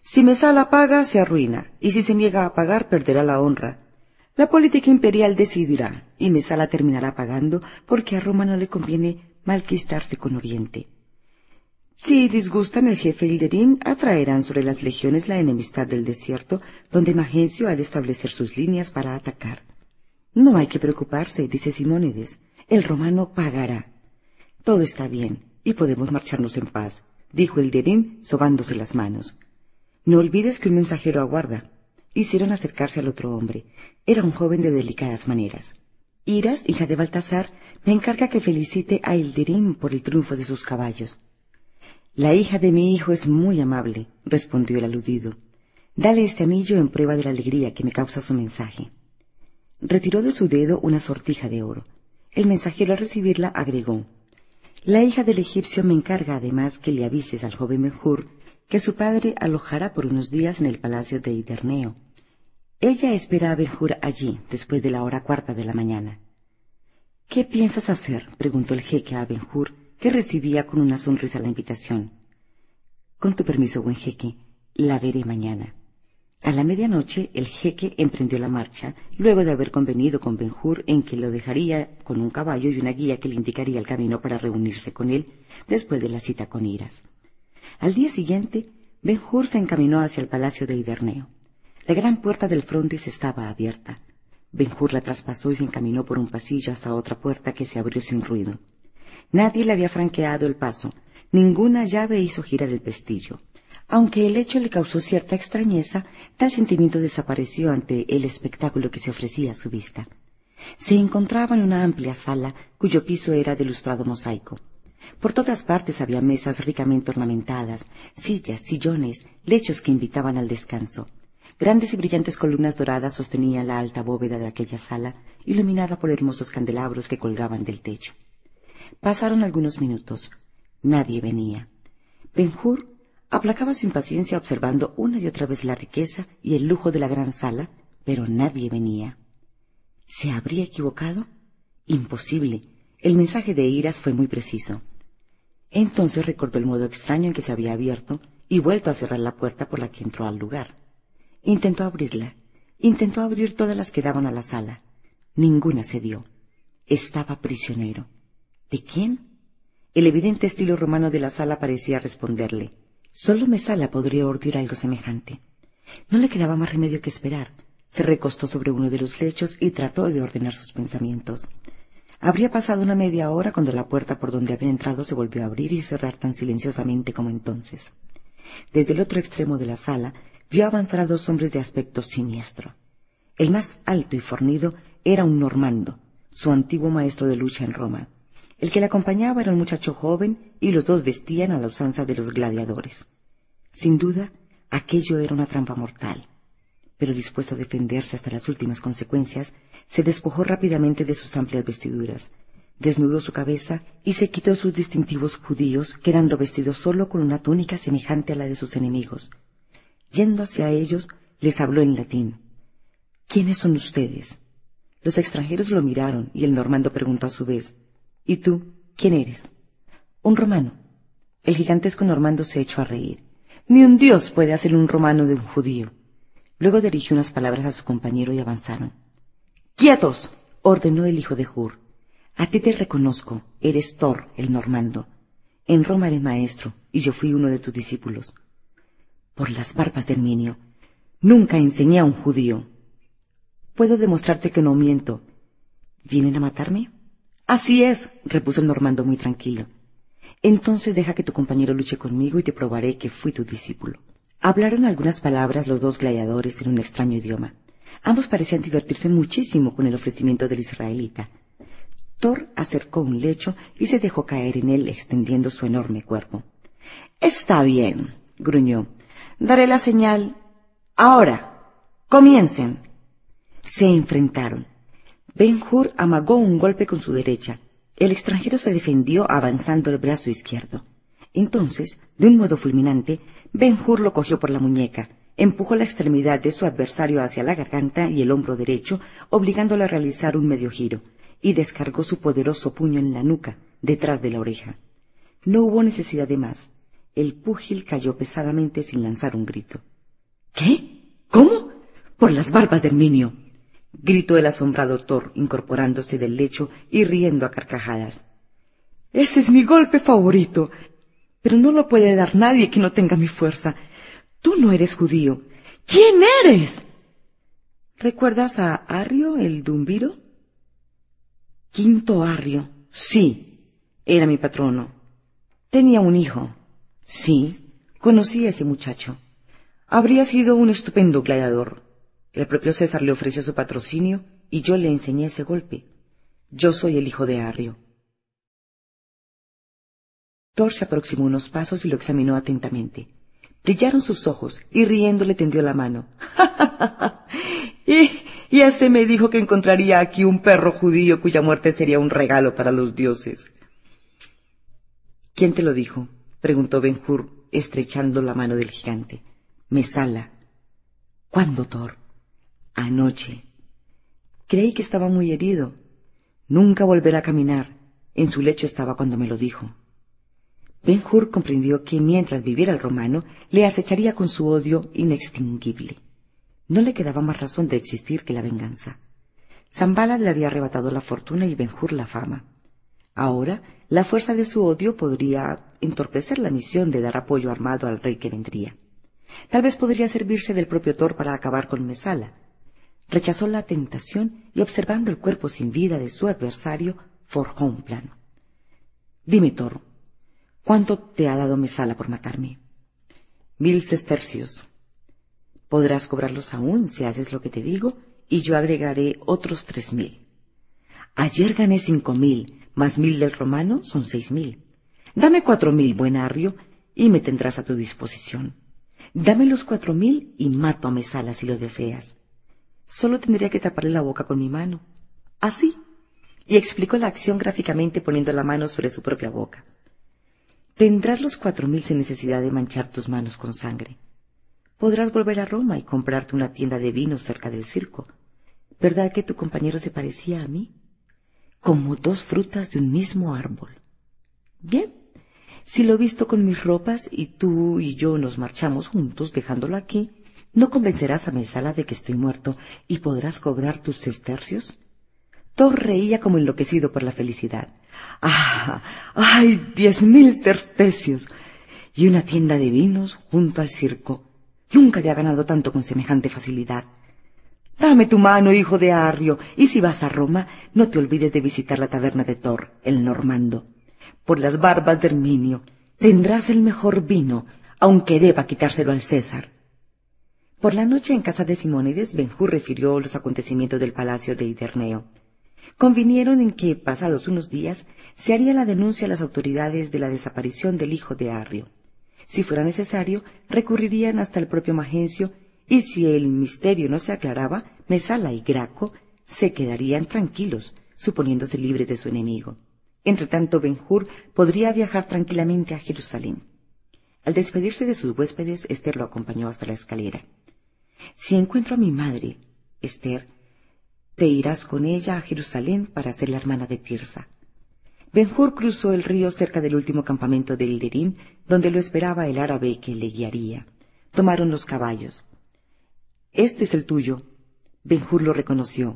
si Mesala paga, se arruina, y si se niega a pagar, perderá la honra. La política imperial decidirá, y Mesala terminará pagando porque a Roma no le conviene malquistarse con Oriente. Si disgustan el jefe Hilderín, atraerán sobre las legiones la enemistad del desierto, donde Magencio ha de establecer sus líneas para atacar. No hay que preocuparse, dice Simónides. El romano pagará. Todo está bien, y podemos marcharnos en paz, dijo Hilderín, sobándose las manos. No olvides que un mensajero aguarda. Hicieron acercarse al otro hombre. Era un joven de delicadas maneras. Iras, hija de Baltasar, me encarga que felicite a Hilderín por el triunfo de sus caballos. La hija de mi hijo es muy amable, respondió el aludido. Dale este anillo en prueba de la alegría que me causa su mensaje. Retiró de su dedo una sortija de oro. El mensajero al recibirla agregó La hija del egipcio me encarga además que le avises al joven Menjur que su padre alojará por unos días en el palacio de Iderneo. Ella espera a Benjur allí después de la hora cuarta de la mañana. ¿Qué piensas hacer? preguntó el jeque a Benjur, que recibía con una sonrisa la invitación. Con tu permiso, buen jeque, la veré mañana. A la medianoche el jeque emprendió la marcha, luego de haber convenido con Benjur en que lo dejaría con un caballo y una guía que le indicaría el camino para reunirse con él después de la cita con Iras. Al día siguiente, Benjur se encaminó hacia el palacio de Iderneo. La gran puerta del frontis estaba abierta. Benjur la traspasó y se encaminó por un pasillo hasta otra puerta que se abrió sin ruido. Nadie le había franqueado el paso, ninguna llave hizo girar el pestillo. Aunque el hecho le causó cierta extrañeza, tal sentimiento desapareció ante el espectáculo que se ofrecía a su vista. Se encontraba en una amplia sala cuyo piso era de lustrado mosaico. Por todas partes había mesas ricamente ornamentadas, sillas, sillones, lechos que invitaban al descanso. Grandes y brillantes columnas doradas sostenían la alta bóveda de aquella sala, iluminada por hermosos candelabros que colgaban del techo. Pasaron algunos minutos. Nadie venía. Benjur aplacaba su impaciencia observando una y otra vez la riqueza y el lujo de la gran sala, pero nadie venía. ¿Se habría equivocado? Imposible. El mensaje de Iras fue muy preciso. Entonces recordó el modo extraño en que se había abierto y vuelto a cerrar la puerta por la que entró al lugar. Intentó abrirla. Intentó abrir todas las que daban a la sala. Ninguna cedió. Estaba prisionero. ¿De quién? El evidente estilo romano de la sala parecía responderle. Solo Mesala podría ordir algo semejante. No le quedaba más remedio que esperar. Se recostó sobre uno de los lechos y trató de ordenar sus pensamientos. Habría pasado una media hora cuando la puerta por donde había entrado se volvió a abrir y cerrar tan silenciosamente como entonces. Desde el otro extremo de la sala vio avanzar a dos hombres de aspecto siniestro. El más alto y fornido era un normando, su antiguo maestro de lucha en Roma. El que le acompañaba era un muchacho joven y los dos vestían a la usanza de los gladiadores. Sin duda, aquello era una trampa mortal. Pero dispuesto a defenderse hasta las últimas consecuencias, se despojó rápidamente de sus amplias vestiduras, desnudó su cabeza y se quitó sus distintivos judíos, quedando vestido solo con una túnica semejante a la de sus enemigos. Yendo hacia ellos, les habló en latín. ¿Quiénes son ustedes? Los extranjeros lo miraron y el normando preguntó a su vez. ¿Y tú? ¿Quién eres? Un romano. El gigantesco normando se echó a reír. Ni un dios puede hacer un romano de un judío. Luego dirigió unas palabras a su compañero y avanzaron. ¡Quietos! ordenó el hijo de Hur. A ti te reconozco, eres Thor, el normando. En Roma eres maestro, y yo fui uno de tus discípulos. Por las barbas de Herminio, nunca enseñé a un judío. Puedo demostrarte que no miento. ¿Vienen a matarme? Así es, repuso el normando muy tranquilo. Entonces deja que tu compañero luche conmigo y te probaré que fui tu discípulo. Hablaron algunas palabras los dos gladiadores en un extraño idioma. Ambos parecían divertirse muchísimo con el ofrecimiento del israelita. Thor acercó un lecho y se dejó caer en él extendiendo su enorme cuerpo. Está bien, gruñó. Daré la señal. Ahora. Comiencen. Se enfrentaron. Ben Hur amagó un golpe con su derecha. El extranjero se defendió avanzando el brazo izquierdo. Entonces, de un modo fulminante, Ben Hur lo cogió por la muñeca, empujó la extremidad de su adversario hacia la garganta y el hombro derecho, obligándolo a realizar un medio giro, y descargó su poderoso puño en la nuca, detrás de la oreja. No hubo necesidad de más. El púgil cayó pesadamente sin lanzar un grito. ¿Qué? ¿Cómo? Por las barbas de Herminio gritó el asombrado Thor, incorporándose del lecho y riendo a carcajadas. Ese es mi golpe favorito. Pero no lo puede dar nadie que no tenga mi fuerza. Tú no eres judío. ¿Quién eres? ¿Recuerdas a Arrio, el dumbiro? Quinto Arrio. Sí, era mi patrono. Tenía un hijo. Sí, conocí a ese muchacho. Habría sido un estupendo gladiador. El propio César le ofreció su patrocinio y yo le enseñé ese golpe. Yo soy el hijo de Arrio. Thor se aproximó unos pasos y lo examinó atentamente. Brillaron sus ojos y riendo le tendió la mano. y, y ese me dijo que encontraría aquí un perro judío cuya muerte sería un regalo para los dioses. ¿Quién te lo dijo? preguntó Benjur, estrechando la mano del gigante. Mesala. ¿Cuándo, Thor? Anoche. Creí que estaba muy herido. Nunca volverá a caminar. En su lecho estaba cuando me lo dijo. Ben Hur comprendió que mientras viviera el romano, le acecharía con su odio inextinguible. No le quedaba más razón de existir que la venganza. Zambala le había arrebatado la fortuna y Ben Hur la fama. Ahora, la fuerza de su odio podría entorpecer la misión de dar apoyo armado al rey que vendría. Tal vez podría servirse del propio Thor para acabar con Mesala. Rechazó la tentación y observando el cuerpo sin vida de su adversario, forjó un plan. Dime, Thor, ¿cuánto te ha dado Mesala por matarme? Mil sestercios. Podrás cobrarlos aún si haces lo que te digo, y yo agregaré otros tres mil. Ayer gané cinco mil, más mil del romano son seis mil. Dame cuatro mil, buen arrio, y me tendrás a tu disposición. Dame los cuatro mil y mato a Mesala si lo deseas. Solo tendría que taparle la boca con mi mano. Así. Y explicó la acción gráficamente poniendo la mano sobre su propia boca. Tendrás los cuatro mil sin necesidad de manchar tus manos con sangre. Podrás volver a Roma y comprarte una tienda de vinos cerca del circo. ¿Verdad que tu compañero se parecía a mí? Como dos frutas de un mismo árbol. Bien, si lo visto con mis ropas y tú y yo nos marchamos juntos dejándolo aquí, ¿no convencerás a Mesala de que estoy muerto y podrás cobrar tus sestercios? Thor reía como enloquecido por la felicidad. ¡Ah! ¡Ay! Diez mil terstecios. Y una tienda de vinos junto al circo. Nunca había ganado tanto con semejante facilidad. Dame tu mano, hijo de Arrio, y si vas a Roma, no te olvides de visitar la taberna de Thor, el normando por las barbas de Herminio, tendrás el mejor vino, aunque deba quitárselo al César. Por la noche en casa de Simónides, Benjur refirió los acontecimientos del palacio de Iderneo. Convinieron en que, pasados unos días, se haría la denuncia a las autoridades de la desaparición del hijo de Arrio. Si fuera necesario, recurrirían hasta el propio Magencio, y si el misterio no se aclaraba, Mesala y Graco se quedarían tranquilos, suponiéndose libres de su enemigo. Entretanto, Benjur podría viajar tranquilamente a Jerusalén. Al despedirse de sus huéspedes, Esther lo acompañó hasta la escalera. Si encuentro a mi madre, Esther, te irás con ella a Jerusalén para ser la hermana de Tirsa. Benjur cruzó el río cerca del último campamento de Ilderín, donde lo esperaba el árabe que le guiaría. Tomaron los caballos. Este es el tuyo. Benjur lo reconoció.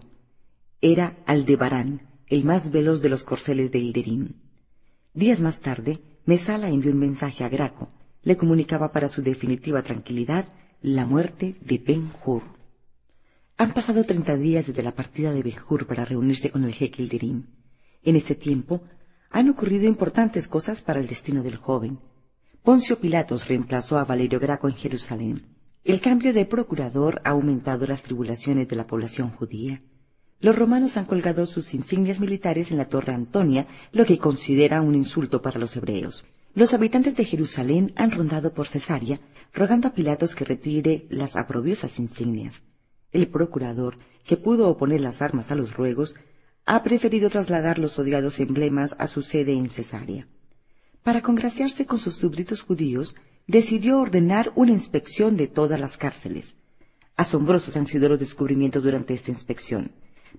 Era Aldebarán, el más veloz de los corceles de Ilderín. Días más tarde, Mesala envió un mensaje a Graco. Le comunicaba para su definitiva tranquilidad la muerte de Ben-Hur. Han pasado treinta días desde la partida de Ben-Hur para reunirse con el jeque Ilderín. En este tiempo han ocurrido importantes cosas para el destino del joven. Poncio Pilatos reemplazó a Valerio Graco en Jerusalén. El cambio de procurador ha aumentado las tribulaciones de la población judía. Los romanos han colgado sus insignias militares en la Torre Antonia, lo que considera un insulto para los hebreos. Los habitantes de Jerusalén han rondado por Cesarea, rogando a Pilatos que retire las aprobiosas insignias. El procurador, que pudo oponer las armas a los ruegos, ha preferido trasladar los odiados emblemas a su sede en Cesarea. Para congraciarse con sus súbditos judíos, decidió ordenar una inspección de todas las cárceles. Asombrosos han sido los descubrimientos durante esta inspección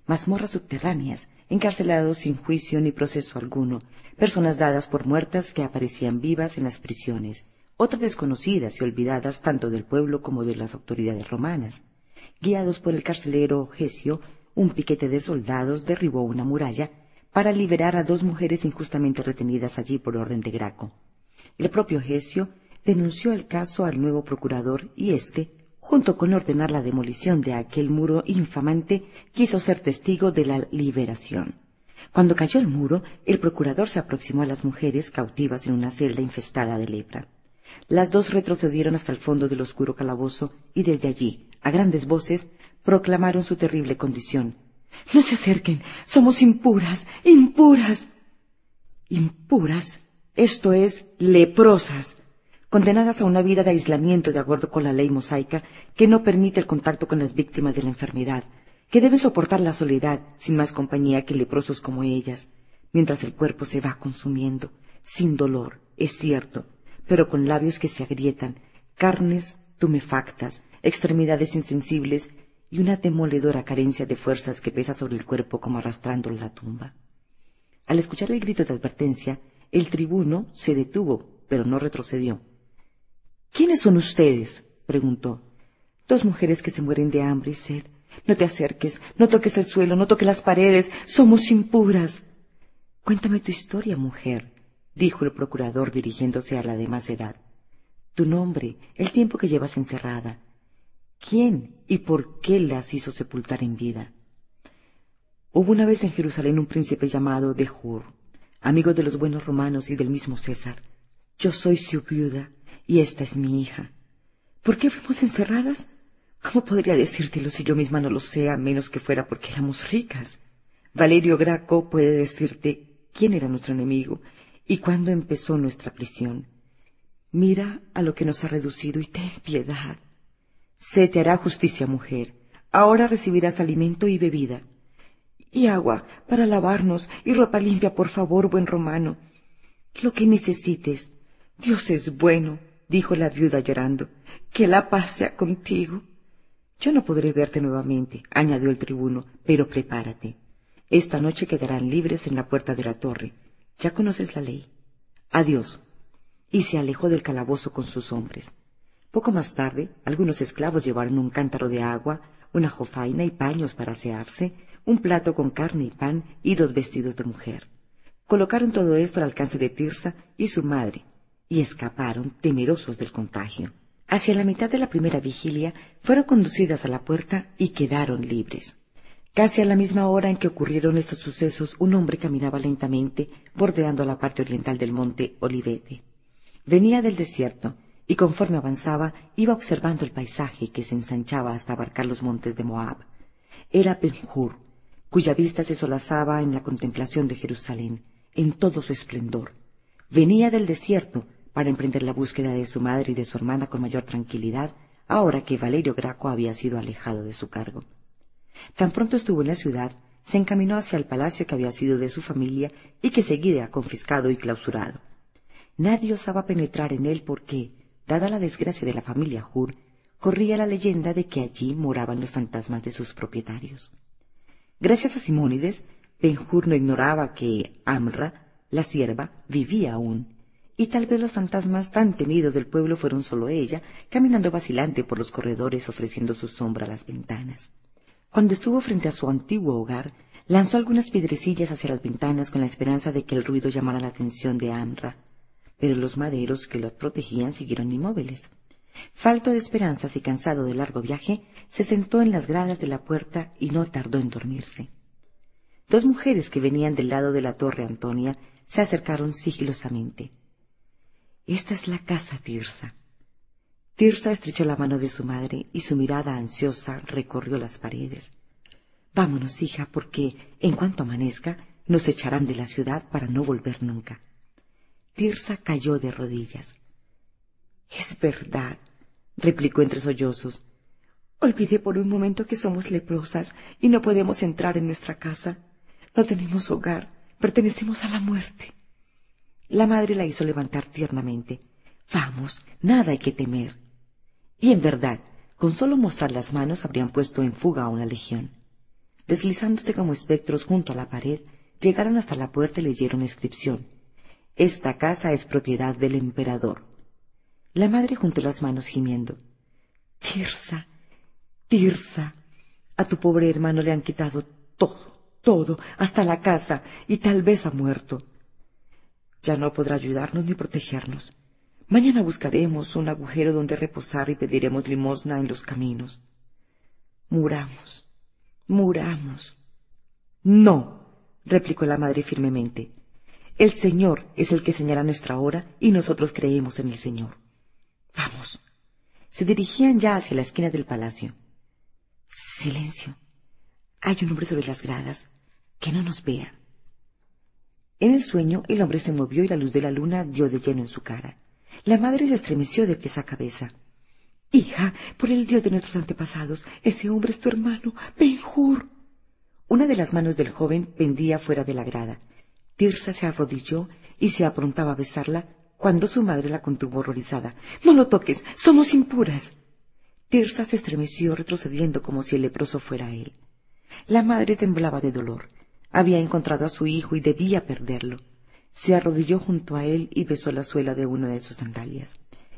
mazmorras subterráneas, encarcelados sin juicio ni proceso alguno, personas dadas por muertas que aparecían vivas en las prisiones, otras desconocidas y olvidadas tanto del pueblo como de las autoridades romanas. Guiados por el carcelero Gesio, un piquete de soldados derribó una muralla para liberar a dos mujeres injustamente retenidas allí por orden de Graco. El propio Gesio denunció el caso al nuevo procurador y éste junto con ordenar la demolición de aquel muro infamante, quiso ser testigo de la liberación. Cuando cayó el muro, el procurador se aproximó a las mujeres cautivas en una celda infestada de lepra. Las dos retrocedieron hasta el fondo del oscuro calabozo y desde allí, a grandes voces, proclamaron su terrible condición. No se acerquen. Somos impuras, impuras. Impuras. Esto es leprosas condenadas a una vida de aislamiento de acuerdo con la ley mosaica que no permite el contacto con las víctimas de la enfermedad, que deben soportar la soledad sin más compañía que leprosos como ellas, mientras el cuerpo se va consumiendo, sin dolor, es cierto, pero con labios que se agrietan, carnes tumefactas, extremidades insensibles y una demoledora carencia de fuerzas que pesa sobre el cuerpo como arrastrando la tumba. Al escuchar el grito de advertencia, el tribuno se detuvo, pero no retrocedió. ¿Quiénes son ustedes? preguntó. Dos mujeres que se mueren de hambre y sed. No te acerques, no toques el suelo, no toques las paredes, somos impuras. Cuéntame tu historia, mujer, dijo el procurador dirigiéndose a la de más edad. Tu nombre, el tiempo que llevas encerrada. ¿Quién y por qué las hizo sepultar en vida? Hubo una vez en Jerusalén un príncipe llamado Dejur, amigo de los buenos romanos y del mismo César. Yo soy su viuda y esta es mi hija. ¿Por qué fuimos encerradas? ¿Cómo podría decírtelo si yo misma no lo sé, a menos que fuera porque éramos ricas? Valerio Graco puede decirte quién era nuestro enemigo y cuándo empezó nuestra prisión. Mira a lo que nos ha reducido y ten piedad. Se te hará justicia, mujer. Ahora recibirás alimento y bebida. Y agua para lavarnos y ropa limpia, por favor, buen romano. Lo que necesites. Dios es bueno, dijo la viuda llorando. Que la paz sea contigo. Yo no podré verte nuevamente, añadió el tribuno, pero prepárate. Esta noche quedarán libres en la puerta de la torre. Ya conoces la ley. Adiós. Y se alejó del calabozo con sus hombres. Poco más tarde, algunos esclavos llevaron un cántaro de agua, una jofaina y paños para asearse, un plato con carne y pan y dos vestidos de mujer. Colocaron todo esto al alcance de Tirsa y su madre, y escaparon temerosos del contagio. Hacia la mitad de la primera vigilia fueron conducidas a la puerta y quedaron libres. Casi a la misma hora en que ocurrieron estos sucesos, un hombre caminaba lentamente, bordeando la parte oriental del monte Olivete. Venía del desierto, y conforme avanzaba, iba observando el paisaje que se ensanchaba hasta abarcar los montes de Moab. Era Benjur, cuya vista se solazaba en la contemplación de Jerusalén, en todo su esplendor. Venía del desierto, para emprender la búsqueda de su madre y de su hermana con mayor tranquilidad, ahora que Valerio Graco había sido alejado de su cargo. Tan pronto estuvo en la ciudad, se encaminó hacia el palacio que había sido de su familia y que seguía confiscado y clausurado. Nadie osaba penetrar en él porque, dada la desgracia de la familia Hur, corría la leyenda de que allí moraban los fantasmas de sus propietarios. Gracias a Simónides, Ben-Hur no ignoraba que Amra, la sierva, vivía aún y tal vez los fantasmas tan temidos del pueblo fueron solo ella, caminando vacilante por los corredores ofreciendo su sombra a las ventanas. Cuando estuvo frente a su antiguo hogar, lanzó algunas piedrecillas hacia las ventanas con la esperanza de que el ruido llamara la atención de Amra, pero los maderos que los protegían siguieron inmóviles. Falto de esperanzas y cansado del largo viaje, se sentó en las gradas de la puerta y no tardó en dormirse. Dos mujeres que venían del lado de la torre Antonia se acercaron sigilosamente. Esta es la casa, Tirsa. Tirsa estrechó la mano de su madre y su mirada ansiosa recorrió las paredes. Vámonos, hija, porque en cuanto amanezca nos echarán de la ciudad para no volver nunca. Tirsa cayó de rodillas. Es verdad, replicó entre sollozos. Olvidé por un momento que somos leprosas y no podemos entrar en nuestra casa. No tenemos hogar, pertenecemos a la muerte. La madre la hizo levantar tiernamente. Vamos, nada hay que temer. Y en verdad, con solo mostrar las manos habrían puesto en fuga a una legión. Deslizándose como espectros junto a la pared, llegaron hasta la puerta y leyeron la inscripción. Esta casa es propiedad del emperador. La madre juntó las manos gimiendo. Tirsa, Tirsa, a tu pobre hermano le han quitado todo, todo, hasta la casa, y tal vez ha muerto. Ya no podrá ayudarnos ni protegernos. Mañana buscaremos un agujero donde reposar y pediremos limosna en los caminos. Muramos, muramos. No, replicó la madre firmemente. El Señor es el que señala nuestra hora y nosotros creemos en el Señor. Vamos. Se dirigían ya hacia la esquina del palacio. Silencio. Hay un hombre sobre las gradas. Que no nos vea. En el sueño el hombre se movió y la luz de la luna dio de lleno en su cara. La madre se estremeció de pies a cabeza. Hija, por el Dios de nuestros antepasados, ese hombre es tu hermano, Benjur. Una de las manos del joven pendía fuera de la grada. Tirsa se arrodilló y se aprontaba a besarla cuando su madre la contuvo horrorizada. No lo toques, somos impuras. Tirsa se estremeció retrocediendo como si el leproso fuera él. La madre temblaba de dolor. Había encontrado a su hijo y debía perderlo. Se arrodilló junto a él y besó la suela de una de sus sandalias.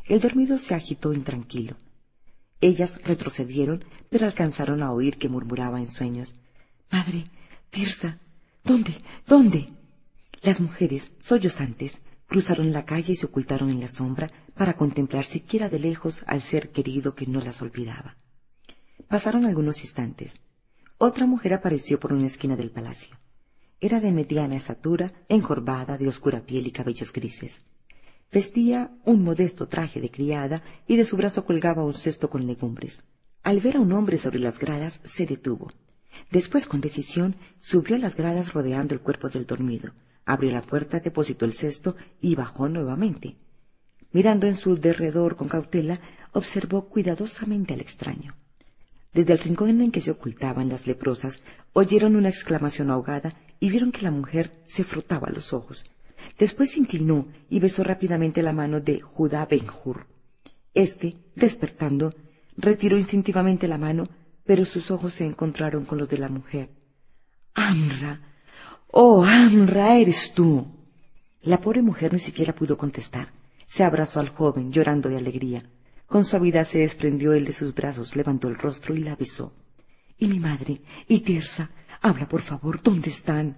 El dormido se agitó intranquilo. Ellas retrocedieron, pero alcanzaron a oír que murmuraba en sueños. Madre, Tirsa, ¿dónde? ¿Dónde? Las mujeres, sollozantes, cruzaron la calle y se ocultaron en la sombra para contemplar siquiera de lejos al ser querido que no las olvidaba. Pasaron algunos instantes. Otra mujer apareció por una esquina del palacio. Era de mediana estatura, encorvada, de oscura piel y cabellos grises. Vestía un modesto traje de criada y de su brazo colgaba un cesto con legumbres. Al ver a un hombre sobre las gradas, se detuvo. Después, con decisión, subió a las gradas rodeando el cuerpo del dormido, abrió la puerta, depositó el cesto y bajó nuevamente. Mirando en su derredor con cautela, observó cuidadosamente al extraño. Desde el rincón en que se ocultaban las leprosas, oyeron una exclamación ahogada y vieron que la mujer se frotaba los ojos. Después se inclinó y besó rápidamente la mano de Judá Benjur. Este, despertando, retiró instintivamente la mano, pero sus ojos se encontraron con los de la mujer. Amra. Oh, Amra, eres tú. La pobre mujer ni siquiera pudo contestar. Se abrazó al joven, llorando de alegría. Con suavidad se desprendió él de sus brazos, levantó el rostro y la besó. Y mi madre, y Tirsa, habla por favor, ¿dónde están?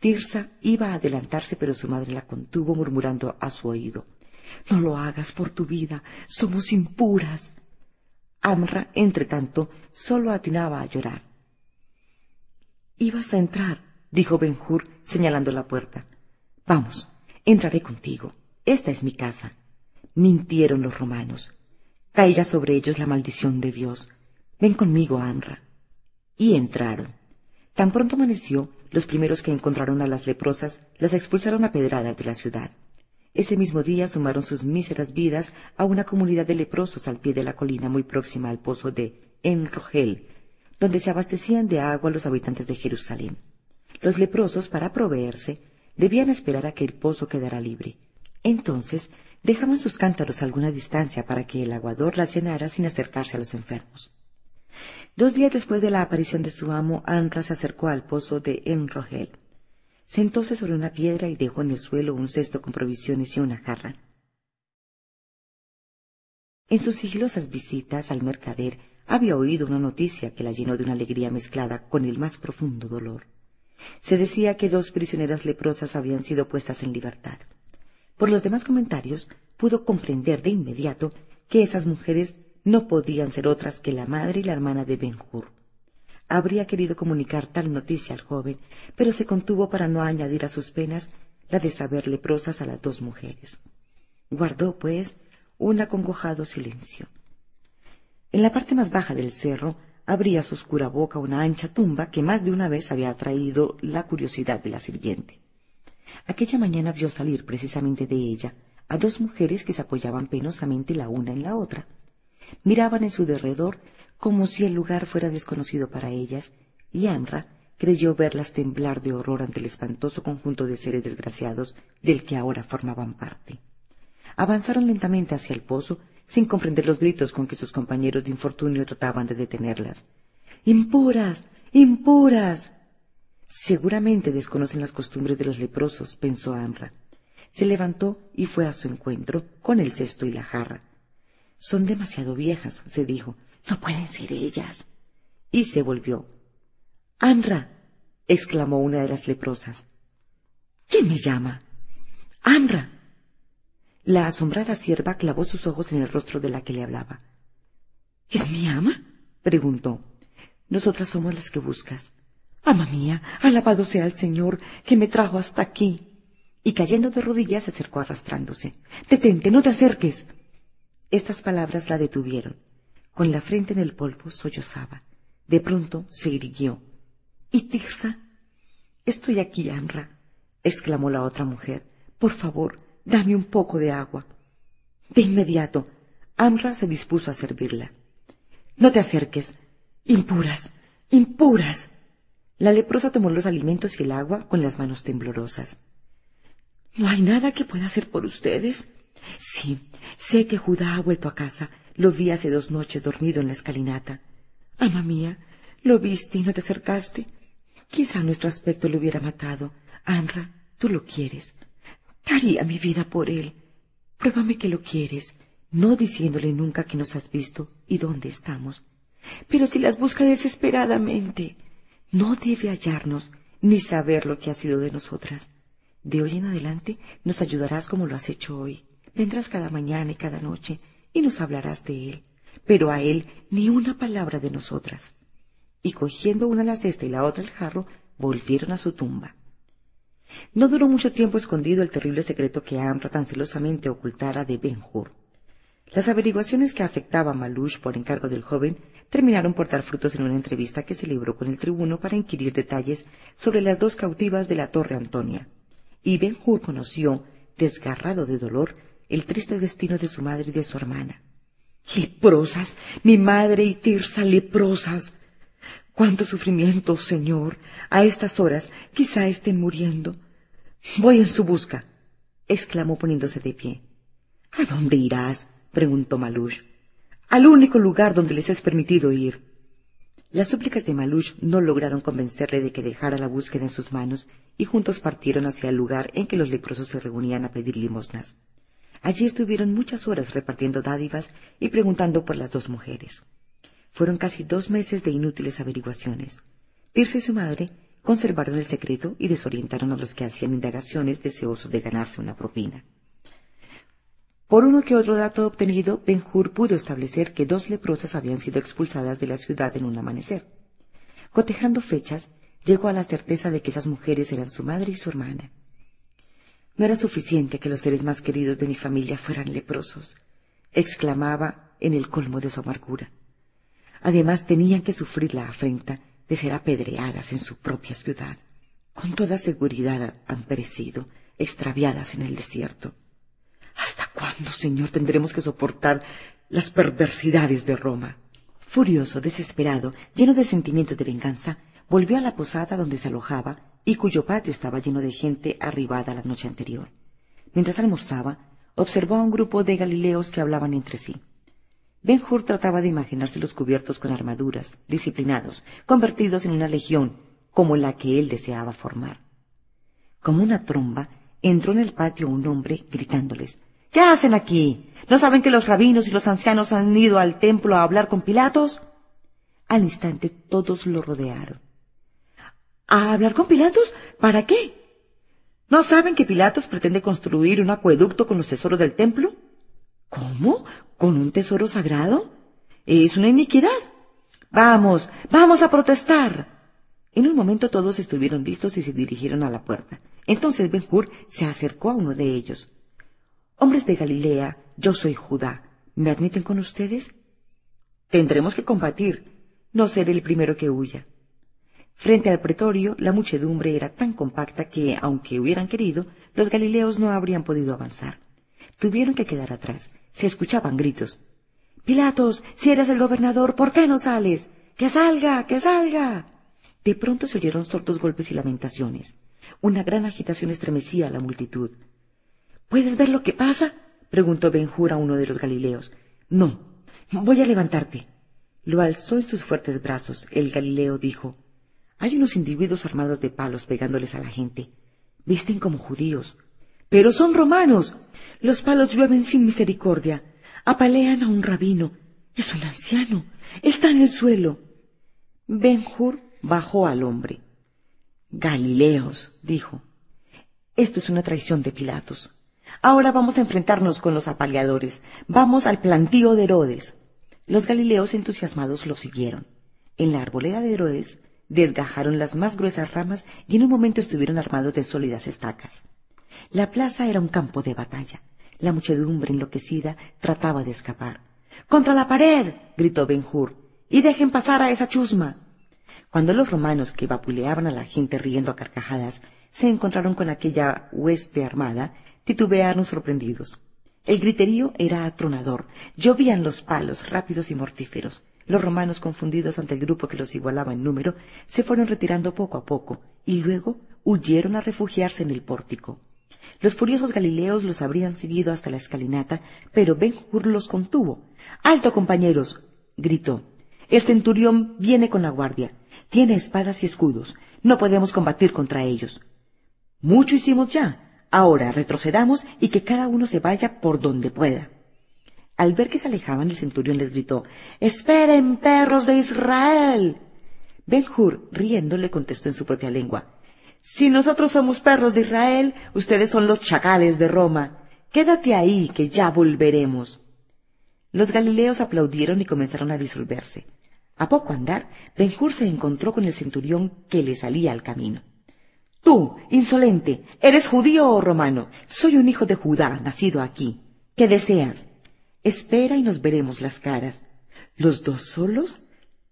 Tirsa iba a adelantarse, pero su madre la contuvo, murmurando a su oído. No lo hagas por tu vida, somos impuras. Amra, entre tanto, solo atinaba a llorar. Ibas a entrar, dijo Benjur, señalando la puerta. Vamos, entraré contigo. Esta es mi casa. Mintieron los romanos. Caiga sobre ellos la maldición de Dios. Ven conmigo, Amra. Y entraron. Tan pronto amaneció, los primeros que encontraron a las leprosas las expulsaron a pedradas de la ciudad. Ese mismo día sumaron sus míseras vidas a una comunidad de leprosos al pie de la colina muy próxima al pozo de Enrogel, donde se abastecían de agua los habitantes de Jerusalén. Los leprosos, para proveerse, debían esperar a que el pozo quedara libre. Entonces dejaban sus cántaros a alguna distancia para que el aguador las llenara sin acercarse a los enfermos. Dos días después de la aparición de su amo, Anra se acercó al pozo de Enrogel. Sentóse sobre una piedra y dejó en el suelo un cesto con provisiones y una jarra. En sus sigilosas visitas al mercader había oído una noticia que la llenó de una alegría mezclada con el más profundo dolor. Se decía que dos prisioneras leprosas habían sido puestas en libertad. Por los demás comentarios pudo comprender de inmediato que esas mujeres no podían ser otras que la madre y la hermana de Ben-Hur. Habría querido comunicar tal noticia al joven, pero se contuvo para no añadir a sus penas la de saber leprosas a las dos mujeres. Guardó, pues, un acongojado silencio. En la parte más baja del cerro abría su oscura boca una ancha tumba que más de una vez había atraído la curiosidad de la sirviente. Aquella mañana vio salir precisamente de ella a dos mujeres que se apoyaban penosamente la una en la otra. Miraban en su derredor como si el lugar fuera desconocido para ellas, y Amra creyó verlas temblar de horror ante el espantoso conjunto de seres desgraciados del que ahora formaban parte. Avanzaron lentamente hacia el pozo, sin comprender los gritos con que sus compañeros de infortunio trataban de detenerlas. ¡Impuras! ¡Impuras! Seguramente desconocen las costumbres de los leprosos, pensó Amra. Se levantó y fue a su encuentro con el cesto y la jarra. Son demasiado viejas, se dijo. No pueden ser ellas. Y se volvió. Amra, exclamó una de las leprosas. ¿Quién me llama? Amra. La asombrada sierva clavó sus ojos en el rostro de la que le hablaba. ¿Es mi ama? preguntó. Nosotras somos las que buscas. Ama mía, alabado sea el Señor que me trajo hasta aquí. Y cayendo de rodillas se acercó arrastrándose. Detente, no te acerques. Estas palabras la detuvieron. Con la frente en el polvo sollozaba. De pronto se irguió. ¿Y Tirsa? Estoy aquí, Amra, exclamó la otra mujer. Por favor, dame un poco de agua. De inmediato, Amra se dispuso a servirla. No te acerques. Impuras, impuras. La leprosa tomó los alimentos y el agua con las manos temblorosas. No hay nada que pueda hacer por ustedes. Sí, sé que Judá ha vuelto a casa. Lo vi hace dos noches dormido en la escalinata. Ama mía, lo viste y no te acercaste. Quizá nuestro aspecto le hubiera matado. Anra, tú lo quieres. Daría mi vida por él. Pruébame que lo quieres, no diciéndole nunca que nos has visto y dónde estamos. Pero si las busca desesperadamente, no debe hallarnos ni saber lo que ha sido de nosotras. De hoy en adelante nos ayudarás como lo has hecho hoy. Vendrás cada mañana y cada noche y nos hablarás de él, pero a él ni una palabra de nosotras. Y cogiendo una la cesta y la otra el jarro, volvieron a su tumba. No duró mucho tiempo escondido el terrible secreto que Amra tan celosamente ocultara de Ben Hur. Las averiguaciones que afectaban a Malush por encargo del joven terminaron por dar frutos en una entrevista que se libró con el tribuno para inquirir detalles sobre las dos cautivas de la Torre Antonia. Y Ben Hur conoció, desgarrado de dolor, el triste destino de su madre y de su hermana. Leprosas, mi madre y Tirsa leprosas. Cuánto sufrimiento, señor. A estas horas quizá estén muriendo. Voy en su busca, exclamó poniéndose de pie. ¿A dónde irás? preguntó Malush. Al único lugar donde les es permitido ir. Las súplicas de Malush no lograron convencerle de que dejara la búsqueda en sus manos y juntos partieron hacia el lugar en que los leprosos se reunían a pedir limosnas. Allí estuvieron muchas horas repartiendo dádivas y preguntando por las dos mujeres. Fueron casi dos meses de inútiles averiguaciones. Tirsa y su madre conservaron el secreto y desorientaron a los que hacían indagaciones deseosos de ganarse una propina. Por uno que otro dato obtenido, Ben-Hur pudo establecer que dos leprosas habían sido expulsadas de la ciudad en un amanecer. Cotejando fechas, llegó a la certeza de que esas mujeres eran su madre y su hermana. No era suficiente que los seres más queridos de mi familia fueran leprosos, exclamaba en el colmo de su amargura. Además tenían que sufrir la afrenta de ser apedreadas en su propia ciudad. Con toda seguridad han perecido, extraviadas en el desierto. ¿Hasta cuándo, Señor, tendremos que soportar las perversidades de Roma? Furioso, desesperado, lleno de sentimientos de venganza, volvió a la posada donde se alojaba y cuyo patio estaba lleno de gente arribada la noche anterior. Mientras almorzaba, observó a un grupo de galileos que hablaban entre sí. Ben Hur trataba de imaginárselos cubiertos con armaduras, disciplinados, convertidos en una legión, como la que él deseaba formar. Como una tromba, entró en el patio un hombre gritándoles ¿Qué hacen aquí? ¿No saben que los rabinos y los ancianos han ido al templo a hablar con Pilatos? Al instante todos lo rodearon. ¿A hablar con Pilatos? ¿Para qué? ¿No saben que Pilatos pretende construir un acueducto con los tesoros del templo? ¿Cómo? ¿Con un tesoro sagrado? Es una iniquidad. Vamos, vamos a protestar. En un momento todos estuvieron listos y se dirigieron a la puerta. Entonces Ben Hur se acercó a uno de ellos. Hombres de Galilea, yo soy Judá. ¿Me admiten con ustedes? Tendremos que combatir. No seré el primero que huya. Frente al pretorio, la muchedumbre era tan compacta que, aunque hubieran querido, los galileos no habrían podido avanzar. Tuvieron que quedar atrás, se escuchaban gritos. Pilatos, si eres el gobernador, ¿por qué no sales? ¡Que salga! ¡Que salga! De pronto se oyeron sordos golpes y lamentaciones. Una gran agitación estremecía a la multitud. ¿Puedes ver lo que pasa? preguntó Benjur a uno de los galileos. No, voy a levantarte. Lo alzó en sus fuertes brazos. El Galileo dijo Hay unos individuos armados de palos pegándoles a la gente. Visten como judíos. Pero son romanos. Los palos llueven sin misericordia. Apalean a un rabino. Es un anciano. Está en el suelo. Benjur bajó al hombre. Galileos, dijo. Esto es una traición de Pilatos. Ahora vamos a enfrentarnos con los apaleadores. Vamos al plantío de Herodes. Los galileos entusiasmados lo siguieron. En la arboleda de Herodes desgajaron las más gruesas ramas y en un momento estuvieron armados de sólidas estacas. La plaza era un campo de batalla. La muchedumbre enloquecida trataba de escapar. ¡Contra la pared! gritó Benjur. ¡Y dejen pasar a esa chusma! Cuando los romanos que vapuleaban a la gente riendo a carcajadas se encontraron con aquella hueste armada, titubearon sorprendidos. El griterío era atronador. Llovían los palos, rápidos y mortíferos. Los romanos, confundidos ante el grupo que los igualaba en número, se fueron retirando poco a poco y luego huyeron a refugiarse en el pórtico. Los furiosos galileos los habrían seguido hasta la escalinata, pero Ben Hur los contuvo. ¡Alto, compañeros! gritó. El centurión viene con la guardia. Tiene espadas y escudos. No podemos combatir contra ellos. Mucho hicimos ya. Ahora retrocedamos y que cada uno se vaya por donde pueda. Al ver que se alejaban, el centurión les gritó Esperen, perros de Israel. Ben Hur, riendo, le contestó en su propia lengua Si nosotros somos perros de Israel, ustedes son los chacales de Roma. Quédate ahí, que ya volveremos. Los galileos aplaudieron y comenzaron a disolverse. A poco andar, Benjur se encontró con el centurión que le salía al camino. Tú, insolente, ¿eres judío o romano? Soy un hijo de Judá, nacido aquí. ¿Qué deseas? Espera y nos veremos las caras. ¿Los dos solos?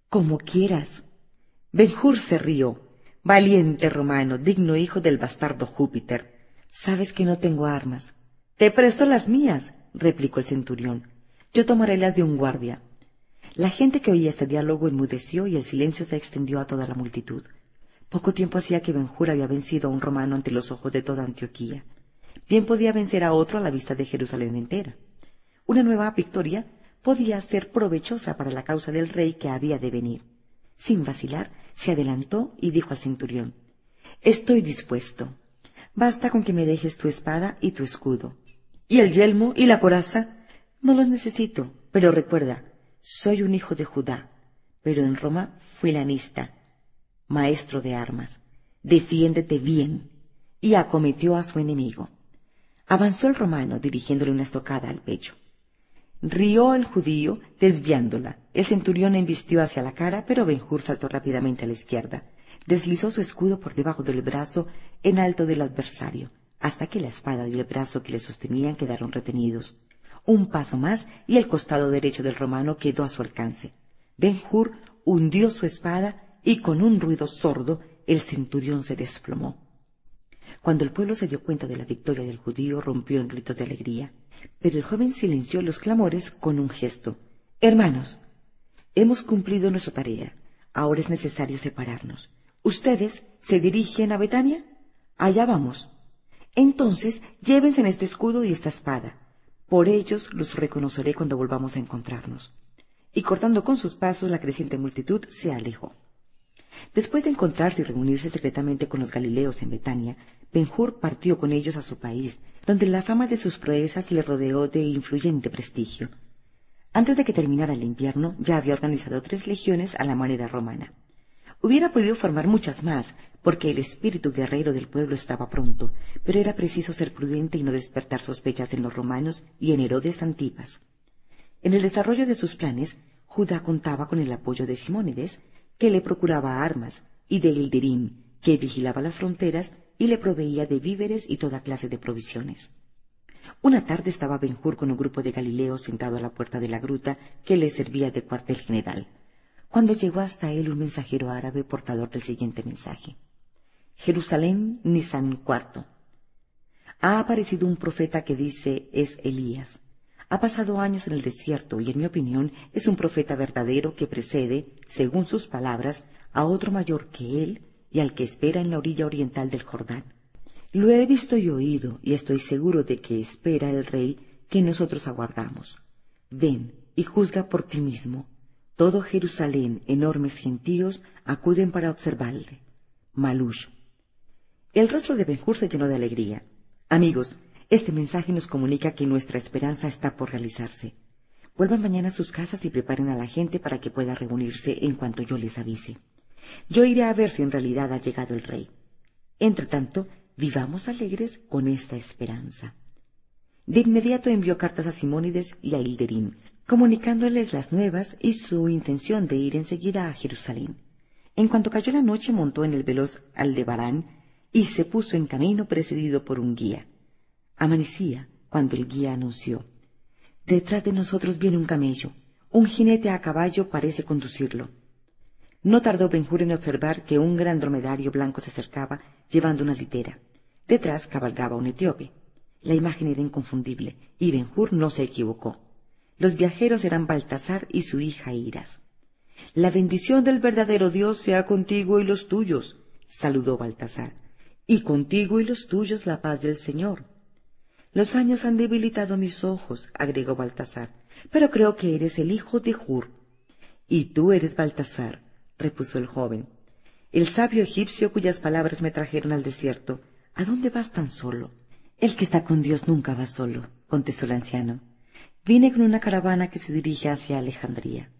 Como quieras. Benjur se rió. Valiente romano, digno hijo del bastardo Júpiter. Sabes que no tengo armas. Te presto las mías, replicó el centurión. Yo tomaré las de un guardia. La gente que oía este diálogo enmudeció y el silencio se extendió a toda la multitud. Poco tiempo hacía que Benjur había vencido a un romano ante los ojos de toda Antioquía. Bien podía vencer a otro a la vista de Jerusalén entera. Una nueva victoria podía ser provechosa para la causa del rey que había de venir. Sin vacilar, se adelantó y dijo al centurión Estoy dispuesto. Basta con que me dejes tu espada y tu escudo. ¿Y el yelmo y la coraza? No los necesito, pero recuerda, soy un hijo de Judá, pero en Roma fui lanista, maestro de armas. Defiéndete bien. Y acometió a su enemigo. Avanzó el romano dirigiéndole una estocada al pecho. Rió el judío, desviándola. El centurión embistió hacia la cara, pero Benjur saltó rápidamente a la izquierda. Deslizó su escudo por debajo del brazo en alto del adversario, hasta que la espada y el brazo que le sostenían quedaron retenidos. Un paso más y el costado derecho del romano quedó a su alcance. Ben Hur hundió su espada y con un ruido sordo el centurión se desplomó. Cuando el pueblo se dio cuenta de la victoria del judío, rompió en gritos de alegría. Pero el joven silenció los clamores con un gesto. Hermanos, hemos cumplido nuestra tarea. Ahora es necesario separarnos. ¿Ustedes se dirigen a Betania? Allá vamos. Entonces, llévense en este escudo y esta espada. Por ellos los reconoceré cuando volvamos a encontrarnos. Y cortando con sus pasos la creciente multitud, se alejó. Después de encontrarse y reunirse secretamente con los Galileos en Betania, Benjur partió con ellos a su país, donde la fama de sus proezas le rodeó de influyente prestigio. Antes de que terminara el invierno, ya había organizado tres legiones a la manera romana. Hubiera podido formar muchas más, porque el espíritu guerrero del pueblo estaba pronto, pero era preciso ser prudente y no despertar sospechas en los romanos y en Herodes Antipas. En el desarrollo de sus planes, Judá contaba con el apoyo de Simónides, que le procuraba armas, y de Hilderim, que vigilaba las fronteras y le proveía de víveres y toda clase de provisiones. Una tarde estaba Benjur con un grupo de Galileos sentado a la puerta de la gruta que le servía de cuartel general, cuando llegó hasta él un mensajero árabe portador del siguiente mensaje. Jerusalén, Nisan cuarto. Ha aparecido un profeta que dice es Elías. Ha pasado años en el desierto y en mi opinión es un profeta verdadero que precede, según sus palabras, a otro mayor que él y al que espera en la orilla oriental del Jordán. Lo he visto y oído y estoy seguro de que espera el rey que nosotros aguardamos. Ven y juzga por ti mismo. Todo Jerusalén, enormes gentíos, acuden para observarle. Malush. El rostro de Benjur se llenó de alegría. Amigos, este mensaje nos comunica que nuestra esperanza está por realizarse. Vuelvan mañana a sus casas y preparen a la gente para que pueda reunirse en cuanto yo les avise. Yo iré a ver si en realidad ha llegado el rey. Entre tanto, vivamos alegres con esta esperanza. De inmediato envió cartas a Simónides y a Hilderín, comunicándoles las nuevas y su intención de ir enseguida a Jerusalén. En cuanto cayó la noche montó en el veloz Aldebarán y se puso en camino precedido por un guía. Amanecía cuando el guía anunció Detrás de nosotros viene un camello. Un jinete a caballo parece conducirlo. No tardó Benjur en observar que un gran dromedario blanco se acercaba llevando una litera. Detrás cabalgaba un etíope. La imagen era inconfundible, y Benjur no se equivocó. Los viajeros eran Baltasar y su hija Iras. La bendición del verdadero Dios sea contigo y los tuyos, saludó Baltasar y contigo y los tuyos la paz del Señor. Los años han debilitado mis ojos, agregó Baltasar, pero creo que eres el hijo de Jur. Y tú eres Baltasar, repuso el joven, el sabio egipcio cuyas palabras me trajeron al desierto. ¿A dónde vas tan solo? El que está con Dios nunca va solo, contestó el anciano. Vine con una caravana que se dirige hacia Alejandría,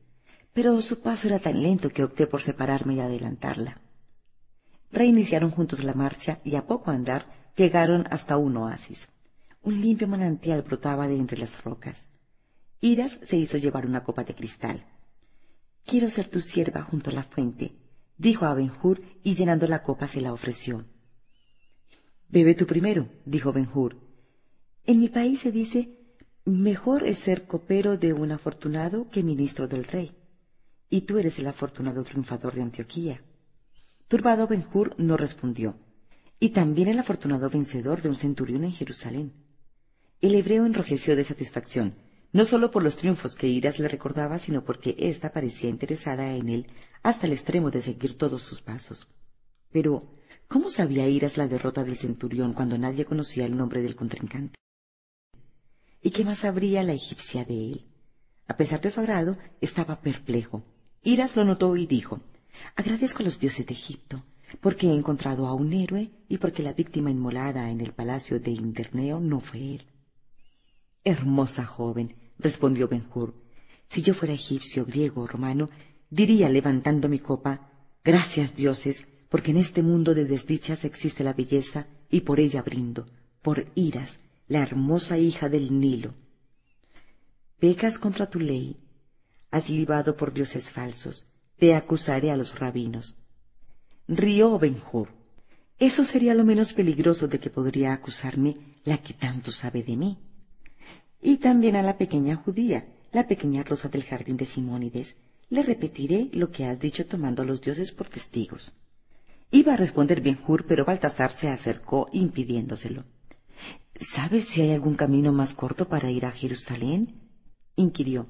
pero su paso era tan lento que opté por separarme y adelantarla. Reiniciaron juntos la marcha y a poco andar llegaron hasta un oasis. Un limpio manantial brotaba de entre las rocas. Iras se hizo llevar una copa de cristal. Quiero ser tu sierva junto a la fuente, dijo a Benjur y llenando la copa se la ofreció. Bebe tú primero, dijo Benjur. En mi país se dice mejor es ser copero de un afortunado que ministro del rey. Y tú eres el afortunado triunfador de Antioquía. Turbado Benjur no respondió. Y también el afortunado vencedor de un centurión en Jerusalén. El hebreo enrojeció de satisfacción, no sólo por los triunfos que Iras le recordaba, sino porque ésta parecía interesada en él hasta el extremo de seguir todos sus pasos. Pero, ¿cómo sabía Iras la derrota del centurión cuando nadie conocía el nombre del contrincante? ¿Y qué más sabría la egipcia de él? A pesar de su agrado, estaba perplejo. Iras lo notó y dijo, Agradezco a los dioses de Egipto, porque he encontrado a un héroe y porque la víctima inmolada en el palacio de Interneo no fue él. Hermosa joven, respondió Benjur, si yo fuera egipcio, griego o romano, diría levantando mi copa, gracias dioses, porque en este mundo de desdichas existe la belleza y por ella brindo, por Iras, la hermosa hija del Nilo. Pecas contra tu ley, has libado por dioses falsos, te acusaré a los rabinos. Rió Benjur. Eso sería lo menos peligroso de que podría acusarme la que tanto sabe de mí. Y también a la pequeña judía, la pequeña rosa del jardín de Simónides, le repetiré lo que has dicho tomando a los dioses por testigos. Iba a responder Benjur, pero Baltasar se acercó impidiéndoselo. ¿Sabes si hay algún camino más corto para ir a Jerusalén? inquirió.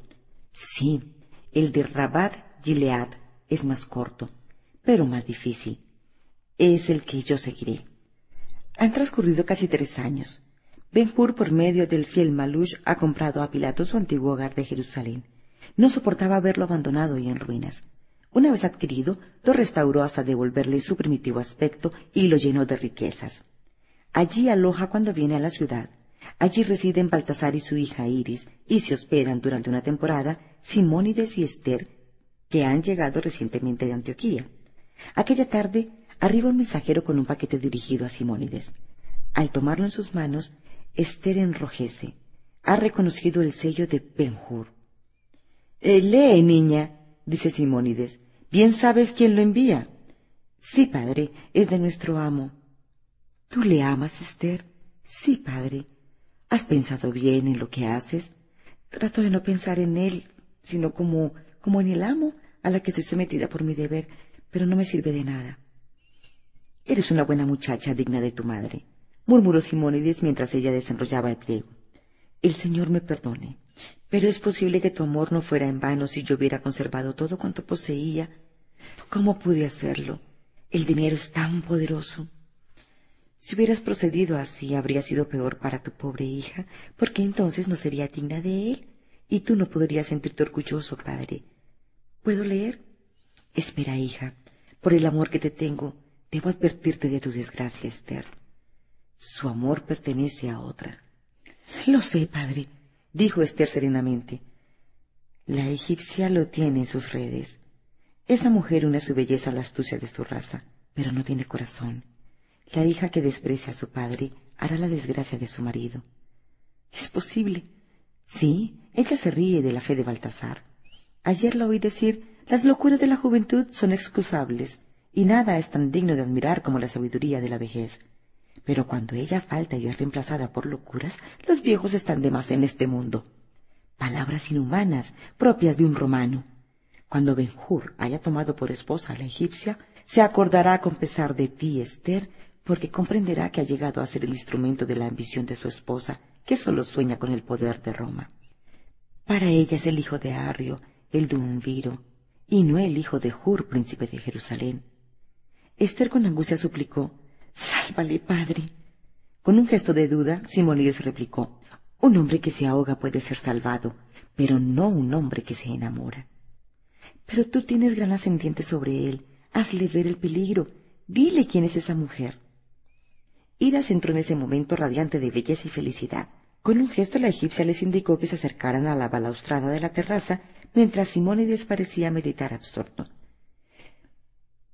Sí, el de Rabat Gilead es más corto, pero más difícil. Es el que yo seguiré. Han transcurrido casi tres años. Benjur, por medio del fiel Malush, ha comprado a Pilato su antiguo hogar de Jerusalén. No soportaba verlo abandonado y en ruinas. Una vez adquirido, lo restauró hasta devolverle su primitivo aspecto y lo llenó de riquezas. Allí aloja cuando viene a la ciudad. Allí residen Baltasar y su hija Iris, y se hospedan durante una temporada Simónides y Esther, que han llegado recientemente de Antioquía. Aquella tarde arriba un mensajero con un paquete dirigido a Simónides. Al tomarlo en sus manos, Esther enrojece. Ha reconocido el sello de Benjur. Eh, lee, niña, dice Simónides. Bien sabes quién lo envía. Sí, padre, es de nuestro amo. ¿Tú le amas, Esther? Sí, padre. ¿Has pensado bien en lo que haces? Trato de no pensar en él, sino como, como en el amo a la que soy sometida por mi deber, pero no me sirve de nada. Eres una buena muchacha digna de tu madre, murmuró Simónides mientras ella desenrollaba el pliego. El Señor me perdone, pero es posible que tu amor no fuera en vano si yo hubiera conservado todo cuanto poseía. ¿Cómo pude hacerlo? El dinero es tan poderoso. Si hubieras procedido así, habría sido peor para tu pobre hija, porque entonces no sería digna de él, y tú no podrías sentirte orgulloso, padre. ¿Puedo leer? Espera, hija, por el amor que te tengo, debo advertirte de tu desgracia, Esther. Su amor pertenece a otra. Lo sé, padre, dijo Esther serenamente. La egipcia lo tiene en sus redes. Esa mujer une a su belleza la astucia de su raza, pero no tiene corazón. La hija que desprecia a su padre hará la desgracia de su marido. Es posible. Sí, ella se ríe de la fe de Baltasar. Ayer la oí decir, las locuras de la juventud son excusables, y nada es tan digno de admirar como la sabiduría de la vejez. Pero cuando ella falta y es reemplazada por locuras, los viejos están de más en este mundo. Palabras inhumanas, propias de un romano. Cuando Benjur haya tomado por esposa a la egipcia, se acordará con pesar de ti, Esther, porque comprenderá que ha llegado a ser el instrumento de la ambición de su esposa, que sólo sueña con el poder de Roma. Para ella es el hijo de Arrio, el de Unviro, y no el hijo de Hur, príncipe de Jerusalén. Esther con angustia suplicó, Sálvale, padre. Con un gesto de duda, Simónides replicó, Un hombre que se ahoga puede ser salvado, pero no un hombre que se enamora. Pero tú tienes gran ascendiente sobre él. Hazle ver el peligro. Dile quién es esa mujer. Iras entró en ese momento radiante de belleza y felicidad. Con un gesto la egipcia les indicó que se acercaran a la balaustrada de la terraza, mientras Simónides parecía meditar absorto.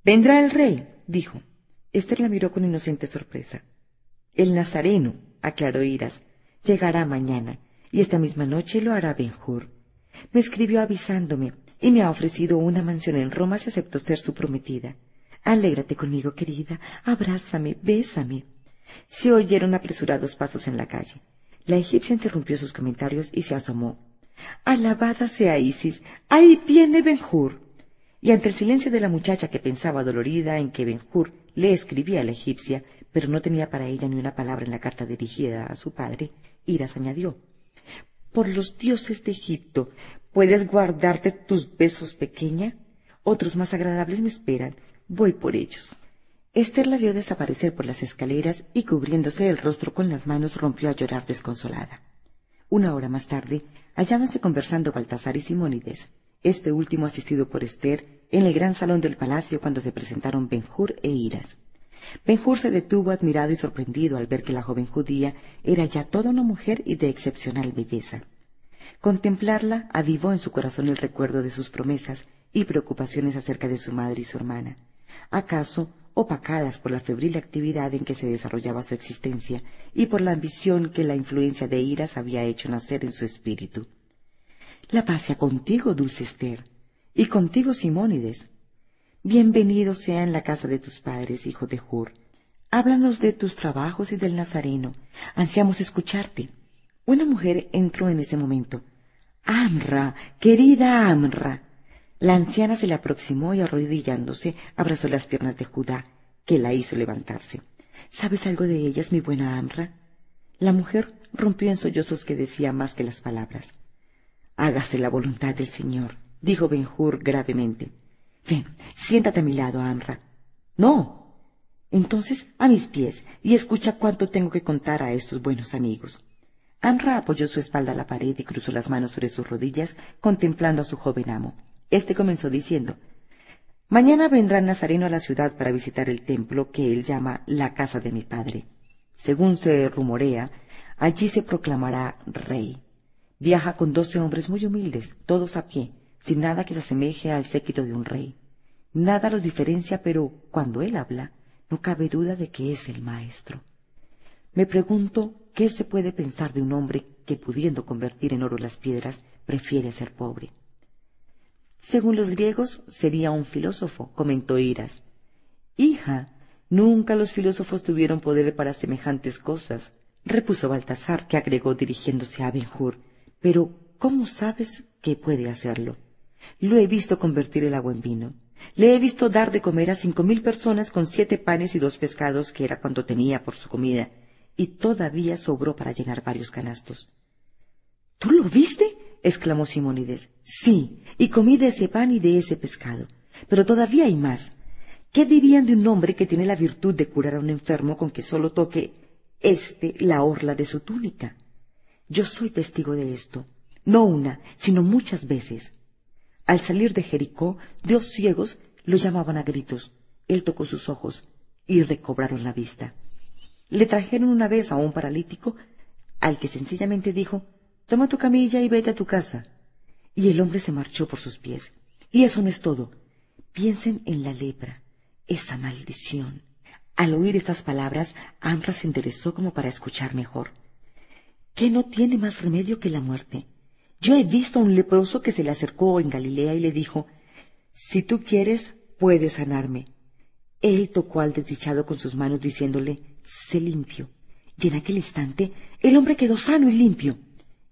Vendrá el rey, dijo. Esther la miró con inocente sorpresa. El Nazareno, aclaró Iras, llegará mañana, y esta misma noche lo hará Benjur. Me escribió avisándome, y me ha ofrecido una mansión en Roma si acepto ser su prometida. Alégrate conmigo, querida, abrázame, bésame. Se oyeron apresurados pasos en la calle. La egipcia interrumpió sus comentarios y se asomó. Alabada sea Isis, ahí viene Benjur. Y ante el silencio de la muchacha que pensaba dolorida en que Benjur le escribía a la egipcia, pero no tenía para ella ni una palabra en la carta dirigida a su padre, Iras añadió Por los dioses de Egipto, ¿puedes guardarte tus besos pequeña? Otros más agradables me esperan. Voy por ellos. Esther la vio desaparecer por las escaleras y cubriéndose el rostro con las manos rompió a llorar desconsolada. Una hora más tarde, hallábanse conversando Baltasar y Simónides, este último asistido por Esther, en el gran salón del palacio cuando se presentaron Benjur e Iras. Benjur se detuvo admirado y sorprendido al ver que la joven judía era ya toda una mujer y de excepcional belleza. Contemplarla avivó en su corazón el recuerdo de sus promesas y preocupaciones acerca de su madre y su hermana, acaso opacadas por la febril actividad en que se desarrollaba su existencia y por la ambición que la influencia de Iras había hecho nacer en su espíritu. La paz sea contigo, dulce Esther, y contigo, Simónides, Bienvenido sea en la casa de tus padres, hijo de Hur. Háblanos de tus trabajos y del Nazareno. Ansiamos escucharte. Una mujer entró en ese momento. Amra, querida Amra. La anciana se le aproximó y arrodillándose abrazó las piernas de Judá, que la hizo levantarse. ¿Sabes algo de ellas, mi buena Amra? La mujer rompió en sollozos que decía más que las palabras. Hágase la voluntad del Señor, dijo Benjur gravemente. Ven, siéntate a mi lado, Amra. No. Entonces, a mis pies, y escucha cuánto tengo que contar a estos buenos amigos. Amra apoyó su espalda a la pared y cruzó las manos sobre sus rodillas, contemplando a su joven amo. Este comenzó diciendo Mañana vendrá Nazareno a la ciudad para visitar el templo que él llama la casa de mi padre. Según se rumorea, allí se proclamará rey. Viaja con doce hombres muy humildes, todos a pie, sin nada que se asemeje al séquito de un rey. Nada los diferencia, pero cuando él habla, no cabe duda de que es el maestro. Me pregunto qué se puede pensar de un hombre que, pudiendo convertir en oro las piedras, prefiere ser pobre. Según los griegos, sería un filósofo, comentó Iras. Hija, nunca los filósofos tuvieron poder para semejantes cosas, repuso Baltasar, que agregó dirigiéndose a Benjur. Pero, ¿cómo sabes que puede hacerlo? Lo he visto convertir el agua en vino. Le he visto dar de comer a cinco mil personas con siete panes y dos pescados, que era cuanto tenía por su comida, y todavía sobró para llenar varios canastos. ¿Tú lo viste? exclamó Simónides. Sí, y comí de ese pan y de ese pescado. Pero todavía hay más. ¿Qué dirían de un hombre que tiene la virtud de curar a un enfermo con que solo toque éste la orla de su túnica? Yo soy testigo de esto, no una, sino muchas veces. Al salir de Jericó, dos ciegos lo llamaban a gritos. Él tocó sus ojos y recobraron la vista. Le trajeron una vez a un paralítico al que sencillamente dijo Toma tu camilla y vete a tu casa. Y el hombre se marchó por sus pies. Y eso no es todo. Piensen en la lepra, esa maldición. Al oír estas palabras, Amra se enderezó como para escuchar mejor. ¿Qué no tiene más remedio que la muerte? Yo he visto a un leproso que se le acercó en Galilea y le dijo, Si tú quieres, puedes sanarme. Él tocó al desdichado con sus manos diciéndole, Sé limpio. Y en aquel instante el hombre quedó sano y limpio.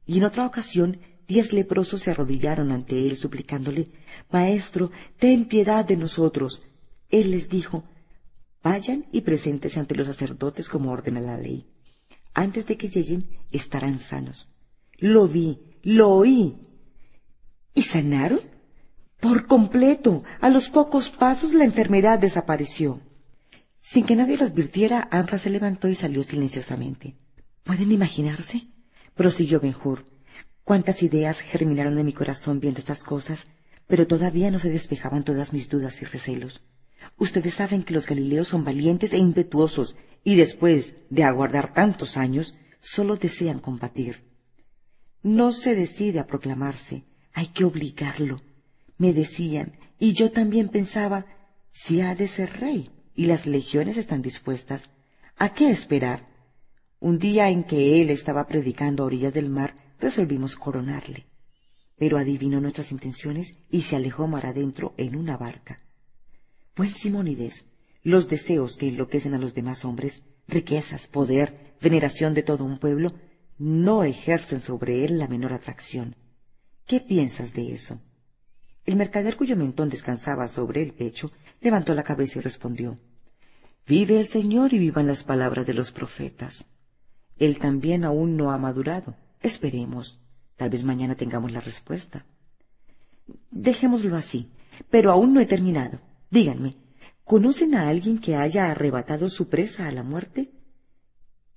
Y en otra ocasión diez leprosos se arrodillaron ante él suplicándole, Maestro, ten piedad de nosotros. Él les dijo, Vayan y preséntese ante los sacerdotes como ordena la ley. Antes de que lleguen estarán sanos. Lo vi, lo oí. ¿Y sanaron? Por completo. A los pocos pasos la enfermedad desapareció. Sin que nadie lo advirtiera, Amra se levantó y salió silenciosamente. ¿Pueden imaginarse? prosiguió Benjur. Cuántas ideas germinaron en mi corazón viendo estas cosas, pero todavía no se despejaban todas mis dudas y recelos. Ustedes saben que los Galileos son valientes e impetuosos, y después de aguardar tantos años, solo desean combatir. No se decide a proclamarse, hay que obligarlo. Me decían, y yo también pensaba, si ha de ser rey y las legiones están dispuestas, ¿a qué esperar? Un día en que él estaba predicando a orillas del mar, resolvimos coronarle. Pero adivinó nuestras intenciones y se alejó mar adentro en una barca. Buen Simónides, los deseos que enloquecen a los demás hombres, riquezas, poder, veneración de todo un pueblo, no ejercen sobre él la menor atracción. ¿Qué piensas de eso? El mercader cuyo mentón descansaba sobre el pecho levantó la cabeza y respondió Vive el Señor y vivan las palabras de los profetas. Él también aún no ha madurado. Esperemos. Tal vez mañana tengamos la respuesta. Dejémoslo así. Pero aún no he terminado. Díganme, ¿conocen a alguien que haya arrebatado su presa a la muerte?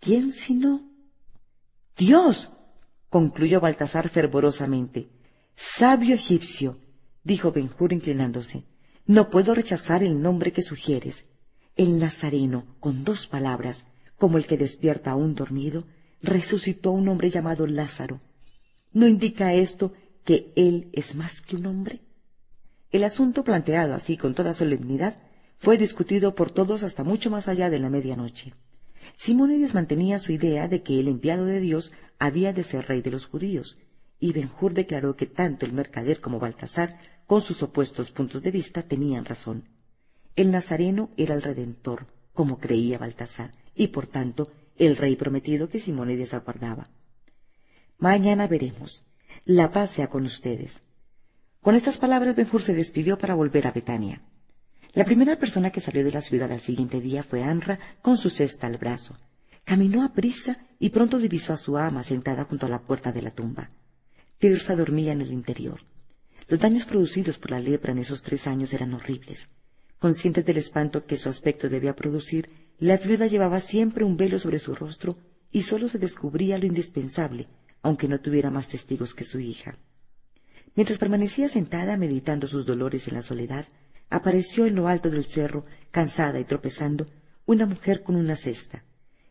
¿Quién si no? Dios. concluyó Baltasar fervorosamente. Sabio egipcio, dijo Benjur inclinándose, no puedo rechazar el nombre que sugieres. El Nazareno, con dos palabras, como el que despierta a un dormido, resucitó a un hombre llamado Lázaro. ¿No indica esto que él es más que un hombre? El asunto planteado así con toda solemnidad fue discutido por todos hasta mucho más allá de la medianoche. Simónides mantenía su idea de que el enviado de Dios había de ser rey de los judíos, y Benjur declaró que tanto el mercader como Baltasar, con sus opuestos puntos de vista, tenían razón. El nazareno era el redentor, como creía Baltasar, y por tanto el rey prometido que Simónides aguardaba. Mañana veremos. La paz sea con ustedes. Con estas palabras Benjur se despidió para volver a Betania. La primera persona que salió de la ciudad al siguiente día fue Anra con su cesta al brazo. Caminó a prisa y pronto divisó a su ama sentada junto a la puerta de la tumba. Tirsa dormía en el interior. Los daños producidos por la lepra en esos tres años eran horribles. Conscientes del espanto que su aspecto debía producir, la viuda llevaba siempre un velo sobre su rostro y sólo se descubría lo indispensable, aunque no tuviera más testigos que su hija. Mientras permanecía sentada meditando sus dolores en la soledad, apareció en lo alto del cerro, cansada y tropezando, una mujer con una cesta.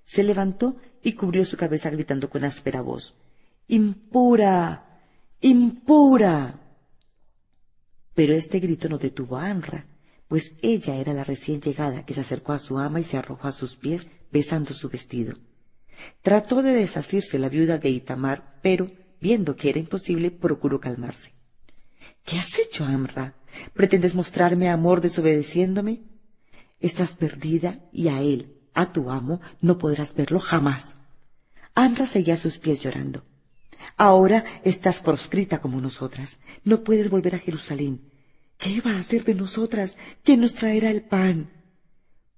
Se levantó y cubrió su cabeza gritando con áspera voz Impura. impura. Pero este grito no detuvo a Anra, pues ella era la recién llegada que se acercó a su ama y se arrojó a sus pies besando su vestido. Trató de desasirse la viuda de Itamar, pero, viendo que era imposible, procuró calmarse. ¿Qué has hecho, Amra? ¿Pretendes mostrarme amor desobedeciéndome? Estás perdida y a él, a tu amo, no podrás verlo jamás. Amra seguía a sus pies llorando. Ahora estás proscrita como nosotras. No puedes volver a Jerusalén. ¿Qué va a hacer de nosotras? ¿Quién nos traerá el pan?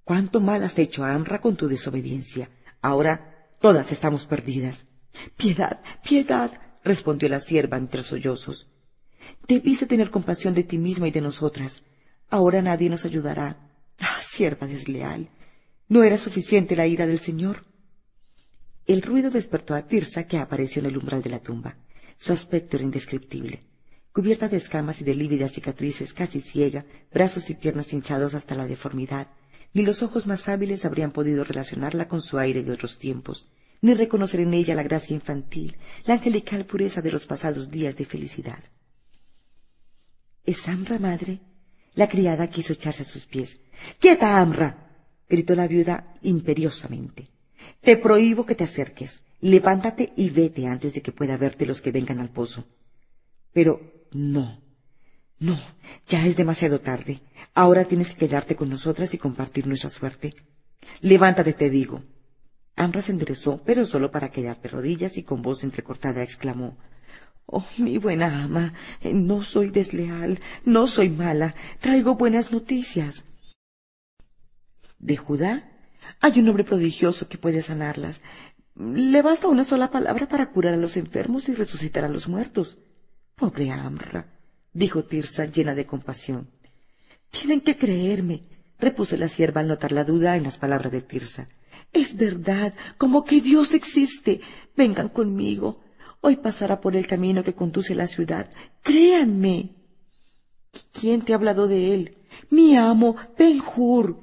¿Cuánto mal has hecho a Amra con tu desobediencia? Ahora todas estamos perdidas. Piedad, piedad, respondió la sierva entre sollozos. Debiste tener compasión de ti misma y de nosotras. Ahora nadie nos ayudará. Ah, sierva desleal. ¿No era suficiente la ira del Señor? El ruido despertó a Tirsa, que apareció en el umbral de la tumba. Su aspecto era indescriptible. Cubierta de escamas y de lívidas cicatrices, casi ciega, brazos y piernas hinchados hasta la deformidad, ni los ojos más hábiles habrían podido relacionarla con su aire de otros tiempos, ni reconocer en ella la gracia infantil, la angelical pureza de los pasados días de felicidad. ¿Es Amra, madre? La criada quiso echarse a sus pies. ¡Quieta, Amra! gritó la viuda imperiosamente. Te prohíbo que te acerques. Levántate y vete antes de que pueda verte los que vengan al pozo. Pero no, no, ya es demasiado tarde. Ahora tienes que quedarte con nosotras y compartir nuestra suerte. Levántate, te digo. Ambra se enderezó, pero solo para quedar de rodillas y con voz entrecortada exclamó Oh, mi buena ama, no soy desleal, no soy mala, traigo buenas noticias. ¿De Judá? Hay un hombre prodigioso que puede sanarlas. Le basta una sola palabra para curar a los enfermos y resucitar a los muertos. Pobre Amra, dijo Tirsa llena de compasión. Tienen que creerme. repuso la sierva al notar la duda en las palabras de Tirsa. Es verdad, como que Dios existe. Vengan conmigo. Hoy pasará por el camino que conduce a la ciudad. Créanme. ¿Quién te ha hablado de él? Mi amo, Ben-Hur.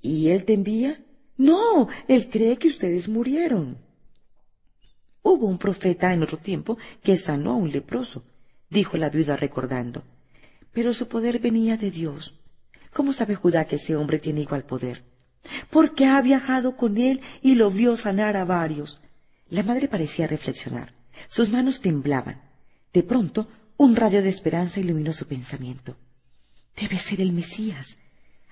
¿Y él te envía? No, él cree que ustedes murieron. Hubo un profeta en otro tiempo que sanó a un leproso, dijo la viuda recordando. Pero su poder venía de Dios. ¿Cómo sabe Judá que ese hombre tiene igual poder? Porque ha viajado con él y lo vio sanar a varios. La madre parecía reflexionar. Sus manos temblaban. De pronto, un rayo de esperanza iluminó su pensamiento. Debe ser el Mesías.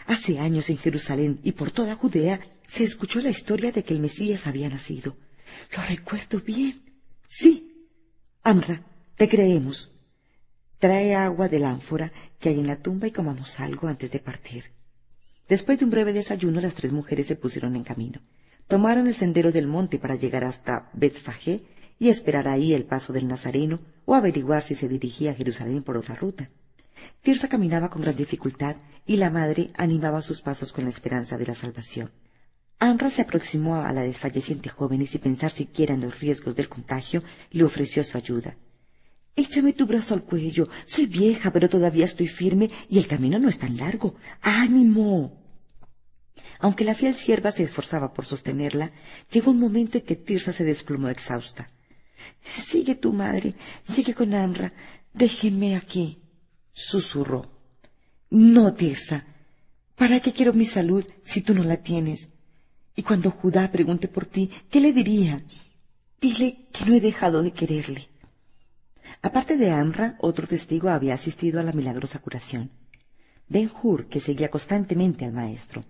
Hace años en Jerusalén y por toda Judea se escuchó la historia de que el Mesías había nacido. Lo recuerdo bien. Sí. Amra, te creemos. Trae agua del ánfora que hay en la tumba y comamos algo antes de partir. Después de un breve desayuno, las tres mujeres se pusieron en camino. Tomaron el sendero del monte para llegar hasta Betfagé y esperar ahí el paso del Nazareno o averiguar si se dirigía a Jerusalén por otra ruta. Tirsa caminaba con gran dificultad y la madre animaba sus pasos con la esperanza de la salvación. Anra se aproximó a la desfalleciente joven y sin pensar siquiera en los riesgos del contagio, le ofreció su ayuda. Échame tu brazo al cuello. Soy vieja, pero todavía estoy firme y el camino no es tan largo. ¡Ánimo! Aunque la fiel sierva se esforzaba por sostenerla, llegó un momento en que Tirsa se desplomó exhausta. Sigue tu madre, sigue con Amra. Déjeme aquí, susurró. No, Tirsa. ¿Para qué quiero mi salud si tú no la tienes? Y cuando Judá pregunte por ti, ¿qué le diría? Dile que no he dejado de quererle. Aparte de Amra, otro testigo había asistido a la milagrosa curación. Ben Hur, que seguía constantemente al maestro.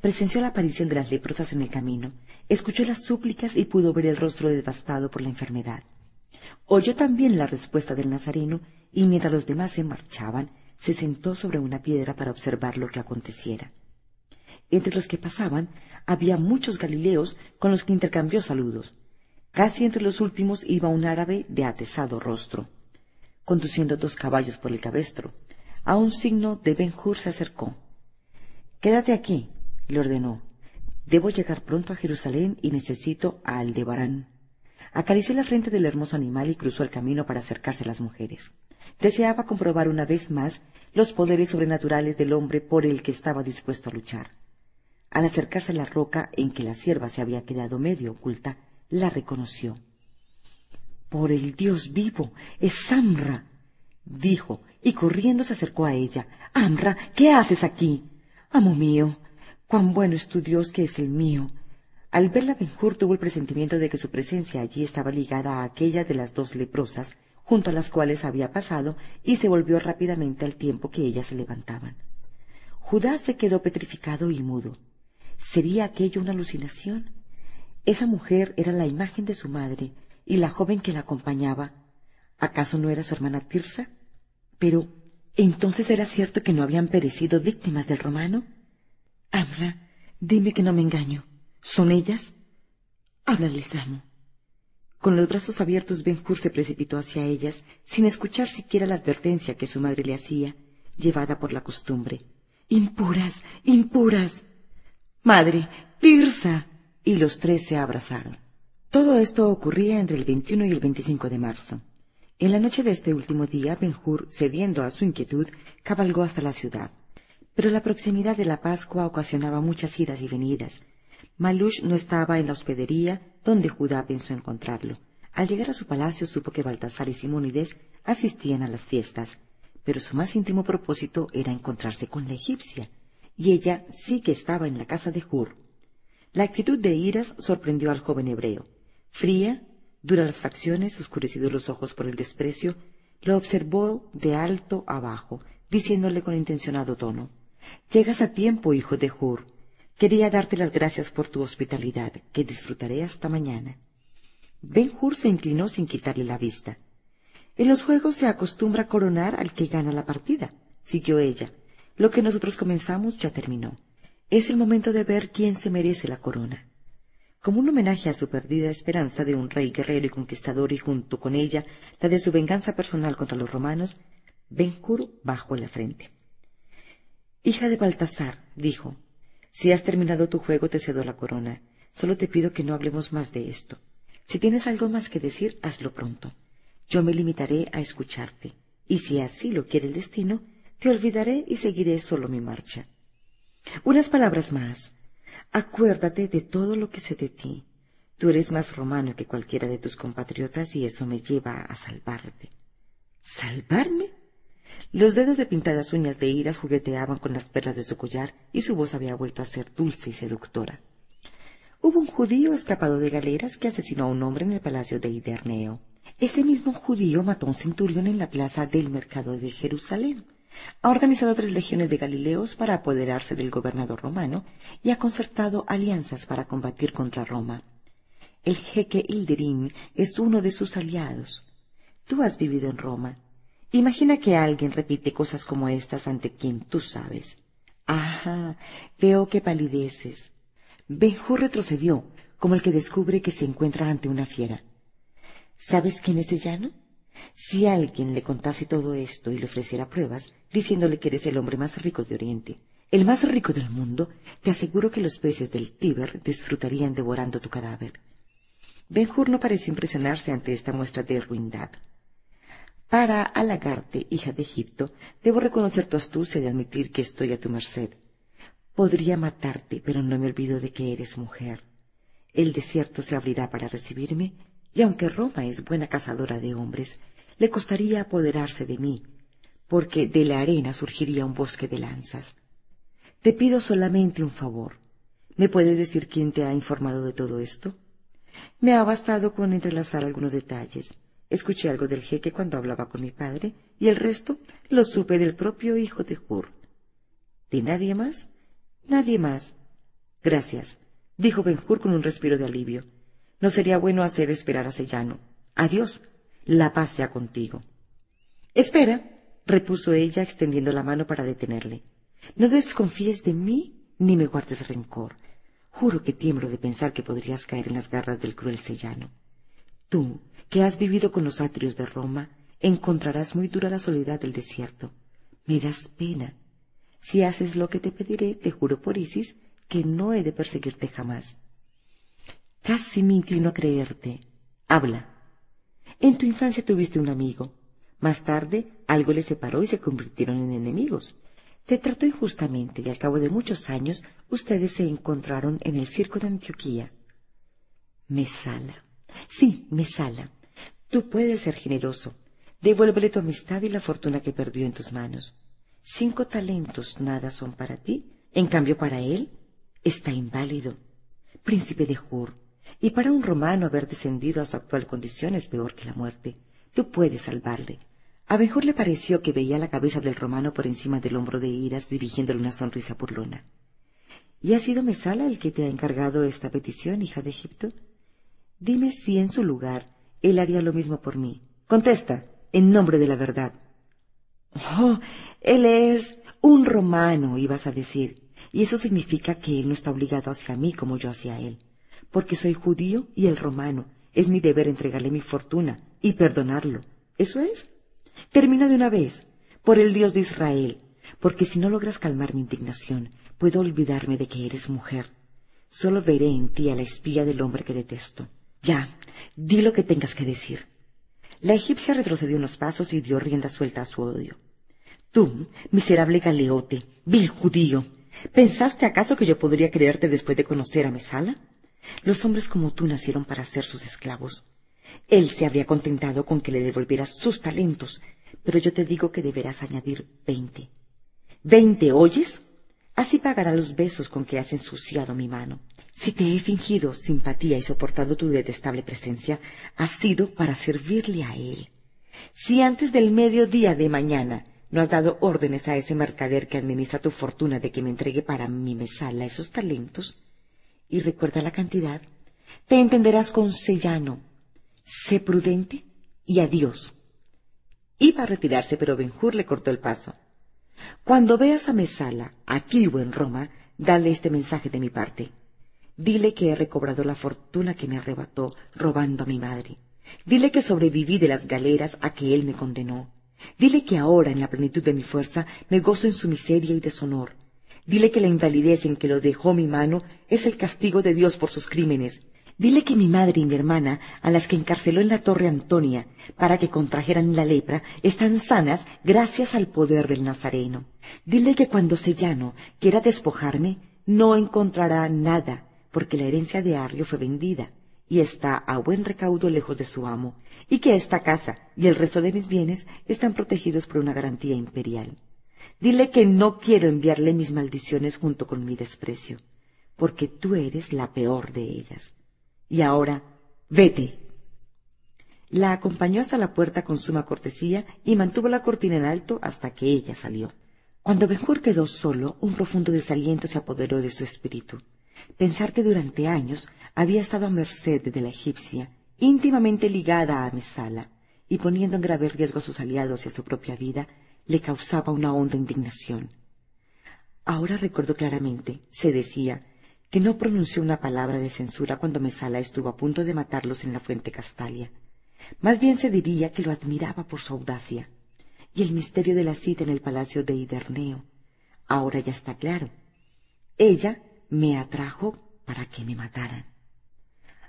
Presenció la aparición de las leprosas en el camino, escuchó las súplicas y pudo ver el rostro devastado por la enfermedad. Oyó también la respuesta del nazareno y mientras los demás se marchaban, se sentó sobre una piedra para observar lo que aconteciera. Entre los que pasaban había muchos galileos con los que intercambió saludos. Casi entre los últimos iba un árabe de atesado rostro, conduciendo dos caballos por el cabestro. A un signo de Ben Hur se acercó. Quédate aquí, le ordenó. Debo llegar pronto a Jerusalén y necesito a Aldebarán. Acarició la frente del hermoso animal y cruzó el camino para acercarse a las mujeres. Deseaba comprobar una vez más los poderes sobrenaturales del hombre por el que estaba dispuesto a luchar. Al acercarse a la roca en que la sierva se había quedado medio oculta, la reconoció. Por el Dios vivo, es Amra, dijo, y corriendo se acercó a ella. Amra, ¿qué haces aquí? Amo mío, cuán bueno es tu Dios que es el mío. Al verla Benjur tuvo el presentimiento de que su presencia allí estaba ligada a aquella de las dos leprosas, junto a las cuales había pasado, y se volvió rápidamente al tiempo que ellas se levantaban. Judá se quedó petrificado y mudo. ¿Sería aquello una alucinación? Esa mujer era la imagen de su madre y la joven que la acompañaba. ¿Acaso no era su hermana Tirsa? Pero, ¿entonces era cierto que no habían perecido víctimas del romano? Habla, dime que no me engaño. ¿Son ellas? Háblales, amo. Con los brazos abiertos, Ben-Hur se precipitó hacia ellas, sin escuchar siquiera la advertencia que su madre le hacía, llevada por la costumbre. Impuras, impuras. Madre, Tirsa y los tres se abrazaron. Todo esto ocurría entre el 21 y el 25 de marzo. En la noche de este último día, Benjur, cediendo a su inquietud, cabalgó hasta la ciudad. Pero la proximidad de la Pascua ocasionaba muchas idas y venidas. Malush no estaba en la hospedería donde Judá pensó encontrarlo. Al llegar a su palacio supo que Baltasar y Simónides asistían a las fiestas, pero su más íntimo propósito era encontrarse con la egipcia, y ella sí que estaba en la casa de Hur. La actitud de Iras sorprendió al joven hebreo. Fría, dura las facciones, oscurecidos los ojos por el desprecio, lo observó de alto abajo, diciéndole con intencionado tono Llegas a tiempo, hijo de Hur. Quería darte las gracias por tu hospitalidad, que disfrutaré hasta mañana. Ben Hur se inclinó sin quitarle la vista. En los juegos se acostumbra coronar al que gana la partida, siguió ella. Lo que nosotros comenzamos ya terminó. Es el momento de ver quién se merece la corona. Como un homenaje a su perdida esperanza de un rey guerrero y conquistador y junto con ella la de su venganza personal contra los romanos, Ben-Hur bajó la frente. Hija de Baltasar, dijo, si has terminado tu juego te cedo la corona. Solo te pido que no hablemos más de esto. Si tienes algo más que decir, hazlo pronto. Yo me limitaré a escucharte, y si así lo quiere el destino, te olvidaré y seguiré solo mi marcha. Unas palabras más. Acuérdate de todo lo que sé de ti. Tú eres más romano que cualquiera de tus compatriotas y eso me lleva a salvarte. ¿Salvarme? Los dedos de pintadas uñas de iras jugueteaban con las perlas de su collar y su voz había vuelto a ser dulce y seductora. Hubo un judío escapado de galeras que asesinó a un hombre en el palacio de Iderneo. Ese mismo judío mató a un centurión en la plaza del mercado de Jerusalén. Ha organizado tres legiones de Galileos para apoderarse del gobernador romano y ha concertado alianzas para combatir contra Roma. El jeque Ilderim es uno de sus aliados. Tú has vivido en Roma. Imagina que alguien repite cosas como estas ante quien tú sabes. Ajá, veo que palideces. Benjú retrocedió, como el que descubre que se encuentra ante una fiera. ¿Sabes quién es el llano? Si alguien le contase todo esto y le ofreciera pruebas, diciéndole que eres el hombre más rico de Oriente, el más rico del mundo, te aseguro que los peces del Tíber disfrutarían devorando tu cadáver. Benjur no pareció impresionarse ante esta muestra de ruindad. Para halagarte, hija de Egipto, debo reconocer tu astucia de admitir que estoy a tu merced. Podría matarte, pero no me olvido de que eres mujer. El desierto se abrirá para recibirme, y aunque Roma es buena cazadora de hombres, le costaría apoderarse de mí, porque de la arena surgiría un bosque de lanzas. Te pido solamente un favor. ¿Me puedes decir quién te ha informado de todo esto? Me ha bastado con entrelazar algunos detalles. Escuché algo del jeque cuando hablaba con mi padre, y el resto lo supe del propio hijo de Hur. ¿De nadie más? Nadie más. Gracias, dijo Benjur con un respiro de alivio. No sería bueno hacer esperar a Sellano. Adiós. La paz sea contigo. Espera, repuso ella extendiendo la mano para detenerle. No desconfíes de mí ni me guardes rencor. Juro que tiemblo de pensar que podrías caer en las garras del cruel Sellano. Tú, que has vivido con los atrios de Roma, encontrarás muy dura la soledad del desierto. Me das pena. Si haces lo que te pediré, te juro por Isis que no he de perseguirte jamás. Casi me inclino a creerte. Habla. En tu infancia tuviste un amigo. Más tarde algo le separó y se convirtieron en enemigos. Te trató injustamente y al cabo de muchos años ustedes se encontraron en el circo de Antioquía. Mesala. Sí, Mesala. Tú puedes ser generoso. Devuélvele tu amistad y la fortuna que perdió en tus manos. Cinco talentos nada son para ti, en cambio para él está inválido. Príncipe de Jur, y para un romano haber descendido a su actual condición es peor que la muerte. Tú puedes salvarle. A mejor le pareció que veía la cabeza del romano por encima del hombro de Iras dirigiéndole una sonrisa burlona. ¿Y ha sido Mesala el que te ha encargado esta petición, hija de Egipto? Dime si en su lugar él haría lo mismo por mí. Contesta, en nombre de la verdad. Oh, él es un romano, ibas a decir, y eso significa que él no está obligado hacia mí como yo hacia él, porque soy judío y él romano. Es mi deber entregarle mi fortuna y perdonarlo. ¿Eso es? Termina de una vez, por el Dios de Israel, porque si no logras calmar mi indignación, puedo olvidarme de que eres mujer. Solo veré en ti a la espía del hombre que detesto. Ya, di lo que tengas que decir. La egipcia retrocedió unos pasos y dio rienda suelta a su odio. Tú, miserable galeote, vil judío, ¿pensaste acaso que yo podría creerte después de conocer a Mesala? Los hombres como tú nacieron para ser sus esclavos. Él se habría contentado con que le devolvieras sus talentos, pero yo te digo que deberás añadir veinte. ¿Veinte, oyes? Así pagará los besos con que has ensuciado mi mano. Si te he fingido simpatía y soportado tu detestable presencia, ha sido para servirle a él. Si antes del mediodía de mañana no has dado órdenes a ese mercader que administra tu fortuna de que me entregue para mi mesala esos talentos, y recuerda la cantidad, te entenderás con Sellano sé prudente y adiós. Iba a retirarse, pero Benjur le cortó el paso. Cuando veas a Mesala, aquí o en Roma, dale este mensaje de mi parte. Dile que he recobrado la fortuna que me arrebató robando a mi madre. Dile que sobreviví de las galeras a que él me condenó. Dile que ahora, en la plenitud de mi fuerza, me gozo en su miseria y deshonor. Dile que la invalidez en que lo dejó mi mano es el castigo de Dios por sus crímenes. Dile que mi madre y mi hermana, a las que encarceló en la torre Antonia para que contrajeran la lepra, están sanas gracias al poder del Nazareno. Dile que cuando Sellano quiera despojarme, no encontrará nada, porque la herencia de Arrio fue vendida y está a buen recaudo lejos de su amo, y que esta casa y el resto de mis bienes están protegidos por una garantía imperial. Dile que no quiero enviarle mis maldiciones junto con mi desprecio, porque tú eres la peor de ellas. Y ahora, vete. La acompañó hasta la puerta con suma cortesía y mantuvo la cortina en alto hasta que ella salió. Cuando Benjur quedó solo, un profundo desaliento se apoderó de su espíritu. Pensar que durante años había estado a merced de la egipcia, íntimamente ligada a Mesala, y poniendo en grave riesgo a sus aliados y a su propia vida, le causaba una honda indignación. Ahora recuerdo claramente, se decía, que no pronunció una palabra de censura cuando Mesala estuvo a punto de matarlos en la fuente Castalia. Más bien se diría que lo admiraba por su audacia. Y el misterio de la cita en el palacio de Hiderneo. Ahora ya está claro. Ella me atrajo para que me mataran.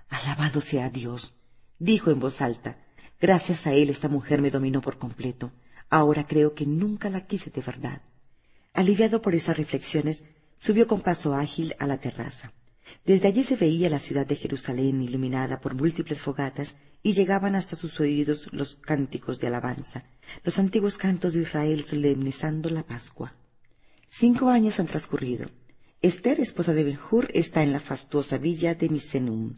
Alabado sea Dios, dijo en voz alta. Gracias a él esta mujer me dominó por completo. Ahora creo que nunca la quise de verdad. Aliviado por esas reflexiones, subió con paso ágil a la terraza. Desde allí se veía la ciudad de Jerusalén iluminada por múltiples fogatas y llegaban hasta sus oídos los cánticos de alabanza, los antiguos cantos de Israel solemnizando la Pascua. Cinco años han transcurrido. Esther, esposa de Benjur, está en la fastuosa villa de Misenum.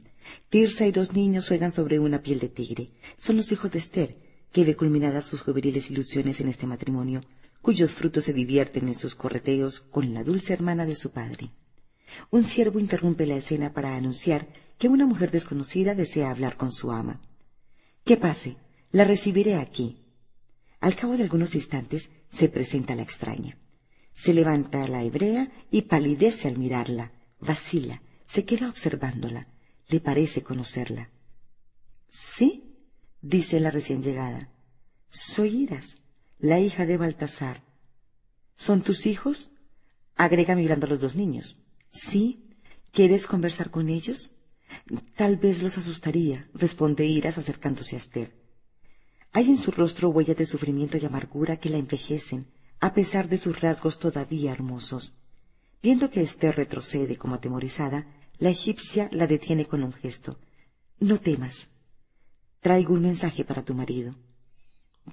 Tirsa y dos niños juegan sobre una piel de tigre. Son los hijos de Esther, que ve culminadas sus juveniles ilusiones en este matrimonio, cuyos frutos se divierten en sus correteos con la dulce hermana de su padre. Un siervo interrumpe la escena para anunciar que una mujer desconocida desea hablar con su ama. Que pase, la recibiré aquí. Al cabo de algunos instantes se presenta la extraña. Se levanta la hebrea y palidece al mirarla, vacila, se queda observándola, le parece conocerla. Sí, dice la recién llegada. Soy Iras, la hija de Baltasar. ¿Son tus hijos? agrega mirando a los dos niños. Sí. ¿Quieres conversar con ellos? Tal vez los asustaría, responde Iras acercándose a Esther. Hay en su rostro huellas de sufrimiento y amargura que la envejecen, a pesar de sus rasgos todavía hermosos. Viendo que Esther retrocede como atemorizada, la egipcia la detiene con un gesto. No temas. Traigo un mensaje para tu marido.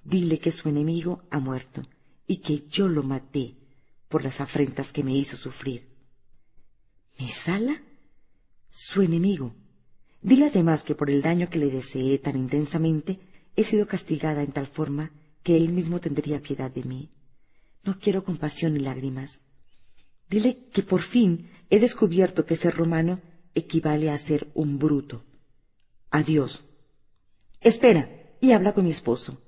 Dile que su enemigo ha muerto y que yo lo maté por las afrentas que me hizo sufrir. ¿Mesala? Su enemigo. Dile además que por el daño que le deseé tan intensamente he sido castigada en tal forma que él mismo tendría piedad de mí. No quiero compasión ni lágrimas. Dile que por fin he descubierto que ser romano equivale a ser un bruto. Adiós. Espera, y habla con mi esposo.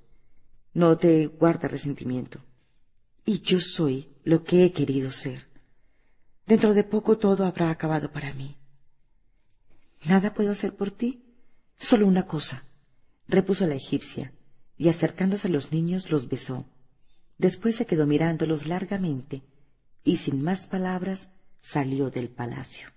No te guarda resentimiento. Y yo soy lo que he querido ser. Dentro de poco todo habrá acabado para mí. ¿Nada puedo hacer por ti? Solo una cosa, repuso la egipcia, y acercándose a los niños los besó. Después se quedó mirándolos largamente y sin más palabras salió del palacio.